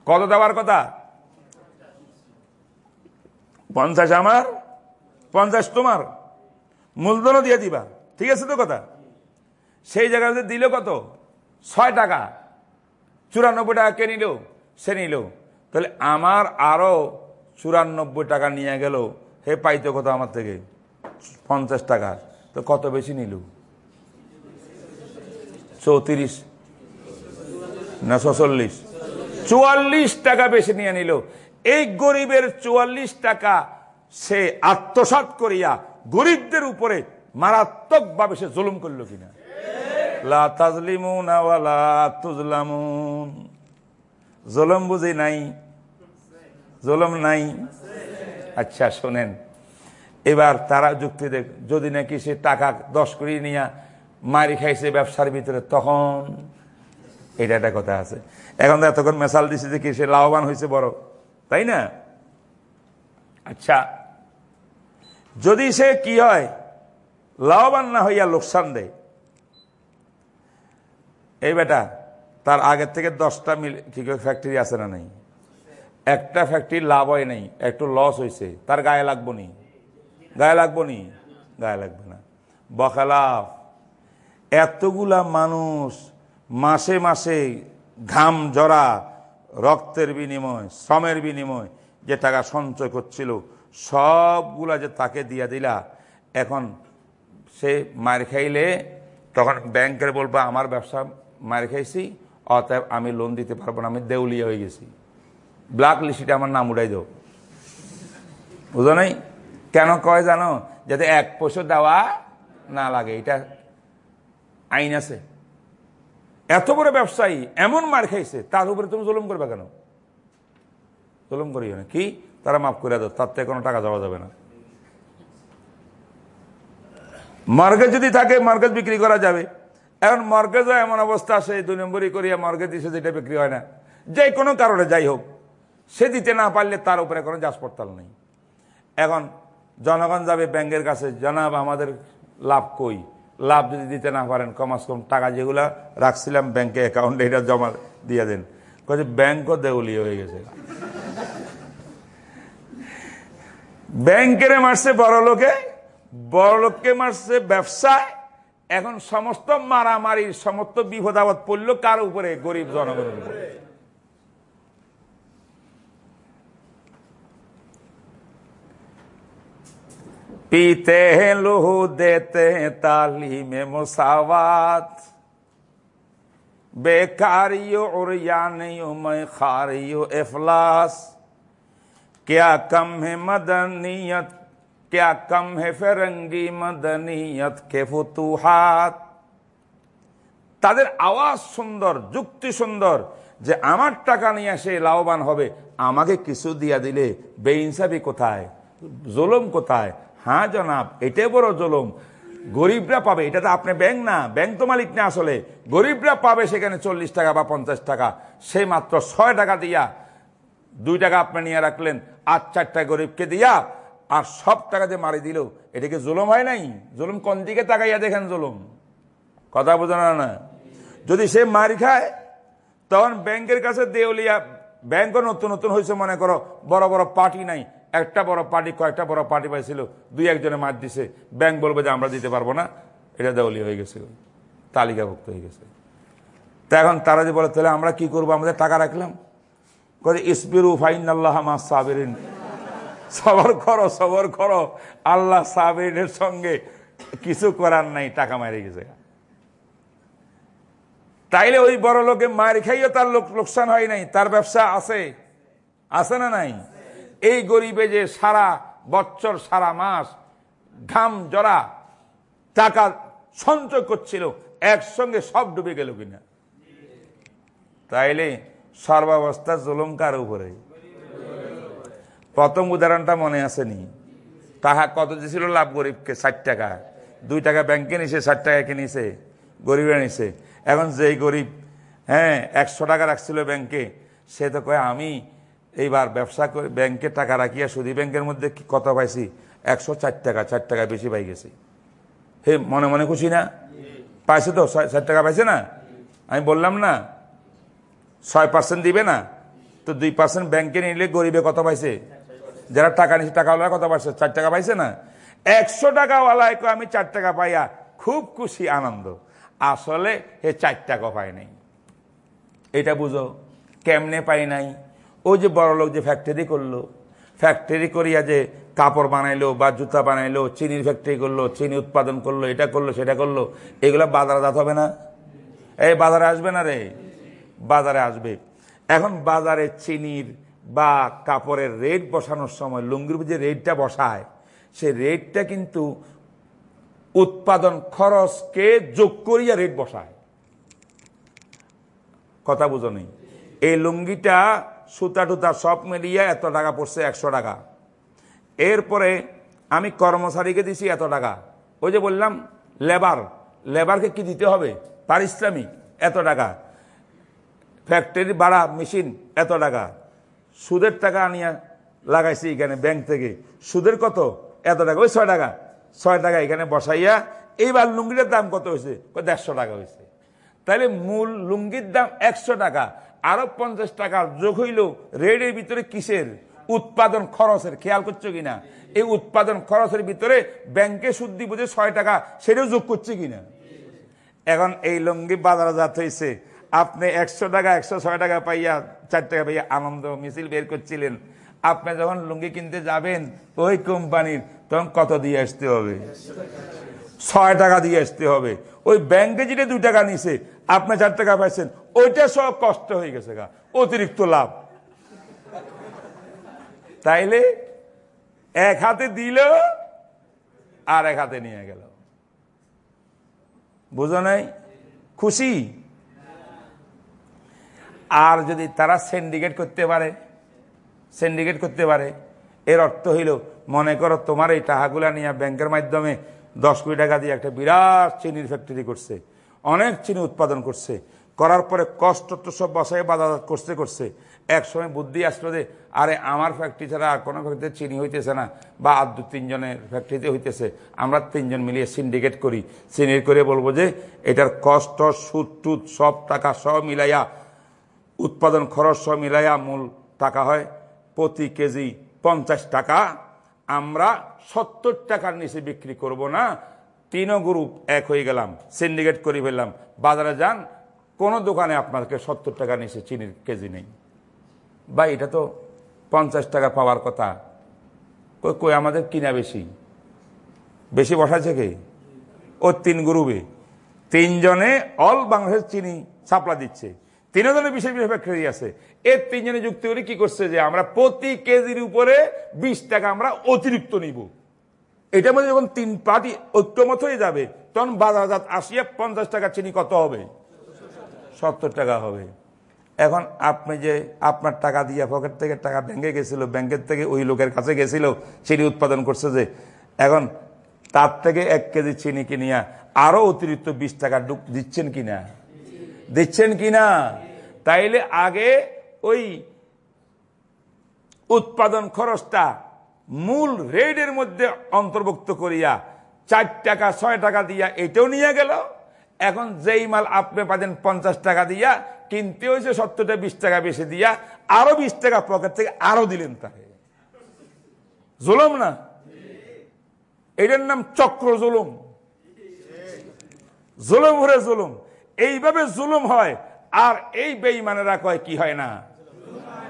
S2: কত দেওয়ার কথা? পঞ্চাশ আমার, পঞ্চাশ তোমার, মূলধনও দিয়ে দিবা, ঠিক আছে তো কথা? সেই জায়গাতে দিল কত? ছয় টাকা, চুরানব্বই টাকা কে নিল? সে নিল। তাহলে আমার আরও চুরানব্বই টাকা নিয়ে গেল, হে পাইতো কত আমার থেকে? পঞ্চাশ টাকা। তো কত বেশি নিল? চৌত্রিশ না ছচল্লিশ? চুয়াল্লিশ টাকা বেশি নিয়ে নিল। এই গরিবের চুয়াল্লিশ টাকা সে আত্মসাত করিয়া গরিবদের উপরে মারাত্মক ভাবে সে জুলুম করল কিনা? জলম বুঝি নাই? জলম নাই। আচ্ছা শোনেন। এবার তারা যুক্তি দেখ, যদি নাকি সে টাকা দশ কোটি নিয়ে মারি খাইছে ব্যবসার ভিতরে, তখন এটা একটা কথা আছে। এখন তো এতক্ষণ মেশাল দিছে যে কি সে লাভবান হয়েছে বড়, তাই না? আচ্ছা যদি সে কি হয়, লাভবান না হইয়া লোকসান দেয়, এই বেটা, তার আগের থেকে দশটা মিল, কি ফ্যাক্টরি আছে না নাই? একটা ফ্যাক্টরি লাভ হয় নাই, একটু লস হয়েছে তার গায়ে লাগবো নি? গায়ে লাগবো নি? গায়ে লাগবে না। বখালাফ, এতগুলা মানুষ মাসে মাসে ঘাম জরা, রক্তের বিনিময়, শ্রমের বিনিময় যে টাকা সঞ্চয় করছিল, সবগুলা যে তাকে দিয়া দিলা, এখন সে মার খাইলে, তখন ব্যাংকের বলব, আমার ব্যবসা মার খাইছি, অতএব আমি লোন দিতে পারব না, আমি দেউলিয়া হয়ে গেছি। ব্ল্যাক লিস্টে আমার নাম উঠাই দেও। বুঝো নাই? কেন কয় জানো? যাতে এক পয়সা দেওয়া না লাগে, এটা আইন আছে। এত বড় ব্যবসায়ী, এমন মার খাইছে, তার উপরে তুমি জুলুম করবে কেন? জুলুম করিও না। কি? তারা মাফ করে দাও, তার থেকে কোনো টাকা দেওয়া যাবে না। মার্কেট যদি থাকে মার্কেট বিক্রি করা যাবে। এখন মর্গেজও এমন অবস্থা আছে, দুই নম্বরই করিয়া মর্গেজ দিছে, যেটা বিক্রি হয় না। যে কোনো কারণে যাই হোক। সে দিতে না পারলে তার উপরে কোনো যাচপড়তাল নেই। এখন জনগণ যাবে ব্যাংকের কাছে, জানাব, আমাদের লাভ কই? লাভ যদি দিতে না পারেন কমাস কম টাকা যেগুলা রাখছিলাম ব্যাংকে অ্যাকাউন্টে, এটা জমা দিয়ে দেন। কে ব্যাংকও দেউলি হয়ে গেছে। ব্যাংকের মারছে বড় লোকে, বড় লোককে মারছে ব্যবসায়। এখন সমস্ত মারামারি সমস্ত বিপদ আপদ পড়ল কার উপরে? গরিব জনগণের উপরে। पीते हैं लहू देते हैं तालीम मुसावत बेकारियो और यानियो मैं खारियो इफलास क्या कम है मदनियत क्या कम है ফেরঙ্গি মদনিয়ত কে ফুতুহাত তাদের আওয়াজ সুন্দর যুক্তি সুন্দর যে আমার টাকা নিয়ে এসে লাভবান হবে আমাকে কিছু দিয়া দিলে বেইনসাফি কোথায় জুলুম কোথায় হ্যাঁ জনাব, এটাই বড় জুলুম। গরিবরা পাবে, এটা তো আপনি ব্যাংক না, ব্যাংক তো মালিক না আসলে। গরিবরা পাবে সেখানে চল্লিশ টাকা বা পঞ্চাশ টাকা সে মাত্র ছয় টাকা দিয়া। দুই টাকা আপনি নিয়ে রাখলেন, আট চারটা গরিবকে দিয়া, আর সব টাকা যে মারি দিল এটাকে জুলুম হয় নাই? জুলুম কোন দিকে তাকাইয়া দেখেন জুলুম? কথা বোঝা না যদি সে মারি খায়, তখন ব্যাংকের কাছে দেউলিয়া, ব্যাংকও নতুন নতুন হয়েছে মনে করো, বড় বড় পার্টি নাই। একটা বড় পার্টি, কয়েকটা বড় পার্টি পাইছিল, দুই একজনে মার দিছে ব্যাংক বলবে যে আমরা দিতে পারব না, এটা দেউলিয়া হয়ে গেছে, তালিকাভুক্ত হয়ে গেছে। তা এখন তারা যে বলে, তাহলে আমরা কি করব? আমাদের টাকা রাখলাম? করে ইসবিরু ফাইন আল্লাহ মা সাবেরিন। সবর করো সবর করো। আল্লাহ সাবের সঙ্গে কিছু করার নাই, টাকা মারে গেছে। তাইলে ওই বড় লোকে মার খাইও তার লোক লোকসান হয় নাই, তার ব্যবসা আছে আছে না নাই? এই গরিবে যে সারা বছর, সারা মাস ঘাম, জরা, টাকা সঞ্চয় করছিল, একসঙ্গে সব ডুবে গেল কিনা? তাইলে সর্বাবস্থা জুলুম কার উপরে। প্রথম উদাহরণটা মনে আসেনি। তাহা কত দিয়েছিল লাভ গরিবকে? ষাট টাকা। দুই টাকা ব্যাংকে নিছে, ষাট টাকা কিনেছে গরিবের নিছে। এখন যেই গরিব হ্যাঁ একশো টাকা রাখছিল ব্যাংকে, সে তো কয়, আমি এইবার ব্যবসা করে ব্যাংকে টাকা রাখিয়া সুদী ব্যাংকের মধ্যে কত পাইছি? একশো চার টাকা চার টাকা বেশি পাই গেছি। হে, মনে মনে খুশি না? পাইছে তো ষাট টাকা পাইছে না? আমি বললাম না। ছয় পার্সেন্ট দিবে না? তো দুই পার্সেন্ট ব্যাংকে নিলে গরিবে কত পাইছে? যারা টাকা নিচ্ছে টাকাওয়ালা কত পাইছে? চার টাকা পাইছে না? একশো টাকাওয়ালায় আমি চার টাকা পাইয়া খুব খুশি, আনন্দ। আসলে হে চার টাকা পায় নাই। এটা বুঝো, কেমনে পাই নাই? ওই যে বড় লোক যে ফ্যাক্টরি করল ফ্যাক্টরি করিয়া যে কাপড় বানাইলো বা জুতা বানাইলো, চিনির ফ্যাক্টরি করল, চিনি উৎপাদন করল, এটা করল, সেটা করল, এগুলো বাজারে দাঁত হবে না? এই বাজারে আসবে না রে? বাজারে আসবে। এখন বাজারে চিনির বা কাপড়ের রেট বসানোর সময় লুঙ্গির যে রেটটা বসায় সে রেটটা কিন্তু উৎপাদন খরচকে যোগ করিয়া রেট বসায়। কথা বুঝো নেই? এই লুঙ্গিটা সুতা টুতা সব মিলিয়ে এত টাকা পড়ছে একশো টাকা। এরপরে আমি কর্মচারীকে দিছি এত টাকা। ওই যে বললাম, লেবার। লেবারকে কি দিতে হবে? পারিশ্রমিক, এত টাকা। ফ্যাক্টরি ভাড়া, মেশিন, এত টাকা। সুদের টাকা আনিয়া লাগাইছি এখানে ব্যাংক থেকে। সুদের কত? এত টাকা। ওই ছয় টাকা। ছয় টাকা এখানে বসাইয়া, এইবার লুঙ্গিটার দাম কত হয়েছে? দেড়শো টাকা হয়েছে। তাহলে মূল লুঙ্গির দাম একশো টাকা। আরও পঞ্চাশ টাকা যোগ হইল রেডের ভিতরে কিসের? উৎপাদন খরচের। খেয়াল করছ কিনা? এই উৎপাদন খরচের ভিতরে ব্যাংকে সুদ বুঝে ছয় টাকা, সেটাও যোগ করছে কিনা? এখন এই লুঙ্গি বাজারজাত হয়েছে আপনি একশো টাকা, একশো ছয় টাকা পাইয়া, চার টাকা পাইয়া আনন্দ মিছিল বের করছিলেন। আপনি যখন লুঙ্গি কিনতে যাবেন, ওই কোম্পানির তখন কত দিয়ে আসতে হবে? ছয় টাকা দিয়ে আসতে হবে। ওই ব্যাংকে যেটা দুই টাকা নিছে, আপনি চার টাকা পাইছেন, ওইটা সব কষ্ট হয়ে গেছে গা, অতিরিক্ত লাভ। তাইলে এক হাতে দিল আর এক হাতে নিয়ে গেল। বুঝো নাই? খুশি? আর যদি তারা সিন্ডিকেট করতে পারে সিন্ডিকেট করতে পারে, এর অর্থ হইল, মনে করো তোমার এই টাকাগুলা নিয়ে ব্যাংকের মাধ্যমে দশ কোটি টাকা দিয়ে একটা বিরাট চিনির ফ্যাক্টরি করছে। অনেক চিনি উৎপাদন করছে। করার পরে কষ্ট তো সব বসায় বাজার করছে করছে। এক সময় বুদ্ধি আসলো যে, আরে আমার ফ্যাক্টরি ছাড়া আর কোনো ফ্যাক্টরিতে চিনি হইতেছে না, বা আর দু তিনজনের ফ্যাক্টরিতে হইতেছে। আমরা তিনজন মিলিয়ে সিন্ডিকেট করি। সিন্ডিকেট করে বলব যে, এটার কষ্ট, সুদ, টুদ সব টাকা সব মিলাইয়া, উৎপাদন খরচ সব মিলাইয়া মূল টাকা হয় প্রতি কেজি পঞ্চাশ টাকা। আমরা সত্তর টাকার নিচে বিক্রি করব না। তিনও গ্রুপ এক হয়ে গেলাম সিন্ডিকেট করে ফেললাম। বাজারে যান, কোনো দোকানে আপনাকে সত্তর টাকার নিচে চিনির কেজি নেই। বা এটা তো পঞ্চাশ টাকা পাওয়ার কথা। কই কই, আমাদের কিনা বেশি? বেশি বসাইছে কে? ও তিন গ্রুপে। তিনজনে অল বাংলাদেশ চিনি সাপ্লাই দিচ্ছে। তিনজনের বিশেষ বিশেষ ফ্যাক্টরি আছে। এর তিনজনে যুক্তি করে কি করছে যে আমরা প্রতি কেজির উপরে বিশ টাকা আমরা অতিরিক্ত নিব। এটার মধ্যে যখন তিন পার্টি ঐক্যমত হয়ে যাবে, তখন বাজারজাত আসিয়া পঞ্চাশ টাকা চিনি কত হবে? সত্তর টাকা হবে। এখন আপনি যে আপনার টাকা দিয়ে পকেট থেকে টাকা ব্যাংকে গেছিল, ব্যাংকের থেকে ওই লোকের কাছে গেছিল চিনি উৎপাদন করছে যে, এখন তার থেকে এক কেজি চিনি কিনিয়া আরও অতিরিক্ত বিশ টাকা দিচ্ছেন কিনা? দিচ্ছেন কিনা? তাইলে আগে ওই উৎপাদন খরচটা মূল রেডের মধ্যে অন্তর্ভুক্ত করিয়া চার টাকা, ছয় টাকা দিয়া এটাও নিয়ে গেল। এখন যেই মাল আপনি পাবেন পঞ্চাশ টাকা দিয়া, কিনতে হয়েছে সত্তরটা, বিশ টাকা বেশি দিয়া, আরও বিশ টাকা পকেট থেকে আরও দিলেন তাকে। জুলুম না? এটার নাম চক্র জুলুম। জুলুম হরে জুলুম। এইভাবে জুলুম হয়, আর এই বেইমানেরা কয়, কি হয় না?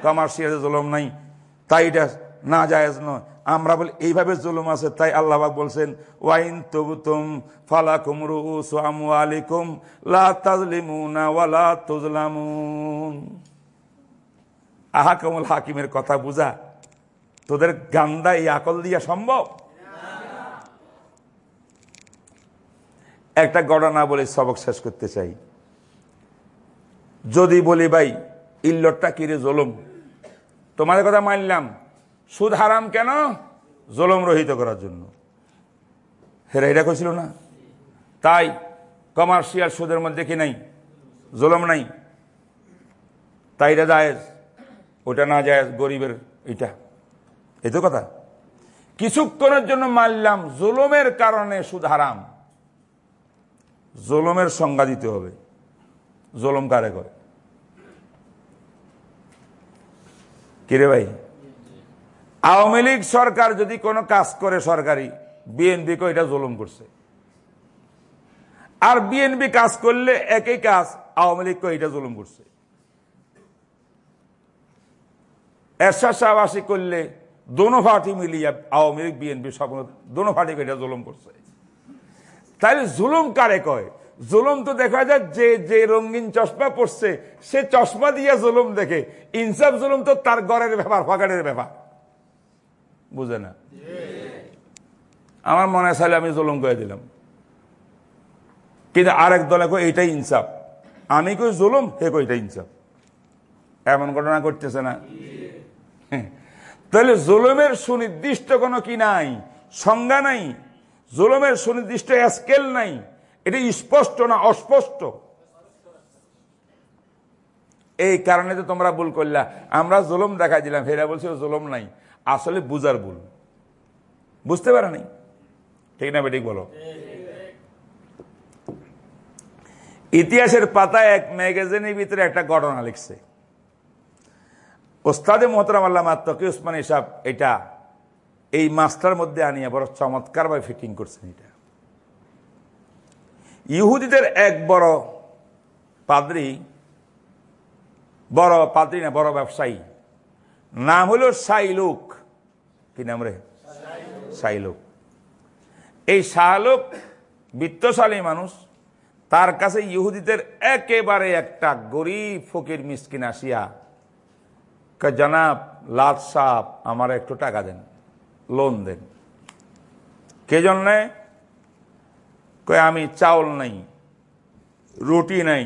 S2: কমার্শিয়াল জুলুম নাই। তাই এটা না জায়েজ নয়। আমরা বলি, এইভাবে জুলুম আছে। তাই আল্লাহবাক বলছেন, ওয়াইন তবুতুম ফালাকুম রুউসু আমওয়ালিকুম, লা তাজলিমুনা ওয়ালা তুজলামুন আহাকামুল হাকিমের কথা বুঝা, তোদের গান্দা এই আকল দিয়া সম্ভব? একটা ঘটনা বলে সবক শেষ করতে চাই। যদি বলি, ভাই ইল্লটটা কিরে জলম? তোমাদের কথা মানলাম। সুদ হারাম কেন? জলম রহিত করার জন্য। হেরা এটা কইছিল না। তাই কমার্শিয়াল সুদের মধ্যে কি নাই? জুলম নাই। তাইটা জায়েজ, ওটা না জায়েজ, গরিবের এটা। এই তো কথা। কিছুক্ষণের জন্য মানলাম, জুলুমের কারণে সুদ হারাম। জুলুমের সংজ্ঞা দিতে হবে। জুলুম কারে করে? কিরে ভাই? আওয়ামী লীগ সরকার যদি কোনো কাজ করে সরকারি, বিএনপি কে এটা জুলুম করছে। আর বিএনপি কাজ করলে একই কাজ আওয়ামী লীগ কে এটা জুলুম করছে। এরশাদ শাহবাসী করলে দোনো পার্টি মিলিয়ে আওয়ামী লীগ, বিএনপি সব, দোনো পার্টি এটা জুলুম করছে। তাহলে জুলুম কারে কয়? জুলুম তো দেখা যায় যে যে রঙিন চশমা পড়ছে সে চশমা দিয়ে জুলুম দেখে। ইনসাফ জুলুম তো তার গড়ের ব্যাপার ফগাড়ের ব্যাপার। বুঝে না? আমার মনে চাইলে আমি জুলুম করে দিলাম। কিন্তু আরেক দলে কই এইটাই ইনসাফ। আমি কই, জুলুম? হে কই এটা ইনসাফ। এমন ঘটনা করতেছে না? তাহলে জুলুমের সুনির্দিষ্ট কোনো কি নাই? সংজ্ঞা নাই? জুলুমের সুনির্দিষ্ট স্কেল নাই। এটা স্পষ্ট না অস্পষ্ট? এই কারণে তো তোমরা ভুল করলা। আমরা জুলুম দেখা দিলাম। হেরা বলছে জুলুম নাই। আসলে বুজার ভুল। বুঝতে পারে নাই? ঠিক না বেঠিক বলো। ইতিহাসের পাতায় এক ম্যাগাজিনের ভিতরে একটা ঘটনা লিখছে। ওস্তাদে মোহতরাম আল্লাহ তকি উসমান হিসাব এটা এই মাস্টার মধ্যে আনিয়ে বড় চমৎকার ভাবে ফিটিং করছেন এটা। ইহুদিদের এক বড় পাদ্রি বড় পাদ্রি না, বড় ব্যবসায়ী। নাম হলো সাইলুক কি নাম রে? সাইলুক এই শাহলুক বিত্তশালী মানুষ, তার কাছে ইহুদিদের একেবারে একটা গরিব ফকির মিসকিন আসিয়া জনাব লাল সাপ আমার একটু টাকা দেন। লোন দেন। কে জন্যে? কয়ে, আমি চাউল নাই, রুটি নাই,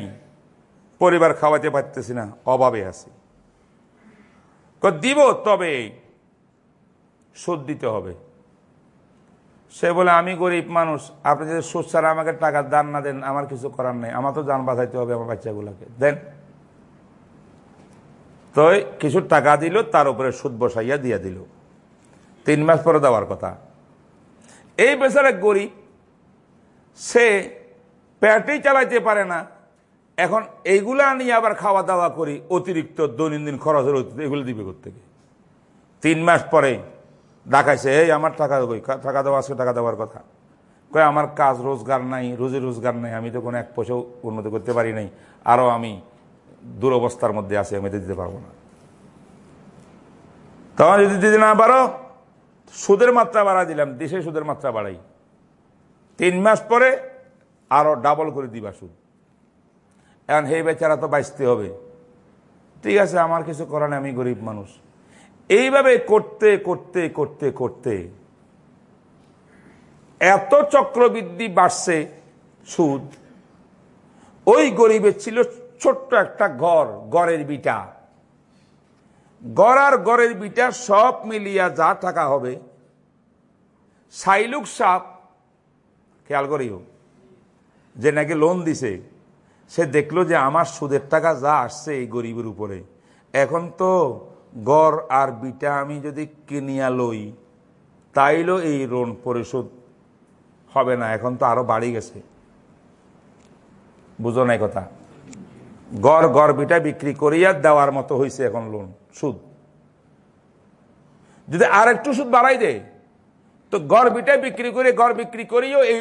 S2: পরিবার খাওয়াতে পারতেছি না, অভাবে আছি। দিব, তবে সুদ দিতে হবে। সে বলে, আমি গরিব মানুষ, আপনি যদি সুদ ছাড়া আমাকে টাকা দান না দেন, আমার কিছু করার নেই, আমার তো যান বাঁচাইতে হবে আমার বাচ্চাগুলোকে। দেন। তো কিছু টাকা দিল, তার উপরে সুদ বসাইয়া দিয়ে দিল। তিন মাস পরে দেওয়ার কথা। এই বেচারা গরিব, সে পেটেই চালাইতে পারে না। এখন এইগুলা নিয়ে আবার খাওয়া দাওয়া করি, অতিরিক্ত দৈনন্দিন খরচের এগুলো দিবে থেকে তিন মাস পরে ডাকাইছে এই, আমার টাকা দেবো টাকা দেওয়া আজকে টাকা দেওয়ার কথা। কয়, আমার কাজ রোজগার নাই, রোজি রোজগার নাই, আমি তো কোনো এক পয়সাও উন্নতি করতে পারি নাই। আরও আমি দুরবস্থার মধ্যে আছি, আমি তো দিতে পারব না। তখন যদি দিতে না পারো সুদের মাত্রা বাড়া দিলাম, দেশে সুদের মাত্রা বাড়াই। তিন মাস পরে আরও ডাবল করে দিবা সুদ। এখন হে বেচারা তো বাঁচতে হবে। ঠিক আছে, আমার কিছু করার আমি গরিব মানুষ। এইভাবে করতে করতে করতে করতে এত চক্রবৃদ্ধি বাড়ছে সুদ। ওই গরিবের ছিল ছোট্ট একটা ঘর, গড়ের বিটা। গড় আর গড়ের বিটা সব মিলিয়া যা টাকা হবে, সাইলুক সাপ, খেয়াল করিও, যে নাকি লোন দিছে, সে দেখল যে আমার সুদের টাকা যা আসছে এই গরিবের উপরে। এখন তো গড় আর বিটা আমি যদি কিনিয়া লই, তাইলো এই লোন পরিশোধ হবে না, এখন তো আরও বাড়ি গেছে। বুঝো নাই কথা? গড় গড় বিটা বিক্রি করিয়া দেওয়ার মতো হয়েছে এখন লোন সুদ। যদি আর একটু সুদ বাড়াই দেয় তো গড় বিটা বিক্রি করে, গড় বিক্রি করিও এই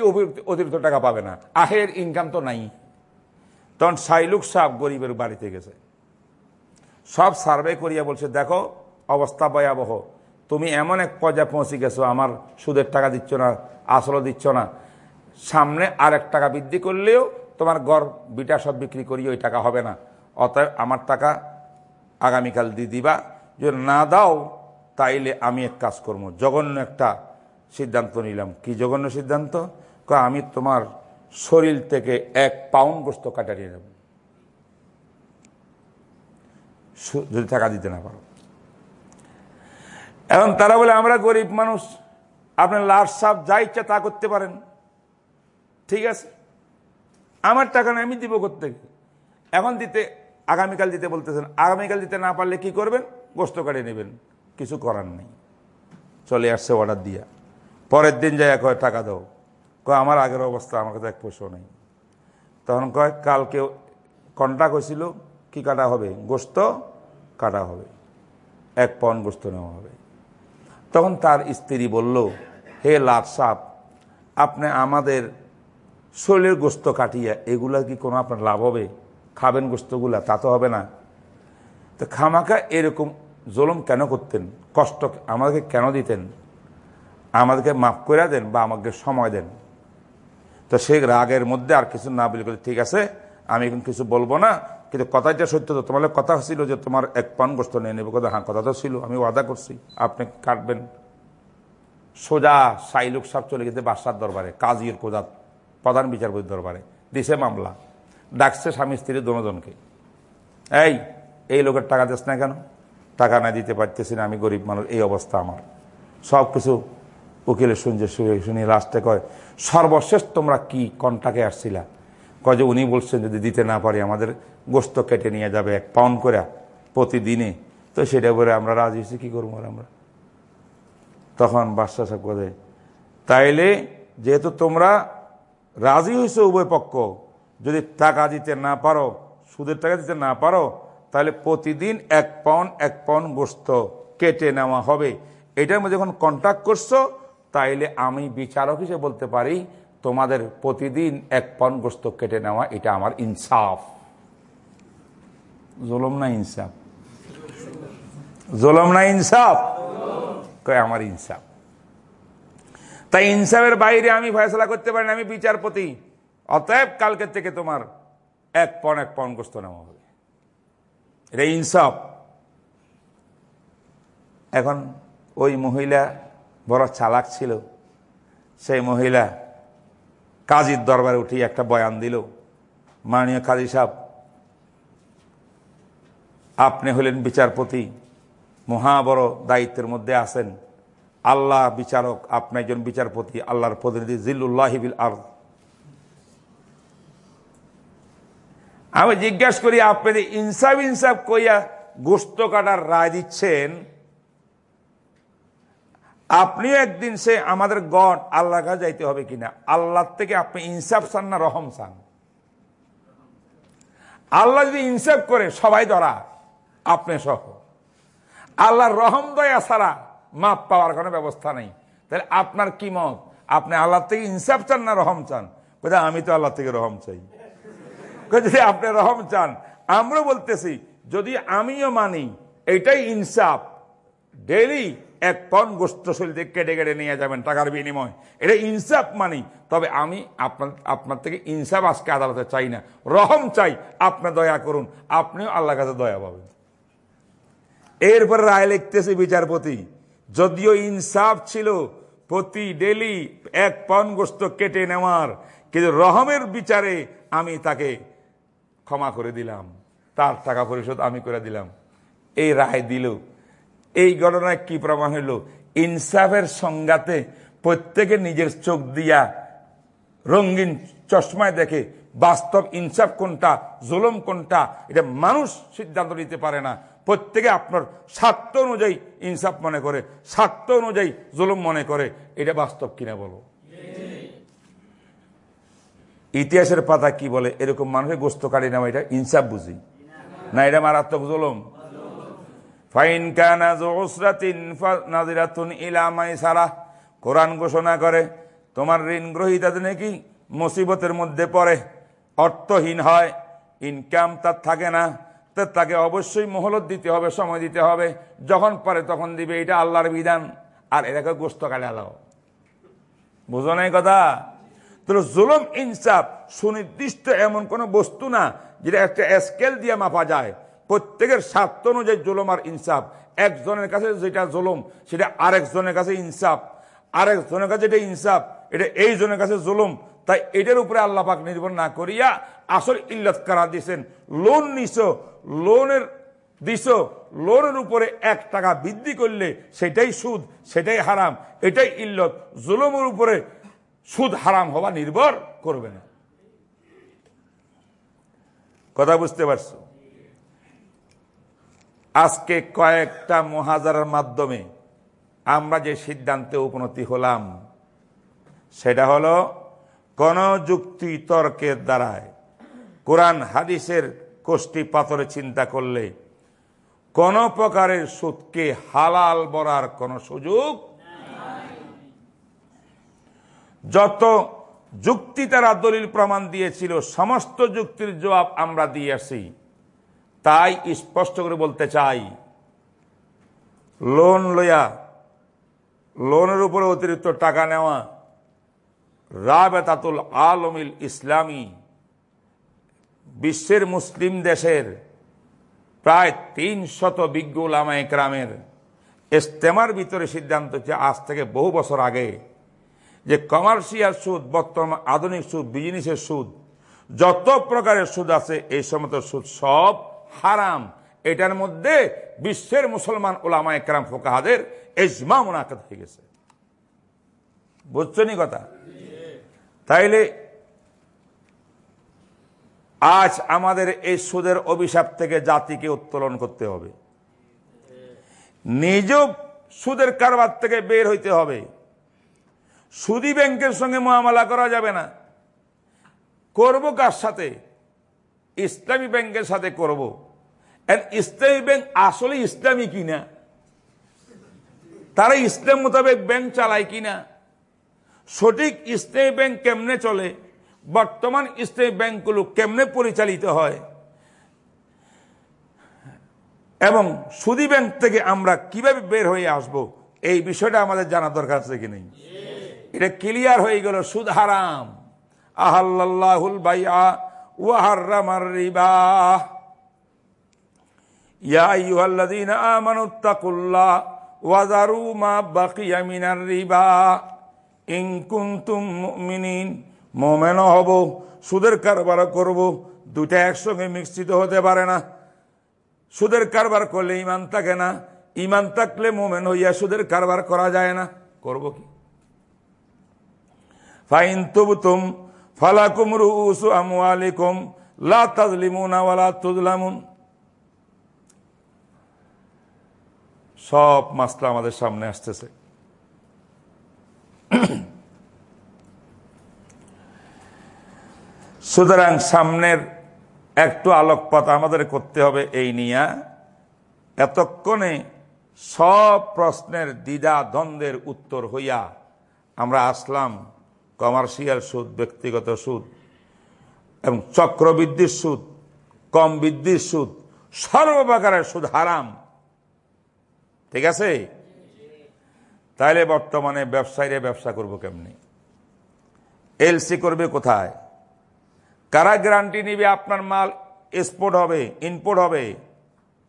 S2: অতিরিক্ত টাকা পাবে না। আহের ইনকাম তো নাই। তখন সাইলুক সাহ গরিবের বাড়িতে গেছে। সব সার্ভে করিয়া বলছে, দেখো, অবস্থা ভয়াবহ। তুমি এমন এক পর্যায়ে পৌঁছে গেছো, আমার সুদের টাকা দিচ্ছ না আসলও দিচ্ছ না। সামনে আর এক টাকা বৃদ্ধি করলেও তোমার গড় বিটা সব বিক্রি করি ওই টাকা হবে না। অতএব আমার টাকা আগামীকাল দিয়ে দিবা যদি না দাও, তাইলে আমি এক কাজ করব। জঘন্য একটা সিদ্ধান্ত নিলাম। কি জঘন্য সিদ্ধান্ত? আমি তোমার শরীর থেকে এক পাউন্ড গোস্ত কাটারিয়ে নেব। যদি টাকা দিতে না পারো। এখন তারা বলে, আমরা গরিব মানুষ, আপনার লাশ সাপ যা ইচ্ছা তা করতে পারেন। ঠিক আছে? আমার টাকা আমি দিব করতে এখন দিতে আগামীকাল দিতে বলতেছেন। আগামীকাল দিতে না পারলে কি করবেন? গোস্ত কাটে নেবেন। কিছু করার নেই। চলে আসছে অর্ডার দিয়া। পরের দিন যায় কয় টাকা দাও। কয়, আমার আগের অবস্থা, আমার কাছে এক পয়সাও নেই। তখন কয়, কালকে কন্ট্রাক্ট হয়েছিল কি কাটা হবে? গোস্ত কাটা হবে। এক পন গোস্ত নেওয়া হবে। তখন তার স্ত্রী বলল, হে লাট সাপ, আপনি আমাদের শরীরের গোস্ত কাটিয়া, এগুলা কি কোনো আপনার লাভ হবে? খাবেন গোস্তগুলা তা তো হবে না। তো খামাখা এরকম জলম কেন করতেন? কষ্ট আমাদেরকে কেন দিতেন? আমাদেরকে মাফ করে দেন বা আমাকে সময় দেন। তো সেই রাগের মধ্যে আর কিছু না বলে ঠিক আছে, আমি এখন কিছু বলব না। কিন্তু কথাটা সত্য তো, তোমার কথা ছিল যে তোমার এক পান গোস্ত নিয়ে নেবে। কথা হ্যাঁ কথা তো ছিল, আমি ওয়াদা করছি, আপনি কাটবেন। সোজা সাইলুক সাহেব চলে গেছে বাদশার দরবারে, কাজীর কোজাত, প্রধান বিচারপতির দরবারে। দিছে মামলা। ডাকছে স্বামী স্ত্রী দুজনকে। এই এই লোকের টাকা দিস না কেন? টাকা না দিতে পারতেছি না, আমি গরিব মানুষ, এই অবস্থা আমার। সব কিছু উকিলের শুনছে শুনে লাস্টে কয়, সর্বশেষ তোমরা কি কন্টাকে আসছিলা? কয় যে, উনি বলছেন যদি দিতে না পারি, আমাদের গোস্ত কেটে নিয়ে যাবে এক পাউন্ড করে প্রতিদিনে। তো সেটা করে আমরা রাজি হয়েছি, কী করব আমরা? তখন বাদশাহ সাহেব কথা তাইলে যেহেতু তোমরা রাজি হয়েছে উভয় পক্ষ যদি টাকা দিতে না পারো, সুদের টাকা দিতে না পারো, তাহলে প্রতিদিন এক পাউন্ড এক পাউন্ড গোস্ত কেটে নেওয়া হবে। এটার মধ্যে যখন কন্ট্যাক্ট করছ, তাইলে আমি বিচারক হিসেবে বলতে পারি, তোমাদের প্রতিদিন এক পাউন্ড গোস্ত কেটে নেওয়া, এটা আমার ইনসাফ। জলম না ইনসাফ? জলম না ইনসাফ? আমার ইনসাফ। তাই ইনসাফের বাইরে আমি ফয়সলা করতে পারি না, আমি বিচারপতি। অতএব কালকে থেকে তোমার এক পণ, এক পন গোস্ত নেওয়া হবে। এটা ইনসাফ। এখন ওই মহিলা বড় চালাক ছিল। সেই মহিলা কাজীর দরবারে উঠে একটা বয়ান দিল। মাননীয় কাজী সাহেব, আপনি হলেন বিচারপতি, মহা বড় দায়িত্বের মধ্যে আছেন। আল্লাহ বিচারক, আপনি একজন বিচারপতি, আল্লাহর প্রতিনিধি জিল্লুল্লাহিবিল আর আমি জিজ্ঞাসা করি, আপনি যে ইনসাফ ইনসাফ কইয়া গোস্ত কাটার রায় দিচ্ছেন, আপনিও একদিন সে আমাদের গড, আল্লাহর কাছে যাইতে হবে কিনা? আল্লাহর থেকে আপনি ইনসাফ চান না রহম চান? আল্লাহ যদি ইনসাফ করে, সবাই ধরা, আপনি সহ। আল্লাহর রহম দয়া ছাড়া মাপ পাওয়ার কোনো ব্যবস্থা নেই। তাহলে আপনার কি মত? আপনি আল্লাহ থেকে ইনসাফ চান না রহম চান? কোথায় আমি তো আল্লাহ থেকে রহম চাই। যদি আপনি রহম চান আমরা বলতেছি, যদি আমিও মানি, এটাই ইনসাফ। ডেলি এক পন গোস্ত শরীর কেটে কেটে নিয়ে যাবেন টাকার বিনিময়। এটা ইনসাফ মানি, তবে আমি আপনার আপনার থেকে ইনসাফ আজকে আদালতে চাই না। রহম চাই, আপনি দয়া করুন, আপনিও আল্লাহ কাছে দয়া পাবেন। এরপরে রায় লিখতেছে বিচারপতি, যদিও ইনসাফ ছিল, প্রতি ডেলি এক পাউন্ড গোস্ত কেটে নেওয়ার, কিন্তু রহমের বিচারে আমি তাকে ক্ষমা করে দিলাম। তার টাকা পরিশোধ আমি করে দিলাম। এই রায় দিল। এই ঘটনায় কি প্রমাণ হইল? ইনসাফের সংজ্ঞাতে প্রত্যেকে নিজের চোখ দিয়া রঙিন চশমায় দেখে বাস্তব ইনসাফ কোনটা, জুলুম কোনটা, এটা মানুষ সিদ্ধান্ত নিতে পারে না। প্রত্যেকে আপনার স্বার্থ অনুযায়ী ইনসাফ মনে করে, স্বার্থ অনুযায়ী জুলুম মনে করে। এটা বাস্তব কিনা বলো? ইতিহাসের পাতা কি বলে? এরকম মানুষের গোস্ত কাটি নেওয়া এটা ইনসাফ বুঝি। না, এটা মারাত্মক জুলুম। ফাইন কানা জোসরাতিন নাজিরাতুন ইলামাই সারা কোরআন ঘোষণা করে, তোমার ঋণ গ্রহীতাদের নাকি? মুসিবতের মধ্যে পড়ে, অর্থহীন হয় ইনকাম তার থাকে না। তাকে অবশ্যই মহলত দিতে হবে, সময় দিতে হবে। যখন পারে তখন দিবে, এটা আল্লাহর বিধান। আর এটাকে গোস্ত কাটে আলাও বুঝো নাই কথা? তো জুলুম, ইনসাফ সুনির্দিষ্ট এমন কোন বস্তু না যেটা একটা স্কেল দিয়ে মাপা যায়। প্রত্যেকের স্বার্থ অনুযায়ী জুলুম আর ইনসাফ। একজনের কাছে যেটা জুলুম, সেটা আরেকজনের কাছে ইনসাফ। আরেকজনের কাছে এটা ইনসাফ, এটা এই জনের কাছে জুলুম। তাই এটার উপরে আল্লাহ পাক নির্ভর না করিয়া আসল ইল্লত কারা দিয়েছেন লোন নিছ, লোনের দিছ, লোনের উপরে এক টাকা বৃদ্ধি করলে সেটাই সুদ, সেটাই হারাম, এটাই ইল্লত। জুলুমের উপরে সুদ হারাম হওয়া নির্ভর করবে না। কথা বুঝতে পারছ? আজকে কয়েকটা মহাজারের মাধ্যমে আমরা যে সিদ্ধান্তে উপনতি হলাম, সেটা হলো, কোন যুক্তি তর্কের দ্বারায় কোরআন হাদিসের কোষ্টি পাথরে চিন্তা করলে কোন প্রকারের সুদকে হালাল বলার কোন সুযোগ যত যুক্তি তারা দলিল প্রমাণ দিয়েছিল, সমস্ত যুক্তির জবাব আমরা দিয়ে আসি। তাই স্পষ্ট করে বলতে চাই, লোন লইয়া, লোনের উপরে অতিরিক্ত টাকা নেওয়া, রাবেতাতুল আলমিল ইসলামী, বিশ্বের মুসলিম দেশের প্রায় তিন শত বিজ্ঞ উলামা একরামের ইস্তেমার ভিতরে সিদ্ধান্ত হচ্ছে আজ থেকে বহু বছর আগে যে কমার্শিয়াল সুদ, বর্তমান আধুনিক সুদ, বিজনেসের সুদ, যত প্রকারের সুদ আছে, এই সমস্ত সুদ সব হারাম। এটার মধ্যে বিশ্বের মুসলমান ওলামা একরাম ফোকাহাদের এজমা মোনাকাত হয়ে গেছে। বুঝছ নি কথা? তাইলে আজ আমাদের এই সুদের অভিশাপ থেকে জাতিকে উত্তোলন করতে হবে। নিজ সুদের কারবার থেকে বের হইতে হবে। সুদি ব্যাংকের সঙ্গে মোয়ামলা করা যাবে না। করব কার সাথে? ইসলামী ব্যাংকের সাথে করব। ইসলামী ব্যাংক আসলে ইসলামী কিনা? তারা ইসলাম মোতাবেক ব্যাংক চালায় কিনা? সঠিক ইসলামী ব্যাংক কেমনে চলে? বর্তমান ইসলামী ব্যাংকগুলো কেমনে পরিচালিত হয়? এবং সুদি ব্যাংক থেকে আমরা কীভাবে বের হয়ে আসব? এই বিষয়টা আমাদের জানা দরকার আছে কি নেই? এটা ক্লিয়ার হয়ে গেল, সুদ হারাম। আহাল্লাহুল ওয়াহাররামার রিবা। হব, সুদের কারবার করব দুটা একসঙ্গে মিশ্রিত হতে পারে না। সুদের কারবার করলে ইমান থাকে না ইমান থাকলে মোমেন হইয়া সুদের কারবার করা যায় না। করব কি? ফাইন তুবতুম ফালাকুম রুসু আমওয়ালিকুম, লা তাজলিমুনা ওয়ালা তুজলামুন সব মাসলা আমাদের সামনে আসতেছে। সুতরাং সামনের একটু আলোকপাত আমাদের করতে হবে এই নিয়া। এতক্ষণে সব প্রশ্নের দ্বিধা দ্বন্দ্বের উত্তর হইয়া আমরা আসলাম কমার্শিয়াল সুদ, ব্যক্তিগত সুদ, এবং চক্রবৃদ্ধির সুদ, কম বৃদ্ধির সুদ, সর্বপ্রকারের সুদ হারাম। ঠিক আছে? তাইলে বর্তমানে ব্যবসায়ীরা ব্যবসা করব কেমনি? এলসি করবে কোথায়? কারা গ্যারান্টি নিবে আপনার মাল? এক্সপোর্ট হবে ইনপোর্ট হবে,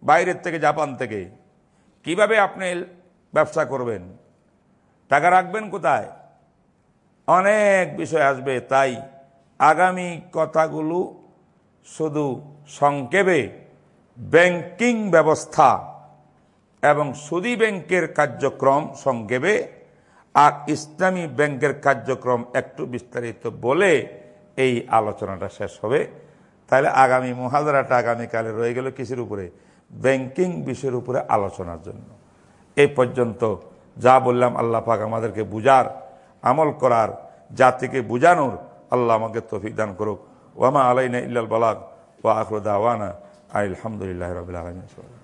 S2: বাইরের থেকে, জাপান থেকে? কীভাবে আপনি ব্যবসা করবেন? টাকা রাখবেন কোথায়? অনেক বিষয় আসবে, তাই আগামী কথাগুলো শুধু সংক্ষেপে ব্যাংকিং ব্যবস্থা এবং সুদী ব্যাংকের কার্যক্রম সংক্ষেপে আর ইসলামী ব্যাংকের কার্যক্রম একটু বিস্তারিত বলে এই আলোচনাটা শেষ হবে। তাহলে আগামী মহাদারাটা আগামীকালে রয়ে গেল কিসের উপরে? ব্যাংকিং বিষয়ের উপরে আলোচনার জন্য। এই পর্যন্ত যা বললাম আল্লাহ পাক আমাদেরকে বুঝার আমল করার জাতিকে বুঝানোর আল্লাহ আমাকে তফিক দান করুক। ওয়ামা আলাইনা ইল্লাল বালাক ওয়া আখরুদ আওয়ানা আলহামদুলিল্লাহ রবিল আলমিন।